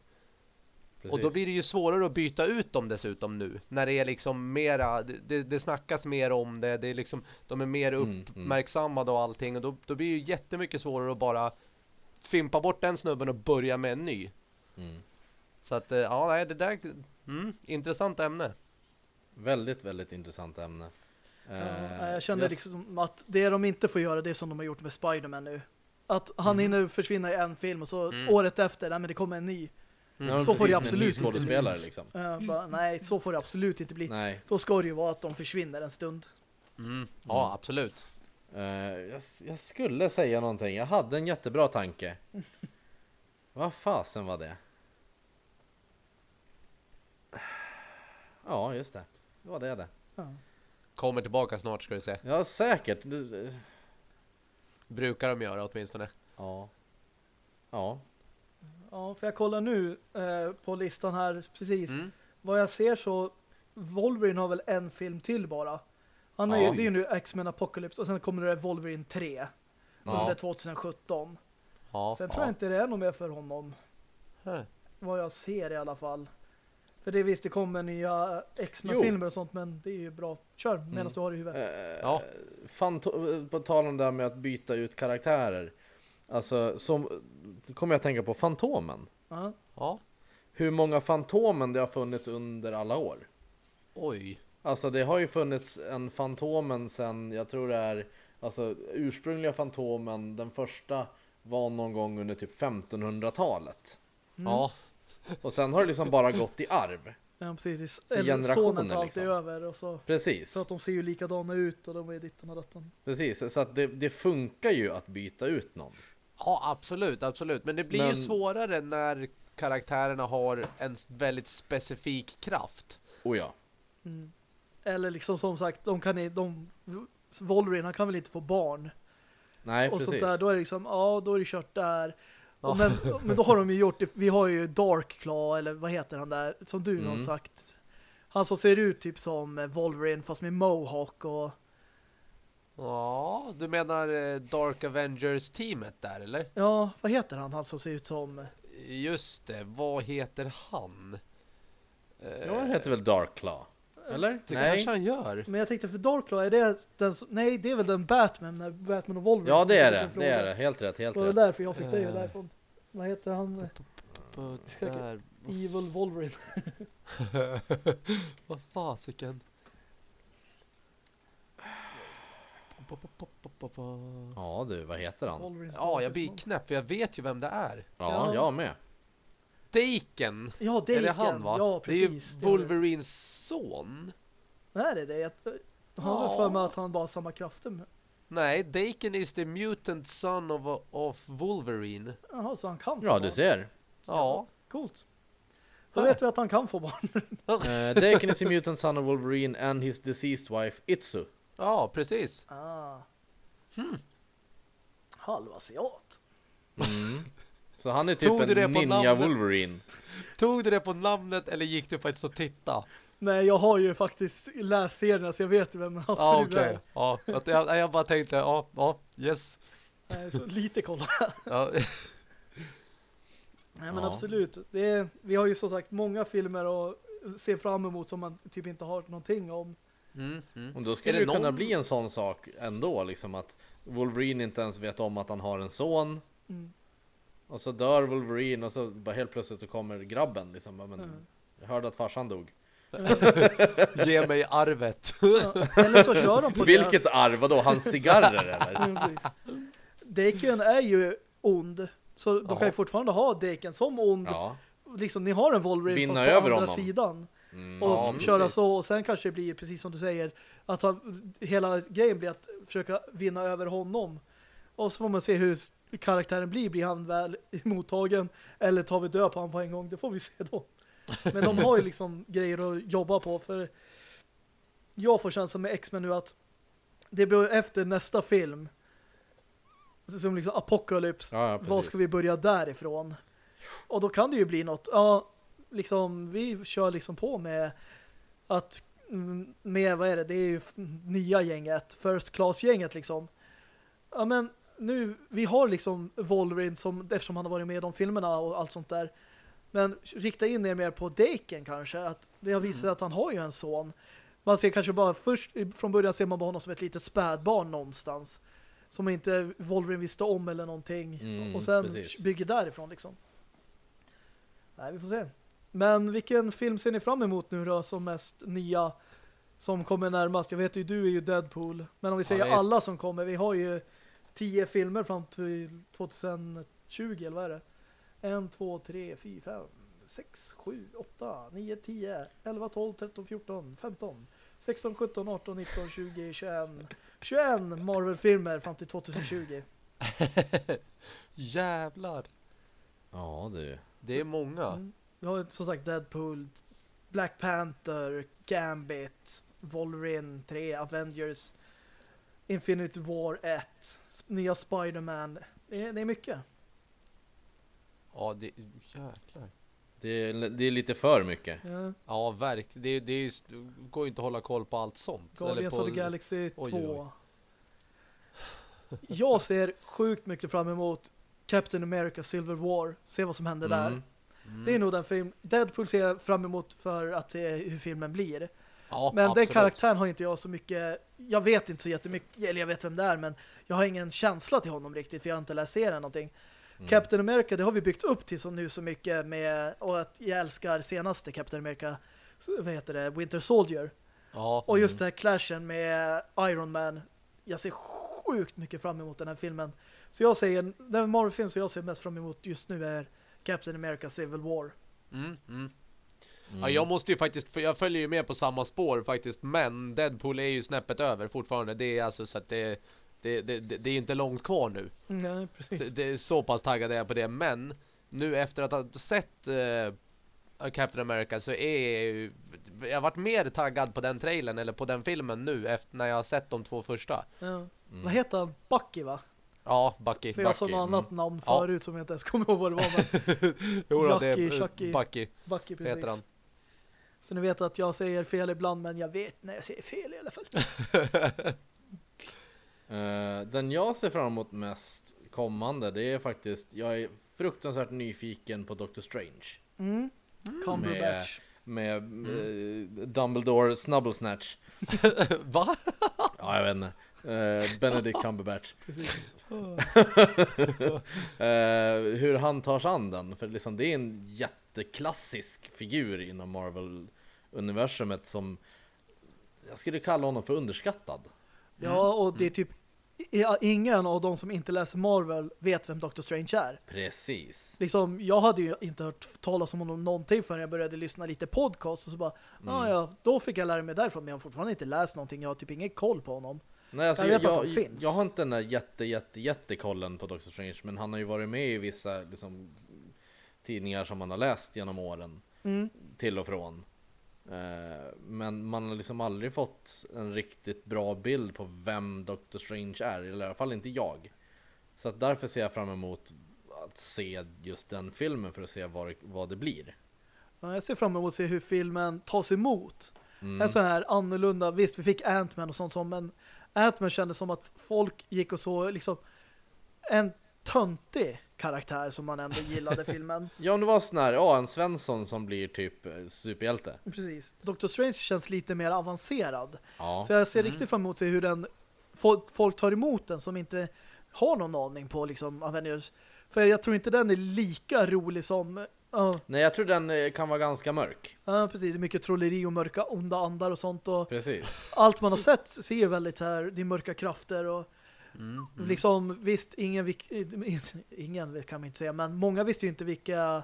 Speaker 2: Precis.
Speaker 3: Och då blir det ju svårare att byta ut dem dessutom nu När det är liksom mera Det, det, snackas mer om det, det är liksom De är mer
Speaker 2: Mm, mm.
Speaker 3: uppmärksammade och allting Och då, då blir det ju jättemycket svårare att bara Fimpa bort den snubben och börja med en ny
Speaker 2: Mm.
Speaker 3: Så att, eh, ja nej det där mm, Intressant ämne
Speaker 2: Väldigt, väldigt intressant ämne.
Speaker 1: Ja,
Speaker 2: Eh,
Speaker 1: jag känner
Speaker 2: jag-
Speaker 1: liksom att det de inte får göra det är som de har gjort med Spider-Man nu. Att han hinner försvinna i en film och så
Speaker 3: Mm.
Speaker 1: året efter, nej men det kommer en ny.
Speaker 2: Men
Speaker 1: så får det absolut inte
Speaker 2: skådespelare liksom.
Speaker 1: Uh, bara, nej, så får det absolut inte bli.
Speaker 2: Nej.
Speaker 1: Då ska det ju vara att de försvinner en stund.
Speaker 3: mm. Ja absolut
Speaker 2: Eh, jag, jag skulle säga någonting. Jag hade en jättebra tanke. Vad fasen var det? Ja, just det. Det var det det.
Speaker 1: Ja.
Speaker 3: Kommer tillbaka snart ska du se
Speaker 2: Ja, säkert.
Speaker 3: Brukar de göra åtminstone
Speaker 2: Ja. Ja.
Speaker 1: Ja, för jag kollar nu eh, på listan här precis.
Speaker 3: mm.
Speaker 1: Vad jag ser så Wolverine har väl en film till bara. Han
Speaker 2: Ja.
Speaker 1: ju, det är ju nu X-Men Apocalypse och sen kommer det Wolverine 3
Speaker 3: Ja.
Speaker 1: under 2017.
Speaker 3: Ja,
Speaker 1: Sen tror jag inte det är något mer för honom.
Speaker 3: Huh.
Speaker 1: Vad jag ser i alla fall. För det visst, det kommer nya X-Men-filmer och sånt, men det är ju bra. Kör, medan
Speaker 2: Mm.
Speaker 1: du har det i huvudet.
Speaker 2: Eh,
Speaker 3: Ja.
Speaker 2: Fanto- på tal om det här med att byta ut karaktärer. Alltså, som, kommer jag att tänka på Fantomen.
Speaker 1: Ja.
Speaker 3: Ja,
Speaker 2: Hur många Fantomen det har funnits under alla år.
Speaker 3: oj
Speaker 2: Alltså det har ju funnits en Fantomen sen, jag tror det är, alltså ursprungliga Fantomen, den första var någon gång under typ 1500-talet.
Speaker 1: Mm.
Speaker 3: Ja,
Speaker 2: Och sen har det liksom bara gått i arv.
Speaker 1: Ja, precis. Eller sonen tar alltid
Speaker 2: liksom.
Speaker 1: över och så.
Speaker 2: Precis,
Speaker 1: Så att de ser ju likadana ut och de är ditten och datten.
Speaker 2: precis. Så att det, det funkar ju att byta ut någon.
Speaker 3: ja absolut, absolut Men det blir ju
Speaker 2: Men-
Speaker 3: svårare när karaktärerna har en väldigt specifik kraft
Speaker 2: Oh ja.
Speaker 1: Mm. Eller liksom som sagt, de kan de Wolverine, han kan väl inte få barn.
Speaker 2: Nej,
Speaker 1: och
Speaker 2: precis.
Speaker 1: sånt där, då är det liksom, ja, då är det kört där. Och men, men då har de ju gjort det, vi har ju Dark Claw, eller vad heter han där, som du har
Speaker 2: Mm.
Speaker 1: sagt. Han som ser ut typ som Wolverine fast med Mohawk och
Speaker 3: Ja, du menar eh, Dark Avengers-teamet där, eller?
Speaker 1: ja, vad heter han? Han som ser ut som
Speaker 3: Just det, vad heter han? Eh,
Speaker 2: Ja, det heter väl Dark Claw? Eller?
Speaker 3: Det
Speaker 2: Nej.
Speaker 3: kanske han gör.
Speaker 1: Men jag tänkte för Dark Claw, är det den som, nej det är väl den Batman, när Batman och Wolverine
Speaker 2: Ja, det är det. Det är det. Helt rätt, helt
Speaker 1: Det var
Speaker 2: rätt.
Speaker 1: därför jag fick det
Speaker 3: Eh.
Speaker 1: därifrån. Vad heter han?
Speaker 3: Där.
Speaker 1: Evil Wolverine.
Speaker 3: Vad fasiken.
Speaker 2: Ja du, vad heter han?
Speaker 3: Ja, jag blir knäpp för jag vet ju vem det är.
Speaker 2: Ja,
Speaker 1: Ja.
Speaker 2: jag med.
Speaker 3: Daken!
Speaker 1: Ja,
Speaker 3: Är det
Speaker 1: Daken.
Speaker 3: han va?
Speaker 1: Ja, precis.
Speaker 3: Det är ju Wolverines son.
Speaker 1: Är det det? Jag har
Speaker 3: Ja.
Speaker 1: för mig att han bara har samma krafter.
Speaker 3: Nej, Daken is the mutant son of, of Wolverine.
Speaker 1: Jaha, så han kan få
Speaker 2: Ja,
Speaker 1: barn.
Speaker 2: du ser.
Speaker 3: Ja.
Speaker 1: Coolt. Då vet vi att han kan få barn.
Speaker 2: Uh, Daken is a mutant son of Wolverine and his deceased wife Itsu.
Speaker 3: Ja, precis.
Speaker 1: Ah.
Speaker 3: Hmm.
Speaker 1: Halvasiat.
Speaker 2: Mm. Så han är typ en
Speaker 3: på
Speaker 2: ninja
Speaker 3: namnet?
Speaker 2: Wolverine.
Speaker 3: Tog du det på namnet eller gick du faktiskt och titta?
Speaker 1: Nej, jag har ju faktiskt läst serierna så jag vet vem hans
Speaker 3: Ja,
Speaker 1: fru
Speaker 3: okej.
Speaker 1: är.
Speaker 3: Ja, att jag, jag bara tänkte, ja, ja, yes.
Speaker 1: Nej, så lite kolla.
Speaker 3: Ja.
Speaker 1: Nej, men
Speaker 2: Ja.
Speaker 1: absolut. Det är, vi har ju som sagt många filmer att se fram emot som man typ inte har någonting om.
Speaker 3: Mm, mm.
Speaker 2: Och då skulle
Speaker 3: det
Speaker 2: det kunna
Speaker 3: någon-
Speaker 2: bli en sån sak ändå, liksom att Wolverine inte ens vet om att han har en son.
Speaker 1: Mm.
Speaker 2: Och så dör Wolverine och så bara helt plötsligt så kommer grabben liksom. Men
Speaker 1: Mm.
Speaker 2: jag hörde att farsan dog.
Speaker 3: Ge mig arvet.
Speaker 1: Ja, eller så kör de på det.
Speaker 2: Vilket arv? Vadå? Hans cigarrer eller?
Speaker 1: Daken är ju ond. Så de
Speaker 2: Ja.
Speaker 1: kan ju fortfarande ha Daken som ond.
Speaker 2: Ja.
Speaker 1: Liksom, ni har en Wolverine
Speaker 2: Vinna
Speaker 1: fast på
Speaker 2: över
Speaker 1: andra
Speaker 2: honom.
Speaker 1: sidan.
Speaker 2: Mm.
Speaker 1: Och
Speaker 3: Ja,
Speaker 1: köra
Speaker 3: precis.
Speaker 1: så. Och sen kanske det blir, precis som du säger, att han, hela grejen blir att försöka vinna över honom. Och så får man se hur karaktären blir. Blir han väl mottagen? Eller tar vi död på honom på en gång? Det får vi se då. Men de har ju liksom grejer att jobba på. För jag får känslan med X-Men nu att det blir efter nästa film som liksom Apocalypse
Speaker 2: Ja, ja,
Speaker 1: vad ska vi börja därifrån? Och då kan det ju bli något. Ja, liksom vi kör liksom på med att mm, med vad är det? Det är ju nya gänget, first class gänget liksom. Ja men nu vi har liksom Wolverine som eftersom han har varit med i de filmerna och allt sånt där. Men rikta in er mer på Daken kanske att det har visat sig att han har ju en son. Man ser kanske bara först från början ser man bara honom som ett litet spädbarn någonstans som inte Wolverine visste om eller någonting.
Speaker 2: Mm,
Speaker 1: och sen
Speaker 2: precis.
Speaker 1: bygger därifrån liksom. Nej, vi får se. Men vilken film ser ni fram emot nu då som mest nya som kommer närmast? Jag vet ju, du är ju Deadpool. Men om vi säger
Speaker 3: visst.
Speaker 1: alla som kommer, vi har ju tio filmer fram till 2020, eller vad är det? En, två, tre, fyra, fem, sex, sju, åtta, nio, tio, elva, tolv, tretton, fjorton, femton, sexton, sjutton, arton, nitton, tjugo, tjugoen, 21 Marvel-filmer fram till 2020.
Speaker 3: Jävlar.
Speaker 2: Ja, du.
Speaker 3: Det är många.
Speaker 1: Mm. Vi har ju som sagt Deadpool, Black Panther, Gambit, Wolverine 3, Avengers, Infinity War 1, s- nya Spider-Man. Det det är mycket.
Speaker 3: Ja, det, jäklar.
Speaker 2: Det är, det är lite för mycket.
Speaker 1: Ja.
Speaker 3: Ja, verkligen. Det, det är det går ju inte att hålla koll på allt sånt.
Speaker 1: Guardians
Speaker 3: på,
Speaker 1: of the Galaxy 2.
Speaker 3: Oj, oj.
Speaker 1: Jag ser sjukt mycket fram emot Captain America Civil War. Se vad som händer där.
Speaker 2: Mm.
Speaker 3: Mm.
Speaker 1: Det är nog den film. Deadpool ser jag fram emot för att se hur filmen blir.
Speaker 3: ja,
Speaker 1: Men
Speaker 3: absolut.
Speaker 1: den karaktären har inte jag så mycket Jag vet inte så jättemycket Eller jag vet vem det är Men jag har ingen känsla till honom riktigt För jag har inte läst serien någonting
Speaker 2: Mm.
Speaker 1: Captain America, det har vi byggt upp till så nu så mycket med Och att jag älskar senaste Captain America Vad heter det? Winter Soldier
Speaker 3: Ja,
Speaker 1: Och just den här clashen med Iron Man Jag ser sjukt mycket fram emot den här filmen Så jag säger Den Marvel-film som jag ser mest fram emot just nu är Captain America Civil War
Speaker 3: mm, mm.
Speaker 2: Mm.
Speaker 3: Ja, jag måste ju faktiskt, för jag följer ju med på samma spår faktiskt, men Deadpool är ju snäppet över fortfarande. Det är alltså så att det, det, det, det, är inte långt kvar nu.
Speaker 1: Nej, precis
Speaker 3: Det, det är så pass taggad jag på det, men nu efter att ha sett eh, Captain America så är jag ju, jag har varit mer taggad på den trailern eller på den filmen nu efter när jag har sett de två första.
Speaker 1: ja.
Speaker 2: Mm.
Speaker 1: Vad heter han? Bucky va?
Speaker 3: Ja, Bucky.
Speaker 1: För jag sa
Speaker 2: Bucky,
Speaker 1: något annat
Speaker 2: mm.
Speaker 1: namn
Speaker 3: Ja.
Speaker 1: förut som jag inte ens kommer ihåg vad det var. Men
Speaker 3: Jo då, det är
Speaker 1: Chucky.
Speaker 3: Bucky
Speaker 1: Bucky
Speaker 3: heter han.
Speaker 1: precis. Så ni vet att jag säger fel ibland men jag vet när jag säger fel i alla fall.
Speaker 2: Eh, den jag ser fram emot mest kommande, det är faktiskt, jag är fruktansvärt nyfiken på Doctor Strange.
Speaker 1: Mm. Cumberbatch.
Speaker 2: Med eh, Dumbledore Snubblesnatch.
Speaker 3: Va?
Speaker 2: Ja, jag vet inte. Eh, Benedict Cumberbatch. Eh, hur han tar sig an den, för liksom, det är en jätteklassisk figur inom Marvel-universumet som jag skulle kalla honom för underskattad.
Speaker 1: Ja, och det är typ i- ingen av de som inte läser Marvel vet vem Doctor Strange är.
Speaker 2: Precis.
Speaker 1: Liksom, jag hade ju inte hört talas om honom någonting förrän jag började lyssna lite podcast och så bara, ah, ja, då fick jag lära mig därifrån men jag har fortfarande inte läst någonting, jag har typ ingen koll på honom.
Speaker 2: Nej, alltså,
Speaker 1: Jag
Speaker 2: jag,
Speaker 1: vet att
Speaker 2: jag,
Speaker 1: de finns.
Speaker 2: jag har inte den där jätte, jätte, jättekollen på Doctor Strange, men han har ju varit med i vissa liksom, tidningar som man har läst genom åren,
Speaker 1: Mm.
Speaker 2: till och från. Eh, men man har liksom aldrig fått en riktigt bra bild på vem Doctor Strange är, eller i alla fall inte jag. Så att därför ser jag fram emot att se just den filmen för att se vad, det- vad det blir.
Speaker 1: Ja, jag ser fram emot att se hur filmen tas emot.
Speaker 2: Mm.
Speaker 1: En sån här annorlunda, visst vi fick Ant-Man och sånt som, men Ant-Man kändes som att folk gick och så liksom en töntig karaktär som man ändå gillade filmen.
Speaker 2: Ja, om det var sån här, ja, en Svensson som blir typ eh, superhjälte.
Speaker 1: Precis. Doctor Strange känns lite mer avancerad.
Speaker 2: Ja.
Speaker 1: Så jag ser riktigt fram emot se hur den folk, folk tar emot den som inte har någon aning på liksom Avengers. För jag tror inte den är lika rolig som ja,
Speaker 2: Nej, jag tror den eh, kan vara ganska mörk.
Speaker 1: ja, precis, det är mycket trolleri och mörka onda andar och sånt och
Speaker 2: Precis.
Speaker 1: allt man har sett ser ju väldigt så här, det är mörka krafter och
Speaker 3: Mm.
Speaker 1: liksom visst, ingen, ingen kan man inte säga, men många visste ju inte vilka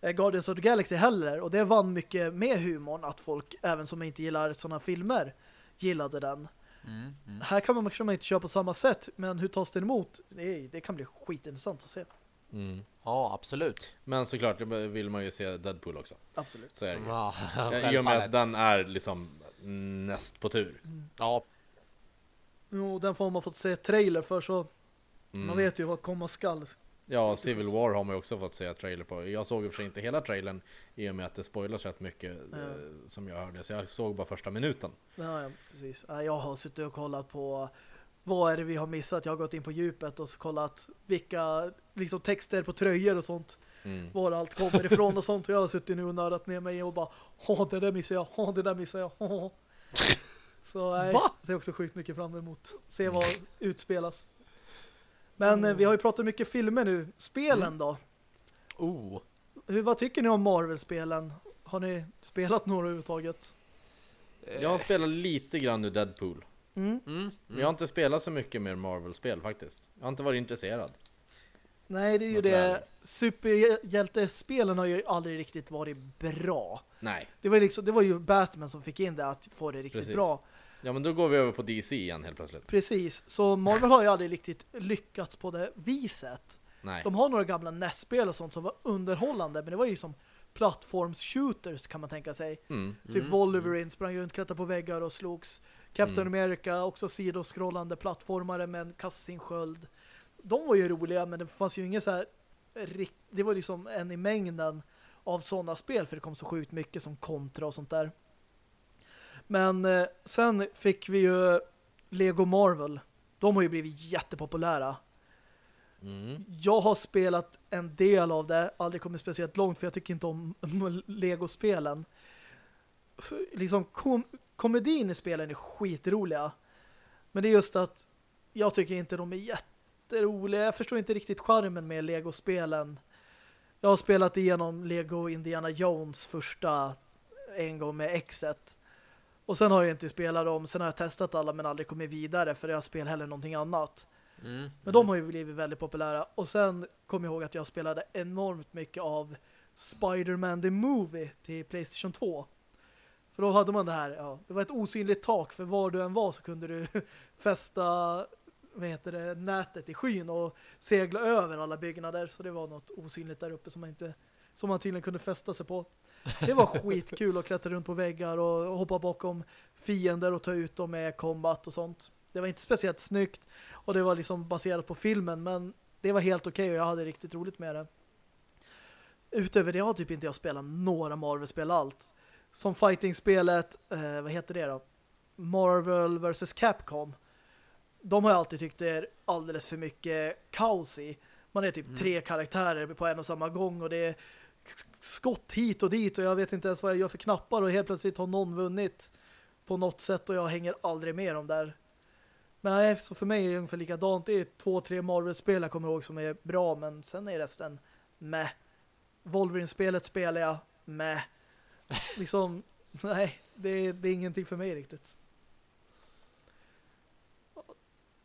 Speaker 1: eh, Guardians of the Galaxy heller och det vann mycket med humorn att folk, även som inte gillar sådana filmer, gillade den.
Speaker 3: Mm. Mm.
Speaker 1: Här kan man kanske inte köra på samma sätt, men hur tas den emot? Det, det kan bli skitintressant att se.
Speaker 2: Mm.
Speaker 3: Ja, absolut.
Speaker 2: Men såklart det vill man ju se Deadpool också.
Speaker 1: Absolut.
Speaker 2: Så är det ju.
Speaker 3: Ja,
Speaker 2: Eh, I och med att den är liksom näst på tur.
Speaker 3: Ja,
Speaker 1: Och den får man fått se trailer för så
Speaker 2: Mm.
Speaker 1: man vet ju vad komma skall.
Speaker 2: Ja, Civil War har man ju också fått se trailer på. Jag såg i och för sig inte hela trailern i och med att det spoilas rätt mycket
Speaker 1: Ja.
Speaker 2: eh, som jag hörde. Så jag såg bara första minuten.
Speaker 1: Ja, ja, precis. Ja, Jag har suttit och kollat på vad är det vi har missat. Jag har gått in på djupet och kollat vilka liksom, texter på tröjor och sånt.
Speaker 2: Mm.
Speaker 1: Var allt kommer ifrån och sånt. Och jag har suttit nu och nördat ner mig och bara Åh, det där missar jag. Åh, det där missar jag. Så nej,
Speaker 3: Va?
Speaker 1: ser också sjukt mycket fram emot. Se vad utspelas. Men eh, vi har ju pratat mycket filmer nu. Spelen
Speaker 3: Mm.
Speaker 1: då?
Speaker 3: oh.
Speaker 1: Hur, vad tycker ni om Marvel-spelen? Har ni spelat några överhuvudtaget?
Speaker 2: Jag har spelat lite grann nu Deadpool.
Speaker 1: Mm.
Speaker 3: Mm.
Speaker 2: Men jag har inte spelat så mycket mer Marvel-spel faktiskt. Jag har inte varit intresserad.
Speaker 1: Nej, det är ju det. Superhjältespelen har ju aldrig riktigt varit bra.
Speaker 2: Nej.
Speaker 1: Det var, liksom, det var ju Batman som fick in det att få det riktigt
Speaker 2: Precis.
Speaker 1: bra.
Speaker 2: Ja men då går vi över på DC igen helt plötsligt.
Speaker 1: Precis. Så Marvel har ju aldrig riktigt lyckats på det viset.
Speaker 2: Nej.
Speaker 1: De har några gamla NES-spel och sånt som var underhållande, men det var ju som plattforms-shooters kan man tänka sig.
Speaker 2: Mm.
Speaker 1: Typ
Speaker 3: Mm,
Speaker 1: Wolverine sprang runt, klättrade på väggar och slogs. Captain
Speaker 2: Mm.
Speaker 1: America, också sidoskrollande plattformare men kastade sin sköld. De var ju roliga, men det fanns ju inget så här det var liksom en i mängden av sådana spel, för det kom så sjukt mycket som kontra och sånt där. Men eh, sen fick vi ju Lego Marvel. De har ju blivit jättepopulära.
Speaker 2: Mm.
Speaker 1: Jag har spelat en del av det, aldrig kommit speciellt långt för jag tycker inte om Lego-spelen. Liksom kom komedin i spelen är skitroliga. Men det är just att jag tycker inte de är jätteroliga. Jag förstår inte riktigt charmen med Lego-spelen. Jag har spelat igenom Lego Indiana Jones första en gång med X-et. Och sen har jag inte spelat dem. Sen har jag testat alla men aldrig kommit vidare för jag spelar heller någonting annat.
Speaker 3: Mm.
Speaker 1: Men de har ju blivit väldigt populära. Och sen kom jag ihåg att jag spelade enormt mycket av Spider-Man The Movie till Playstation 2. För då hade man det här, ja, det var ett osynligt tak för var du än var så kunde du fästa vad heter det, nätet i skyn och segla över alla byggnader. Så det var något osynligt där uppe som man inte som man tydligen kunde fästa sig på. Det var skitkul att klättra runt på väggar och hoppa bakom fiender och ta ut dem med combat och sånt. Det var inte speciellt snyggt och det var liksom baserat på filmen men det var helt okej okay och jag hade riktigt roligt med det. Utöver det har typ inte jag spelat några Marvel-spel allt. Som fighting-spelet, eh, vad heter det då? Marvel vs. Capcom. De har jag alltid tyckt är alldeles för mycket kaos i. Man är typ mm. tre karaktärer på en och samma gång och det är skott hit och dit och jag vet inte ens vad jag gör för knappar och helt plötsligt har någon vunnit på något sätt och jag hänger aldrig med dem där. Men nej, så för mig är det ungefär likadant. Det är två, tre Marvel-spel jag kommer ihåg som är bra men sen är resten med. Wolverine-spelet spelar jag med. Liksom, nej, det, det är ingenting för mig riktigt.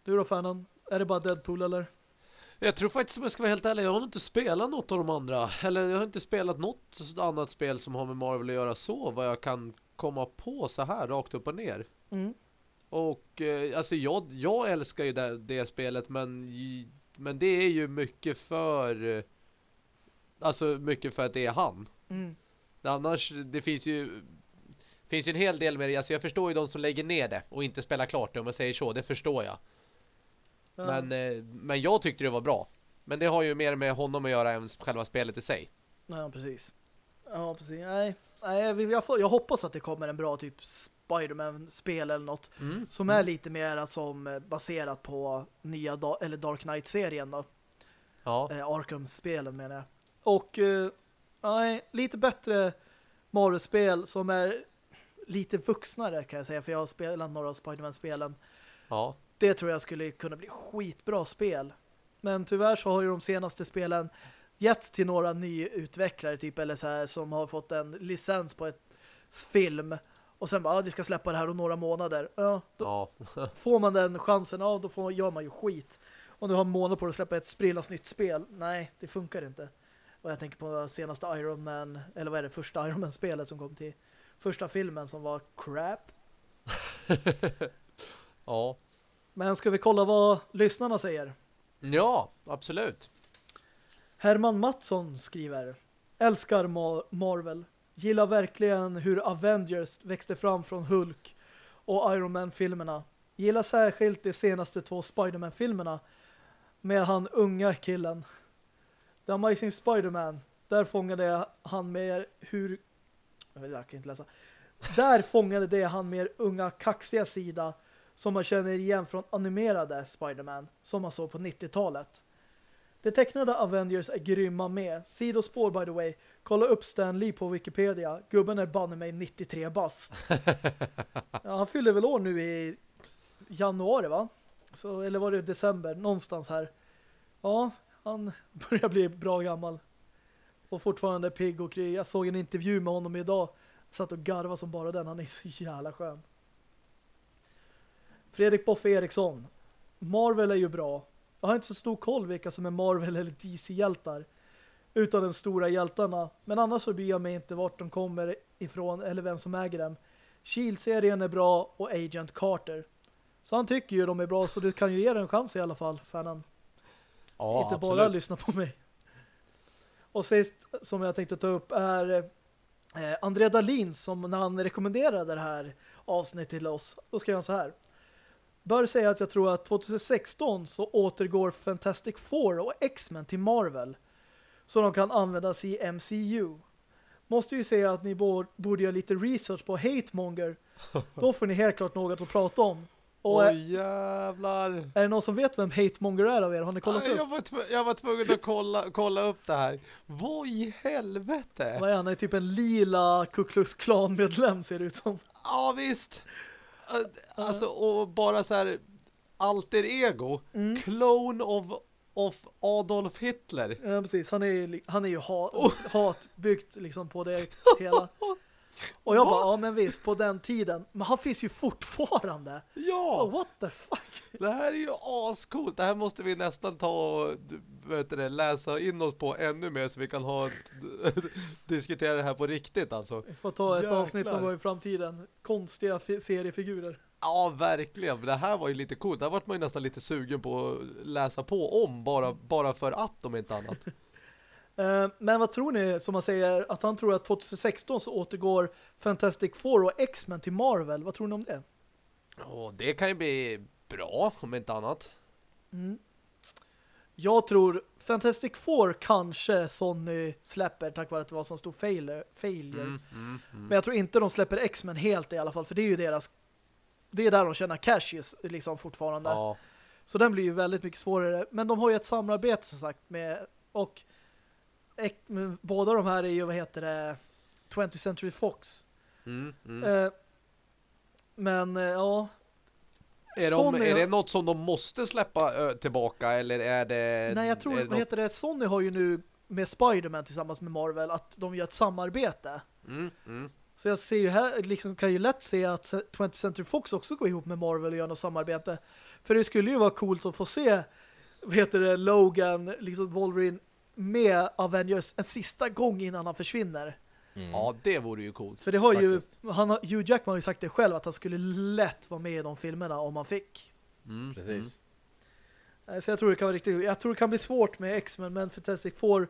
Speaker 1: Du då, fanen? Är det bara Deadpool eller?
Speaker 3: Jag tror faktiskt, om jag ska vara helt ärlig, jag har inte spelat något av de andra. Eller jag har inte spelat något annat spel som har med Marvel att göra så, vad jag kan komma på så här, rakt upp och ner. Mm. Och eh, alltså jag, jag älskar ju det, det spelet, men, men det är ju mycket för... Alltså mycket för att det är han. Mm. Annars, det finns ju finns ju en hel del med det. Alltså jag förstår ju de som lägger ner det och inte spelar klart det om man säger så. Det förstår jag. Men, eh, men jag tyckte det var bra. Men det har ju mer med honom att göra än själva spelet i sig.
Speaker 1: Ja, precis. Ja, precis. Nej, nej jag, får, jag hoppas att det kommer en bra typ Spiderman-spel eller något mm. som är lite mer som eh, baserat på nya da eller Dark Knight-serien då. Ja. Eh, Arkham-spelen menar jag. Och eh, nej, lite bättre Mario-spel som är lite vuxnare kan jag säga för jag har spelat några av Spiderman-spelen. Ja det tror jag skulle kunna bli skitbra spel. Men tyvärr så har ju de senaste spelen getts till några nyutvecklare typ eller så här som har fått en licens på ett film och sen bara, ja, de ska släppa det här om några månader. Ja, då ja. får man den chansen, ja, då får, gör man ju skit. Om du har en månad på att släppa ett sprillans nytt spel, nej, det funkar inte. Och jag tänker på senaste Iron Man, eller vad är det, första Iron Man-spelet som kom till första filmen som var crap. ja. Men ska vi kolla vad lyssnarna säger?
Speaker 3: Ja, absolut.
Speaker 1: Herman Mattsson skriver Älskar Mar Marvel. Gillar verkligen hur Avengers växte fram från Hulk och Iron Man-filmerna. Gillar särskilt de senaste två Spider-Man-filmerna med han unga killen. The Amazing Spider-Man. Där fångade han med hur... Jag kan inte läsa. Där fångade det han med unga kaxiga sida som man känner igen från animerade Spider-Man som man såg på 90-talet. De tecknade Avengers är grymma med. Sidospår by the way. Kolla upp Stan Lee på Wikipedia. Gubben är banne mig 93 bast. ja, han fyller väl år nu i januari va? Så, eller var det december? Någonstans här. Ja, han börjar bli bra gammal. Och fortfarande pigg och kry. Jag såg en intervju med honom idag. Jag satt och garvade som bara den. Han är så jävla skön. Fredrik Boffe Eriksson. Marvel är ju bra. Jag har inte så stor koll vilka som är Marvel eller DC-hjältar. Utan de stora hjältarna. Men annars så bryr jag mig inte vart de kommer ifrån eller vem som äger dem. Shield-serien är bra och Agent Carter. Så han tycker ju de är bra så du kan ju ge den en chans i alla fall, fanen. Ja, inte absolut. bara lyssna på mig. Och sist som jag tänkte ta upp är eh, André Dahlin som när han rekommenderade det här avsnittet till oss. Då skrev han så här bör säga att jag tror att 2016 så återgår Fantastic Four och X-Men till Marvel så de kan användas i MCU. Måste ju säga att ni borde göra lite research på Hatemonger. Då får ni helt klart något att prata om.
Speaker 3: Och Oj, jävlar.
Speaker 1: Är det någon som vet vem Hatemonger är av er? Har ni kollat upp?
Speaker 3: Jag var, jag var tvungen att kolla, kolla upp det här. Vad i helvete?
Speaker 1: Vad är han? är typ en lila Ku Klux Klan-medlem ser det ut som.
Speaker 3: Ja, visst. Alltså, och bara så här alter ego. Mm. Clone of, of Adolf Hitler.
Speaker 1: Ja, precis. Han är, han är ju hat, oh. hatbyggt liksom på det hela. Och jag bara, ja men visst, på den tiden. Men han finns ju fortfarande.
Speaker 3: Ja.
Speaker 1: Oh, what the fuck?
Speaker 3: Det här är ju ascoolt. Det här måste vi nästan ta och vet läsa in oss på ännu mer så vi kan ha diskutera det här på riktigt alltså.
Speaker 1: Vi får ta ett Jäklar. avsnitt någon gång i framtiden. Konstiga seriefigurer.
Speaker 3: Ja, verkligen. Det här var ju lite coolt. Det här vart man ju nästan lite sugen på att läsa på om bara, bara för att, om inte annat.
Speaker 1: Eh, men vad tror ni, som man säger, att han tror att 2016 så återgår Fantastic Four och X-Men till Marvel. Vad tror ni om det?
Speaker 3: Oh, det kan ju bli bra, om inte annat.
Speaker 1: Mm. Jag tror Fantastic Four kanske Sony släpper tack vare att det var så stor failure. failure.
Speaker 3: Mm, mm, mm.
Speaker 1: Men jag tror inte de släpper X-Men helt i alla fall. För det är ju deras... Det är där de tjänar cash liksom fortfarande.
Speaker 3: Ja,
Speaker 1: Så den blir ju väldigt mycket svårare. Men de har ju ett samarbete som sagt med... Och båda de här är ju, vad heter det... 20th Century Fox.
Speaker 3: mm, mm.
Speaker 1: Eh, men eh, ja...
Speaker 3: Är, de, är det något som de måste släppa tillbaka eller är det...
Speaker 1: Nej, jag tror,
Speaker 3: det
Speaker 1: vad heter det? Sony har ju nu med Spider-Man tillsammans med Marvel att de gör ett samarbete.
Speaker 3: Mm, mm.
Speaker 1: Så jag ser ju här, liksom kan ju lätt se att 20th Century Fox också går ihop med Marvel och gör något samarbete. För det skulle ju vara coolt att få se, vad heter det, Logan, liksom Wolverine med Avengers en sista gång innan han försvinner.
Speaker 2: Mm.
Speaker 3: Ja, det vore ju coolt.
Speaker 1: För det har ju, han har, Hugh Jackman har ju sagt det själv att han skulle lätt vara med i de filmerna om han fick.
Speaker 3: Mm,
Speaker 2: Precis.
Speaker 1: Eh, Så jag tror det kan vara riktigt, jag tror det kan bli svårt med X-Men men Fantastic Four,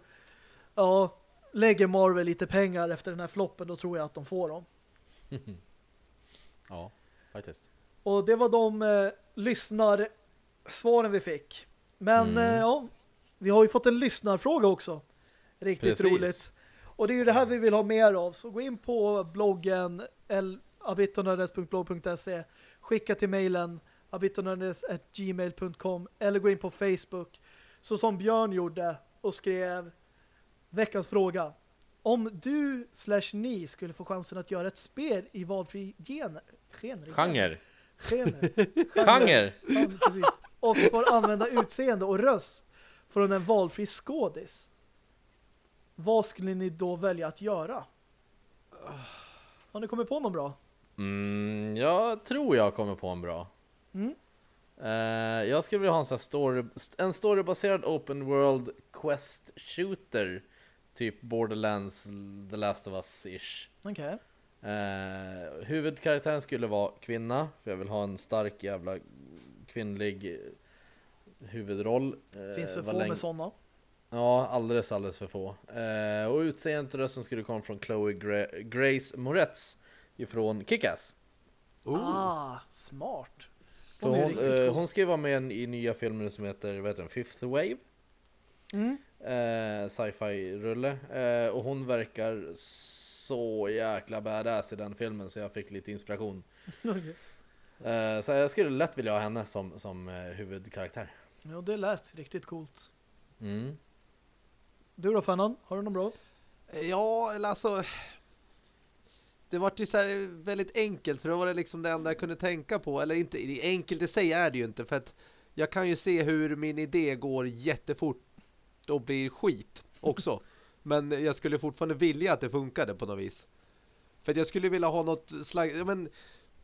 Speaker 1: ja, lägger Marvel lite pengar efter den här floppen då tror jag att de får dem.
Speaker 2: Ja, faktiskt.
Speaker 1: Och det var de eh, lyssnar svaren vi fick. Men
Speaker 2: Mm.
Speaker 1: eh, ja, vi har ju fått en lyssnarfråga också. Riktigt
Speaker 2: Precis.
Speaker 1: roligt. Och det är ju det här vi vill ha mer av. Så gå in på bloggen abitonördes.blog.se Skicka till mejlen abitonördes.gmail.com eller gå in på Facebook så som Björn gjorde och skrev veckans fråga. Om du slash ni skulle få chansen att göra ett spel i valfri gener, gener,
Speaker 2: Genre.
Speaker 1: Gener.
Speaker 2: Genre.
Speaker 1: Ja, precis. Och får använda utseende och röst från en valfri skådis. Vad skulle ni då välja att göra? Har ni kommit på någon bra?
Speaker 2: Mm, jag tror jag kommer på en bra.
Speaker 1: Mm.
Speaker 2: Eh, jag skulle vilja ha en sån story, en storybaserad open world quest shooter. Typ Borderlands, The Last of Us-ish.
Speaker 1: Okej.
Speaker 2: Eh, huvudkaraktären skulle vara kvinna, för jag vill ha en stark jävla kvinnlig huvudroll. Eh,
Speaker 1: Finns för få
Speaker 2: länge-
Speaker 1: med sådana.
Speaker 2: Ja, alldeles, alldeles för få. Eh, och utseendet och rösten skulle komma från Chloe Gra- Grace Moretz ifrån Kick-Ass.
Speaker 3: Oh.
Speaker 1: Ah, smart.
Speaker 2: För
Speaker 1: Hon
Speaker 2: hon, eh,
Speaker 1: cool.
Speaker 2: hon ska ju vara med i nya filmer som heter, vad heter den, Fifth Wave?
Speaker 1: Mm.
Speaker 2: Eh, Sci-fi-rulle. Eh, och hon verkar så jäkla badass i den filmen så jag fick lite inspiration. Eh, så jag skulle lätt vilja ha henne som, som huvudkaraktär.
Speaker 1: Ja, det lät riktigt coolt.
Speaker 2: Mm.
Speaker 1: Du då, Fannan? Har du någon bra?
Speaker 3: Ja, eller alltså... Det var ju så här väldigt enkelt för det var det liksom det enda jag kunde tänka på. Eller inte, enkelt i sig är det ju inte för att jag kan ju se hur min idé går jättefort och blir skit också. Men jag skulle fortfarande vilja att det funkade på något vis. För att jag skulle vilja ha något slags... Ja, men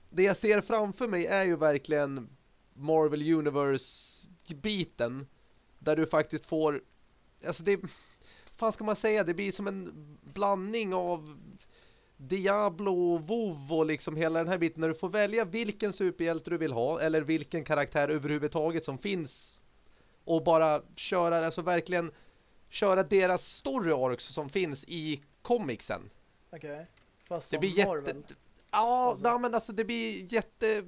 Speaker 3: det jag ser framför mig är ju verkligen Marvel Universe-biten. Där du faktiskt får... Alltså det... fan ska man säga? Det blir som en blandning av Diablo och WoW och liksom hela den här biten. När du får välja vilken superhjälte du vill ha. Eller vilken karaktär överhuvudtaget som finns. Och bara köra, alltså verkligen köra deras story arcs som finns i comicsen.
Speaker 1: Okej. Fast
Speaker 3: Det
Speaker 1: som
Speaker 3: blir jätte... Ja,
Speaker 1: Alltså.
Speaker 3: nej, men alltså det blir jätte...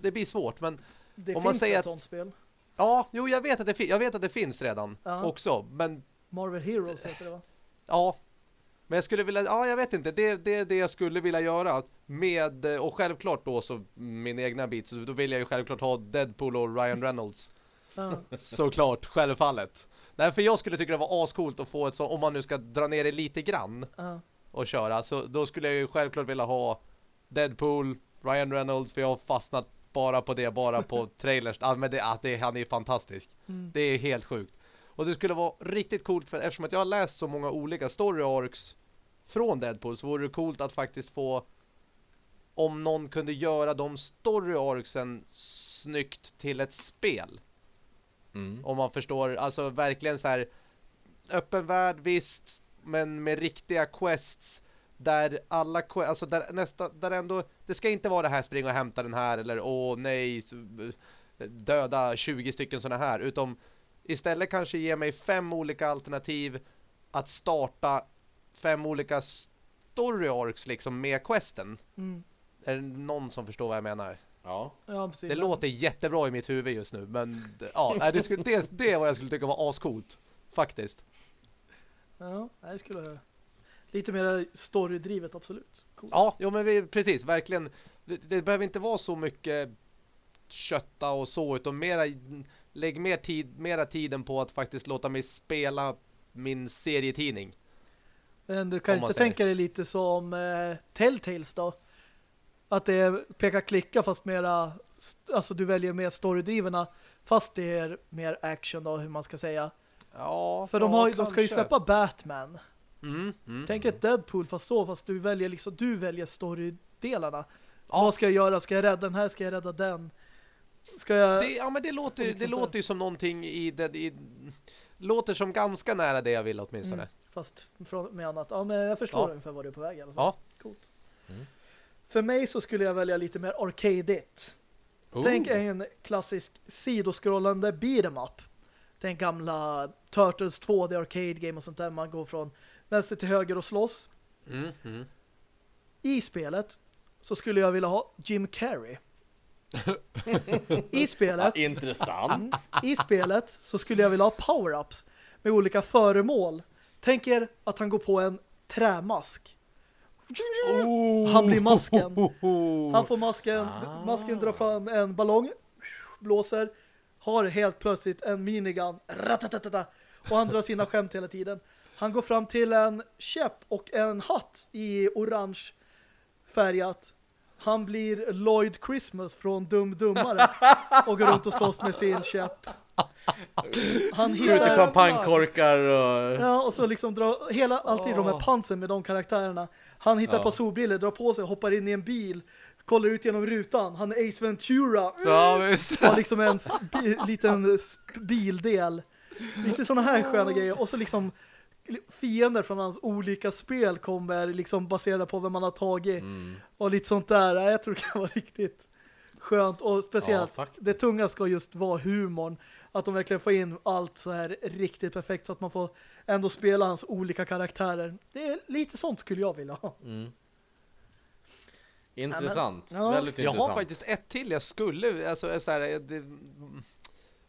Speaker 3: Det blir svårt, men
Speaker 1: Det
Speaker 3: Om
Speaker 1: finns
Speaker 3: man säger
Speaker 1: ett
Speaker 3: att-
Speaker 1: sånt spel.
Speaker 3: Ja, jo jag vet att det, jag vet att det finns redan
Speaker 1: Ja.
Speaker 3: också, men
Speaker 1: Marvel Heroes heter det va?
Speaker 3: ja. Men jag skulle vilja, ja jag vet inte, det, det är det jag skulle vilja göra med, eh, och självklart då så min egna bit, så då vill jag ju självklart ha Deadpool och Ryan Reynolds.
Speaker 1: Ja.
Speaker 3: Såklart, självfallet. Nej, för jag skulle tycka det var ascoolt att få ett så, om man nu ska dra ner det lite grann
Speaker 1: Ja.
Speaker 3: och köra, så då skulle jag ju självklart vilja ha Deadpool, Ryan Reynolds, för jag har fastnat bara på det, bara på trailers. Ja, men det, ja, det, han är fantastisk.
Speaker 1: Mm.
Speaker 3: Det är helt sjukt. Och det skulle vara riktigt coolt för eftersom att jag har läst så många olika story arcs från Deadpool så vore det coolt att faktiskt få om någon kunde göra de story arcsen snyggt till ett spel.
Speaker 2: Mm.
Speaker 3: Om man förstår, alltså verkligen så här öppen värld visst, men med riktiga quests där alla alltså där nästa där ändå det ska inte vara det här springa och hämta den här eller åh nej döda 20 stycken såna här utom istället kanske ge mig fem olika alternativ att starta fem olika story arcs liksom med questen.
Speaker 1: Mm.
Speaker 3: Är det någon som förstår vad jag menar?
Speaker 2: Ja.
Speaker 1: Ja, precis.
Speaker 3: Det låter jättebra i mitt huvud just nu, men ja, det, skulle, det, det är vad jag skulle tycka var ascoolt. Faktiskt.
Speaker 1: Ja, det skulle lite mer storydrivet, absolut. Coolt.
Speaker 3: Ja, jo men vi, precis, verkligen. Det, det behöver inte vara så mycket kötta och så, utan mera, lägg mer tid, mera tiden på att faktiskt låta mig spela min serietidning.
Speaker 1: Men du kan inte
Speaker 3: säger.
Speaker 1: tänka dig lite som eh, Telltales då? Att det är peka-klicka fast mera, alltså du väljer mer storydriverna fast det är mer action då, hur man ska säga.
Speaker 3: Ja,
Speaker 1: För de, har, de ska ju släppa Batman.
Speaker 3: Mm, mm,
Speaker 1: Tänk ett Deadpool fast så, fast du väljer liksom, du väljer storydelarna.
Speaker 3: Ja.
Speaker 1: Vad ska jag göra? Ska jag rädda den här? Ska jag rädda den? Ska jag...
Speaker 3: Det, ja men det låter,
Speaker 1: lite
Speaker 3: det låter ju som någonting i det, i, låter som ganska nära det jag vill åtminstone.
Speaker 1: Mm, fast från, med annat. Ja, men jag förstår
Speaker 3: Ja.
Speaker 1: ungefär vad du är på väg i alla fall.
Speaker 3: Ja.
Speaker 1: Coolt.
Speaker 2: Mm.
Speaker 1: För mig så skulle jag välja lite mer arcadeigt. Tänk
Speaker 3: Oh.
Speaker 1: en klassisk sidoskrollande beat'em up. Tänk gamla Turtles 2, The Arcade Game och sånt där. Man går från vänster till höger och slåss.
Speaker 3: Mm, mm.
Speaker 1: I spelet så skulle jag vilja ha Jim Carrey. I
Speaker 2: ja
Speaker 1: spelet,
Speaker 2: intressant.
Speaker 1: I spelet så skulle jag vilja ha power-ups med olika föremål. Tänk er att han går på en trämask. Han blir masken. Han får masken,
Speaker 2: Ah.
Speaker 1: masken drar fram en ballong, blåser, har helt plötsligt en minigun, och han drar sina skämt hela tiden. Han går fram till en käpp och en hatt i orange färgat. Han blir Lloyd Christmas från Dum Dummare och går runt och slåss med sin käpp. Han
Speaker 2: Skjuter
Speaker 1: hittar...
Speaker 2: champagnekorkar och...
Speaker 1: Ja, och så liksom drar hela, alltid de här pansen med de karaktärerna. Han hittar
Speaker 2: Ja.
Speaker 1: på solbriller, drar på sig, hoppar in i en bil, kollar ut genom rutan. Han är Ace Ventura.
Speaker 3: Ja, visst.
Speaker 1: Har liksom en liten bildel. Lite sådana här sköna grejer. Och så liksom fiender från hans olika spel kommer liksom baserade på vem man har tagit.
Speaker 2: Mm.
Speaker 1: Och lite sånt där. Ja, Jag tror det kan vara riktigt skönt. Och speciellt,
Speaker 2: Ja,
Speaker 1: det tunga ska just vara humorn. Att de verkligen får in allt så här riktigt perfekt så att man får ändå spela hans olika karaktärer. Det är lite sånt skulle jag vilja ha.
Speaker 2: Mm. Intressant.
Speaker 1: Ja, men-
Speaker 2: Väldigt
Speaker 3: Jag
Speaker 2: intressant.
Speaker 3: har faktiskt ett till jag skulle, alltså så här, det,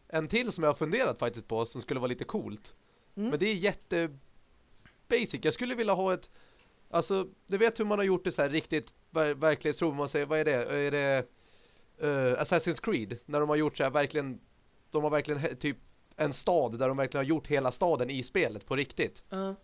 Speaker 3: en till som jag har funderat faktiskt på som skulle vara lite coolt.
Speaker 1: Mm.
Speaker 3: Men det är jätte basic. Jag skulle vilja ha ett, alltså du vet hur man har gjort det så här riktigt ver verklighetstro, man säger, vad är det? Är det eh, Assassin's Creed? När de har gjort så här verkligen, de har verkligen typ en stad där de verkligen har gjort hela staden i spelet på riktigt.
Speaker 1: Ja,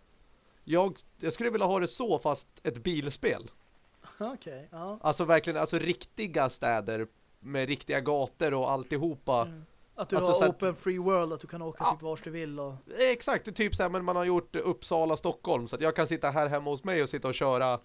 Speaker 3: Jag, jag skulle vilja ha det så fast ett bilspel.
Speaker 1: Okej, ja.
Speaker 3: Alltså verkligen, alltså riktiga städer med riktiga gator och alltihopa.
Speaker 1: Mm. Att du
Speaker 3: Alltså,
Speaker 1: har
Speaker 3: så att-
Speaker 1: open free world, att du kan åka
Speaker 3: Ja.
Speaker 1: typ vart du vill. Och...
Speaker 3: Exakt, typ så här, men man har gjort Uppsala, Stockholm så att jag kan sitta här hemma hos mig och sitta och köra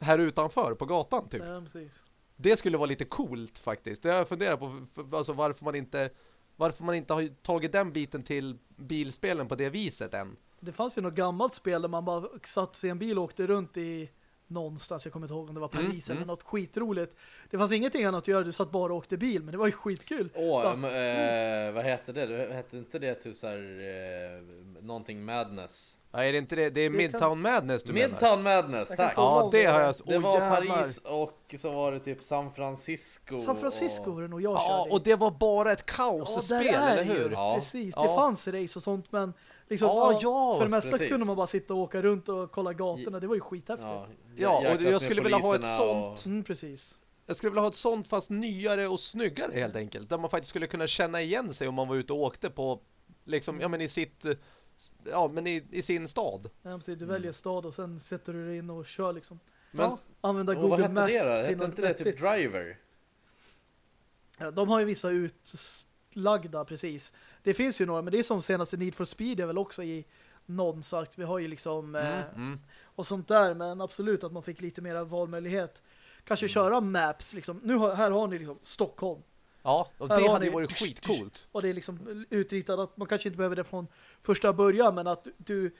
Speaker 3: här utanför på gatan typ.
Speaker 1: Ja, precis.
Speaker 3: Det skulle vara lite coolt faktiskt. Jag funderat på, alltså varför man inte varför man inte har tagit den biten till bilspelen på det viset än.
Speaker 1: Det fanns ju något gammalt spel där man bara satt sig i en bil och åkte runt i någonstans, jag kommer inte ihåg om det var
Speaker 3: Mm,
Speaker 1: Paris eller
Speaker 3: mm.
Speaker 1: något skitroligt. Det fanns ingenting annat att göra, du satt bara och åkte bil, men det var ju skitkul.
Speaker 2: Åh,
Speaker 1: Ja.
Speaker 2: m- eh, vad heter det? Det Hette inte det typ såhär, eh, någonting Madness?
Speaker 3: Ja, är det inte det? Det är
Speaker 1: Det
Speaker 3: Midtown
Speaker 1: kan-
Speaker 3: Madness du menar?
Speaker 2: Midtown Madness, tack!
Speaker 3: Ja, det har jag...
Speaker 2: Det
Speaker 3: åh,
Speaker 2: var
Speaker 3: jävlar.
Speaker 2: Paris och så var det typ San Francisco.
Speaker 1: San Francisco
Speaker 2: och...
Speaker 1: var det nog jag
Speaker 3: Ja,
Speaker 1: körde i.
Speaker 3: och det var bara ett
Speaker 1: Ja,
Speaker 3: kaosspel,
Speaker 1: där är
Speaker 3: eller
Speaker 1: det
Speaker 3: hur?
Speaker 2: Ja.
Speaker 1: Precis, det
Speaker 3: Ja.
Speaker 1: fanns race och sånt, men liksom,
Speaker 3: Ja,
Speaker 1: ja, för det mesta
Speaker 2: precis.
Speaker 1: kunde man bara sitta och åka runt och kolla gatorna. Det var ju skithäftigt.
Speaker 2: Ja,
Speaker 3: Ja, och jag skulle vilja ha ett sånt.
Speaker 2: och-
Speaker 1: Mm, precis.
Speaker 3: Jag skulle vilja ha ett sånt fast nyare och snyggare helt enkelt. Där man faktiskt skulle kunna känna igen sig om man var ute och åkte på liksom, ja men i sitt ja men i, i sin stad.
Speaker 1: Ja, precis. Du
Speaker 2: Mm.
Speaker 1: väljer stad och sen sätter du dig in och kör liksom.
Speaker 2: Men
Speaker 1: ja, använda
Speaker 2: och vad
Speaker 1: Google
Speaker 2: hette
Speaker 1: Maps
Speaker 2: det då? Hette inte det typ. Driver?
Speaker 1: Ja, de har ju vissa utlagda, precis. Det finns ju några, men det är som senaste Need for Speed är väl också i någon sagt. Vi har ju liksom eh,
Speaker 3: Mm, mm.
Speaker 1: och sånt där, men absolut att man fick lite mer valmöjlighet. Kanske
Speaker 2: Mm.
Speaker 1: köra maps liksom. Nu har, här har ni liksom Stockholm.
Speaker 3: Ja, och
Speaker 1: Här
Speaker 3: det
Speaker 1: har
Speaker 3: hade ju varit skitcoolt.
Speaker 1: Och det är liksom utritat att man kanske inte behöver det från första början, men att du,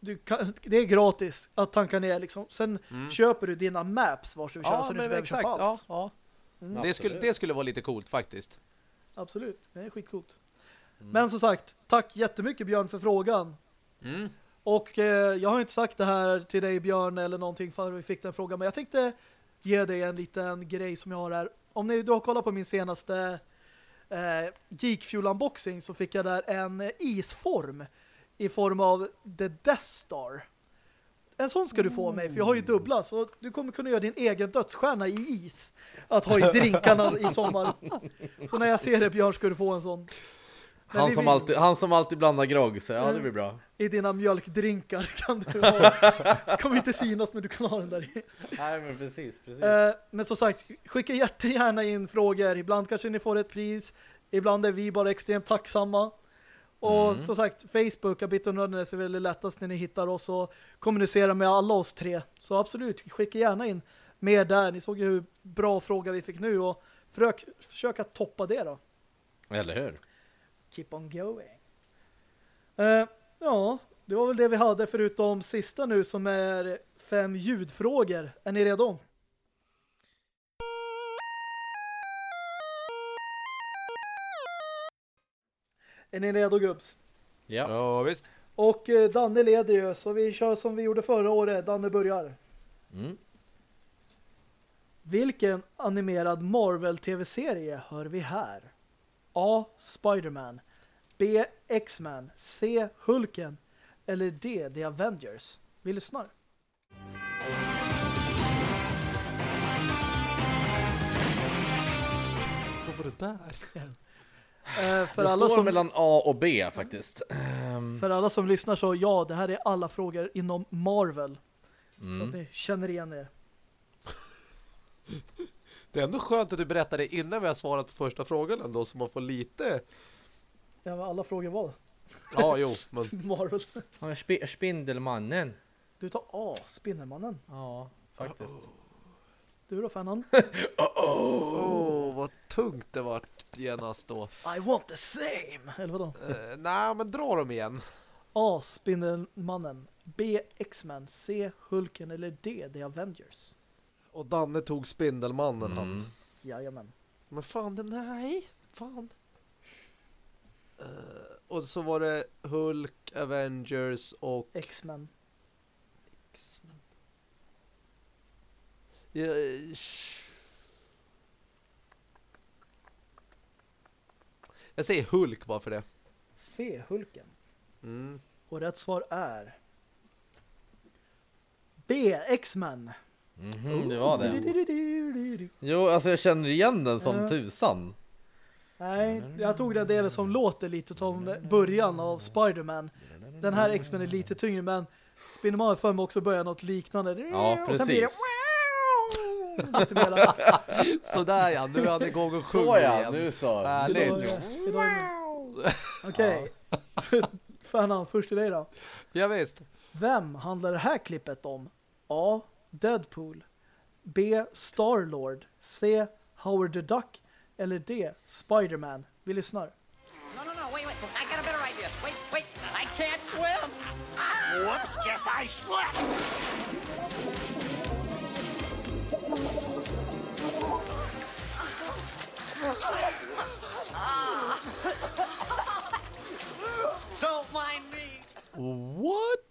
Speaker 1: du kan, det är gratis att tanka ner liksom. Sen
Speaker 3: Mm.
Speaker 1: köper du dina maps vars du vill köra
Speaker 3: Ja,
Speaker 1: så du inte behöver
Speaker 3: exakt.
Speaker 1: köpa
Speaker 3: Ja,
Speaker 1: allt.
Speaker 3: ja.
Speaker 1: Mm.
Speaker 3: Det, skulle, det skulle vara lite coolt faktiskt.
Speaker 1: Absolut, det är skitcoolt.
Speaker 2: Mm.
Speaker 1: Men som sagt, tack jättemycket Björn för frågan.
Speaker 3: Mm.
Speaker 1: Och eh, jag har inte sagt det här till dig Björn eller någonting för vi fick den frågan, men jag tänkte ge dig en liten grej som jag har här. om ni, du har kollat på min senaste eh, Geek Fuel unboxing så fick jag där en isform i form av The Death Star. En sån ska du få av mig, för jag har ju dubbla, så du kommer kunna göra din egen dödsstjärna i is. Att ha i drinkarna i sommar. Så när jag ser det, Björn, ska du få en sån.
Speaker 2: Han
Speaker 1: vi
Speaker 2: som, alltid, han som alltid blandar grogg, så ja det blir bra.
Speaker 1: I dina mjölkdrinkar kan du ha. Det kommer inte synas, men du kan ha den där i.
Speaker 2: Nej men precis, precis.
Speaker 1: Eh, men som sagt, skicka jättegärna in frågor. Ibland kanske ni får ett pris. Ibland är vi bara extremt tacksamma. Och
Speaker 2: Mm.
Speaker 1: som sagt, Facebook, Abit och Nördnäs är väldigt lättast när ni hittar oss och kommunicerar med alla oss tre. Så absolut, skicka gärna in mer där. Ni såg ju hur bra fråga vi fick nu och försök, försök att toppa det då.
Speaker 2: Eller hur?
Speaker 1: Keep on going. Eh, ja, det var väl det vi hade förutom sista nu som är fem ljudfrågor. Är ni redo? Är ni redo gubbs?
Speaker 2: Ja.
Speaker 3: Ja, visst.
Speaker 1: Och eh, Danne leder ju så vi kör som vi gjorde förra året. Danne börjar.
Speaker 2: Mm.
Speaker 1: Vilken animerad Marvel-tv-serie hör vi här? A. Spider-Man B. X-Men C. Hulken eller D. The Avengers? Vi lyssnar.
Speaker 3: Vad var det där?
Speaker 1: Eh, för,
Speaker 2: det
Speaker 1: alla
Speaker 2: står
Speaker 1: som,
Speaker 2: mellan A och B faktiskt. Ehm,
Speaker 1: för alla som lyssnar så ja, det här är alla frågor inom Marvel. Så
Speaker 2: mm.
Speaker 1: att ni känner igen er.
Speaker 3: Det är ändå skönt att du berättade innan vi har svarat på första frågan ändå, så man får lite...
Speaker 1: Ja, vad alla frågor var
Speaker 3: Ja, jo, men...
Speaker 1: Marvel.
Speaker 2: Han är sp- Spindelmannen.
Speaker 1: Du tar A. Spindelmannen.
Speaker 2: Ja, faktiskt.
Speaker 1: Du då, Fannan?
Speaker 3: Åh, vad tungt det vart genast då.
Speaker 1: I want the same! Eller vadå?
Speaker 3: Eh, Nej, men dra dem igen.
Speaker 1: A. Spindelmannen B. X-Men C. Hulken eller D. The Avengers?
Speaker 3: Och Danne tog Spindelmannen han.
Speaker 2: Mm.
Speaker 1: Jajamän.
Speaker 3: Men fan, nej. Fan. Eh, och så var det Hulk, Avengers och
Speaker 1: X-Men.
Speaker 3: X-Men. Ja, eh, jag säger Hulk bara för det.
Speaker 1: C. Hulken.
Speaker 3: Mm.
Speaker 1: Och rätt svar är B. X-Men.
Speaker 2: Mhm, det var det.
Speaker 1: Du-du-du-du-du-du.
Speaker 2: Jo, alltså jag känner igen den som
Speaker 1: Ja.
Speaker 2: tusan.
Speaker 1: Nej, jag tog den delen som låter lite som början av Spider-Man. Den här X-Men är lite tyngre, men Spindelmannen för mig också börjar något liknande.
Speaker 2: Ja,
Speaker 1: Och sen blir det
Speaker 2: precis.
Speaker 1: lite mera.
Speaker 3: Sådär ja, nu är han igång och sjunger
Speaker 2: Så ja,
Speaker 3: igen.
Speaker 2: nu så.
Speaker 3: Härligt.
Speaker 1: Idag är- idag är- Okej. Fan, först till dig då.
Speaker 3: Ja, visst.
Speaker 1: Vem handlar det här klippet om? A. Deadpool B. Starlord C. Howard the Duck eller D. Spider-Man? Vi lyssnar.
Speaker 4: No, no, no, wait, wait. I got a better idea. Wait, wait. I can't swim. Whoops, guess I slipped. Don't mind me.
Speaker 3: What?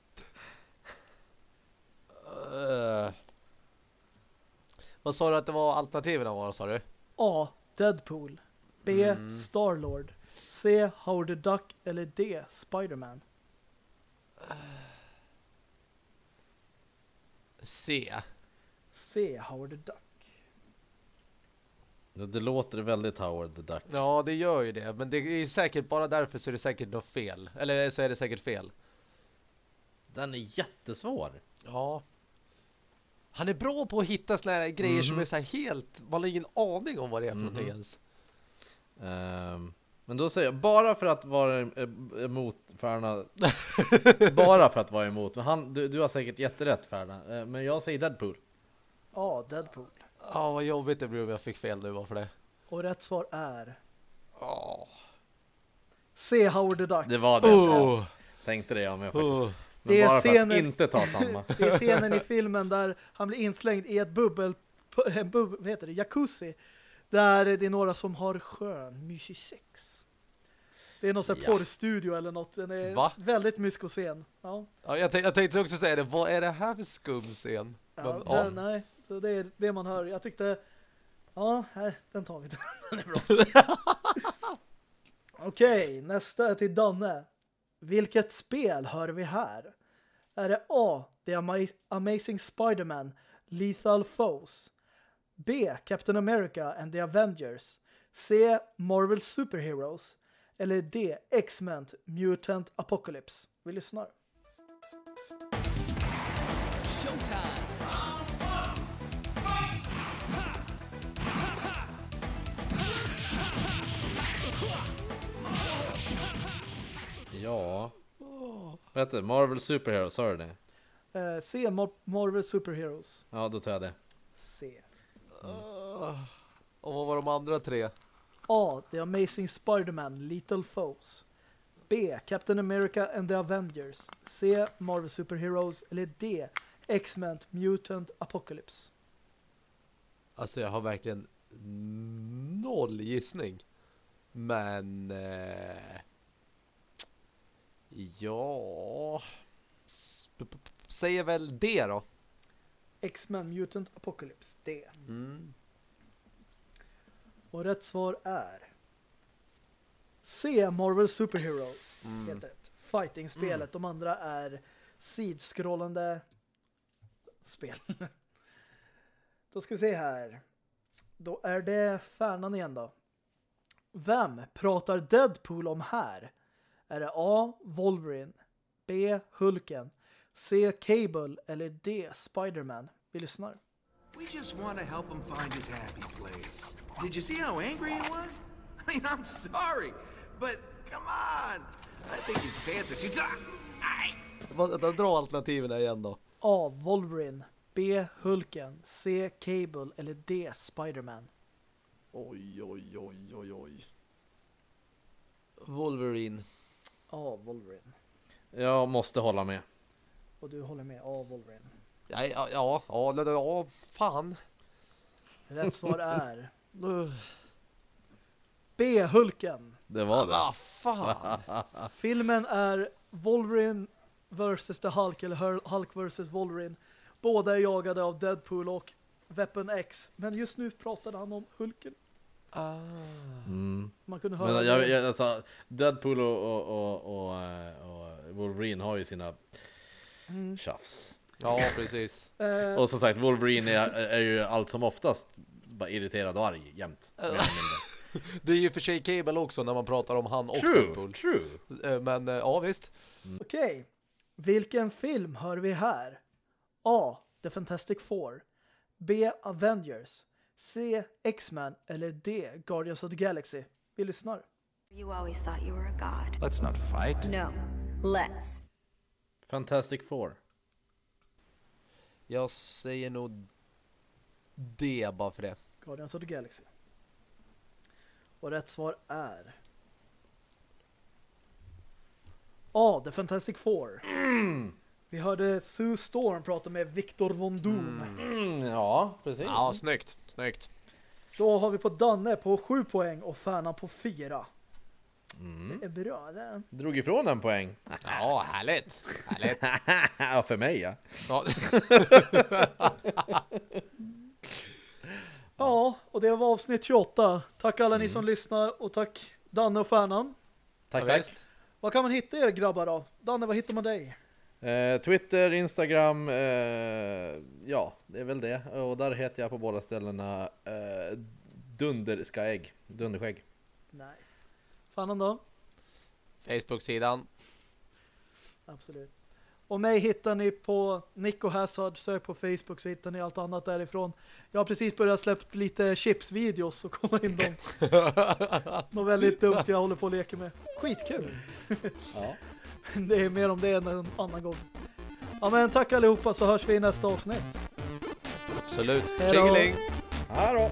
Speaker 3: Eh. vad sa du att det var alternativen var, sa du?
Speaker 1: A. Deadpool B.
Speaker 3: Mm.
Speaker 1: Starlord C. Howard the Duck eller D. Spider-Man?
Speaker 3: C.
Speaker 1: C. Howard the Duck.
Speaker 2: Det, det låter väldigt Howard the Duck.
Speaker 3: Ja, det gör ju det. Men det är säkert bara därför så är det säkert något fel. Eller så är det säkert fel.
Speaker 2: Den är jättesvår.
Speaker 3: Ja. Han är bra på att hitta såna här grejer som
Speaker 2: Mhm.
Speaker 3: är så här helt... Man har ingen aning om vad det är för
Speaker 2: Mhm.
Speaker 3: någonting ens.
Speaker 2: Ehm, men då säger jag, bara för att vara em- emot Färna, bara för att vara emot, men han, du, du har säkert jätterätt Färna, Eh, men jag säger Deadpool.
Speaker 1: A. Deadpool.
Speaker 3: Ja, vad jobbigt det blev om jag fick fel nu. Varför det?
Speaker 1: Och rätt svar är
Speaker 3: Ja.
Speaker 1: C. Howard the Duck.
Speaker 2: Det var det,
Speaker 3: Oh.
Speaker 2: tänkte det jag med faktiskt. Men
Speaker 1: Det är
Speaker 2: bara för
Speaker 1: scenen-
Speaker 2: att inte ta samma.
Speaker 1: Det är scenen i filmen där han blir inslängd i ett bubbel, en bub, vad heter det, jacuzzi. Där det är några som har skön, mysig sex. Det är någon sån
Speaker 2: Ja.
Speaker 1: porrstudio eller något. Den är
Speaker 3: Va?
Speaker 1: väldigt myskoscen. Ja,
Speaker 3: Ja, jag, jag tänkte också säga det. Vad är det här för skum scen?
Speaker 1: ja,
Speaker 3: Men,
Speaker 1: den, nej. Så det är det man hör. Jag tyckte Ja, här, den tar vi. Den är bra. Okej, nästa är till Danne. Vilket spel hör vi här? Är det A. The Ama- Amazing Spider-Man Lethal Foes B. Captain America and the Avengers C. Marvel Superheroes eller D. X-Men Mutant Apocalypse? Vi lyssnar.
Speaker 2: Ja. Vad heter det? Marvel Superhero, sa du det?
Speaker 1: Eh, C. Mar- Marvel Superheroes.
Speaker 2: Ja, då tar jag det.
Speaker 1: C.
Speaker 3: Och vad var de andra tre?
Speaker 1: A. The Amazing Spider-Man Lethal Foes B. Captain America and the Avengers C. Marvel Superheroes eller D. X-Men Mutant Apocalypse
Speaker 3: Alltså jag har verkligen noll gissning. Men... Eh, ja... Säger väl det då?
Speaker 1: X-Men Mutant Apocalypse D.
Speaker 3: Mm.
Speaker 1: Och rätt svar är C. Marvel Superheroes. Helt rätt. Fighting-spelet. De andra är sidskrollande spel. då ska vi se här. Då är det Färnan igen då. Vem pratar Deadpool om här? Är det A. Wolverine B. Hulken C. Cable eller D. Spider-Man? Vi lyssnar.
Speaker 5: We just want to help him find his happy place. Did you see how angry he was? I mean, I'm sorry, but come on. I think his pants are too tight.
Speaker 3: Dra alternativen igen då.
Speaker 1: A. Wolverine B. Hulken C. Cable eller D. Spider-Man?
Speaker 3: Oj, oj, oj, oj, oj. Wolverine.
Speaker 1: A. Wolverine.
Speaker 2: Jag måste hålla med.
Speaker 1: Och du håller med A. Wolverine.
Speaker 3: Ja, ja, ja, ja, ja, ja fan.
Speaker 1: Rätt svar är
Speaker 3: Nu.
Speaker 1: B. Hulken.
Speaker 2: Det var det.
Speaker 3: Ah, fan.
Speaker 1: Filmen är Wolverine vs. The Hulk eller Hul- Hulk vs. Wolverine. Båda är jagade av Deadpool och Weapon X. Men just nu pratade han om Hulken.
Speaker 3: Ah.
Speaker 2: Mm.
Speaker 1: Man kunde höra
Speaker 2: Men jag, jag, alltså, Deadpool och, och, och, och, eh, och Wolverine har ju sina
Speaker 1: Mm.
Speaker 2: tjafs.
Speaker 3: Ja, precis.
Speaker 1: Eh,
Speaker 2: Och som sagt, Wolverine är, är ju allt som oftast bara irriterad och arg jämt.
Speaker 3: Det är ju för sig Cable också när man pratar om han och
Speaker 2: True,
Speaker 3: Deadpool.
Speaker 2: true.
Speaker 3: Eh, Men ja, visst.
Speaker 1: Okej. Vilken film hör vi här? A. The Fantastic Four B. Avengers C. X-Men eller D. Guardians of the Galaxy? Vi lyssnar.
Speaker 6: You always thought you were a god.
Speaker 5: Let's not fight.
Speaker 6: No. Let's.
Speaker 2: Fantastic Four.
Speaker 3: Jag säger nog det bara för det.
Speaker 1: Guardians of the Galaxy. Och rätt svar är A. The Fantastic Four. Vi hörde Sue Storm prata med Victor Von Doom.
Speaker 2: Mm, ja, precis.
Speaker 3: Ja, snyggt. Snyggt.
Speaker 1: Då har vi på Danne på 7 poäng och Färnan på 4.
Speaker 2: Mm.
Speaker 1: Det är bra det.
Speaker 2: Drog ifrån en poäng.
Speaker 3: Ja, härligt. Härligt.
Speaker 2: ja, för mig ja.
Speaker 3: Ja.
Speaker 1: Ja, och det var avsnitt 28. Tack alla ni som lyssnar och tack Danne och Färnan.
Speaker 2: Tack, tack.
Speaker 3: visst.
Speaker 1: Vad kan man hitta er grabbar då? Danne, vad hittar man dig?
Speaker 2: Eh, Twitter, Instagram, eh, ja, det är väl det. Och där heter jag på båda ställena eh, Dunderskaägg, Dunderskägg.
Speaker 1: Nice. Färnan då?
Speaker 3: Facebook-sidan.
Speaker 1: Absolut. Och mig hittar ni på Nico Hazard, sök på Facebook så hittar ni allt annat därifrån. Jag har precis börjat släppt lite chipsvideos så kolla in dem. Något väldigt dumt jag håller på att leka med. Skitkul!
Speaker 2: Ja.
Speaker 1: Det är mer om det än en annan gång. Ja men tack allihopa så hörs vi i nästa avsnitt.
Speaker 3: Absolut.
Speaker 1: Hej då.
Speaker 3: Tjingeling!
Speaker 2: Hej då!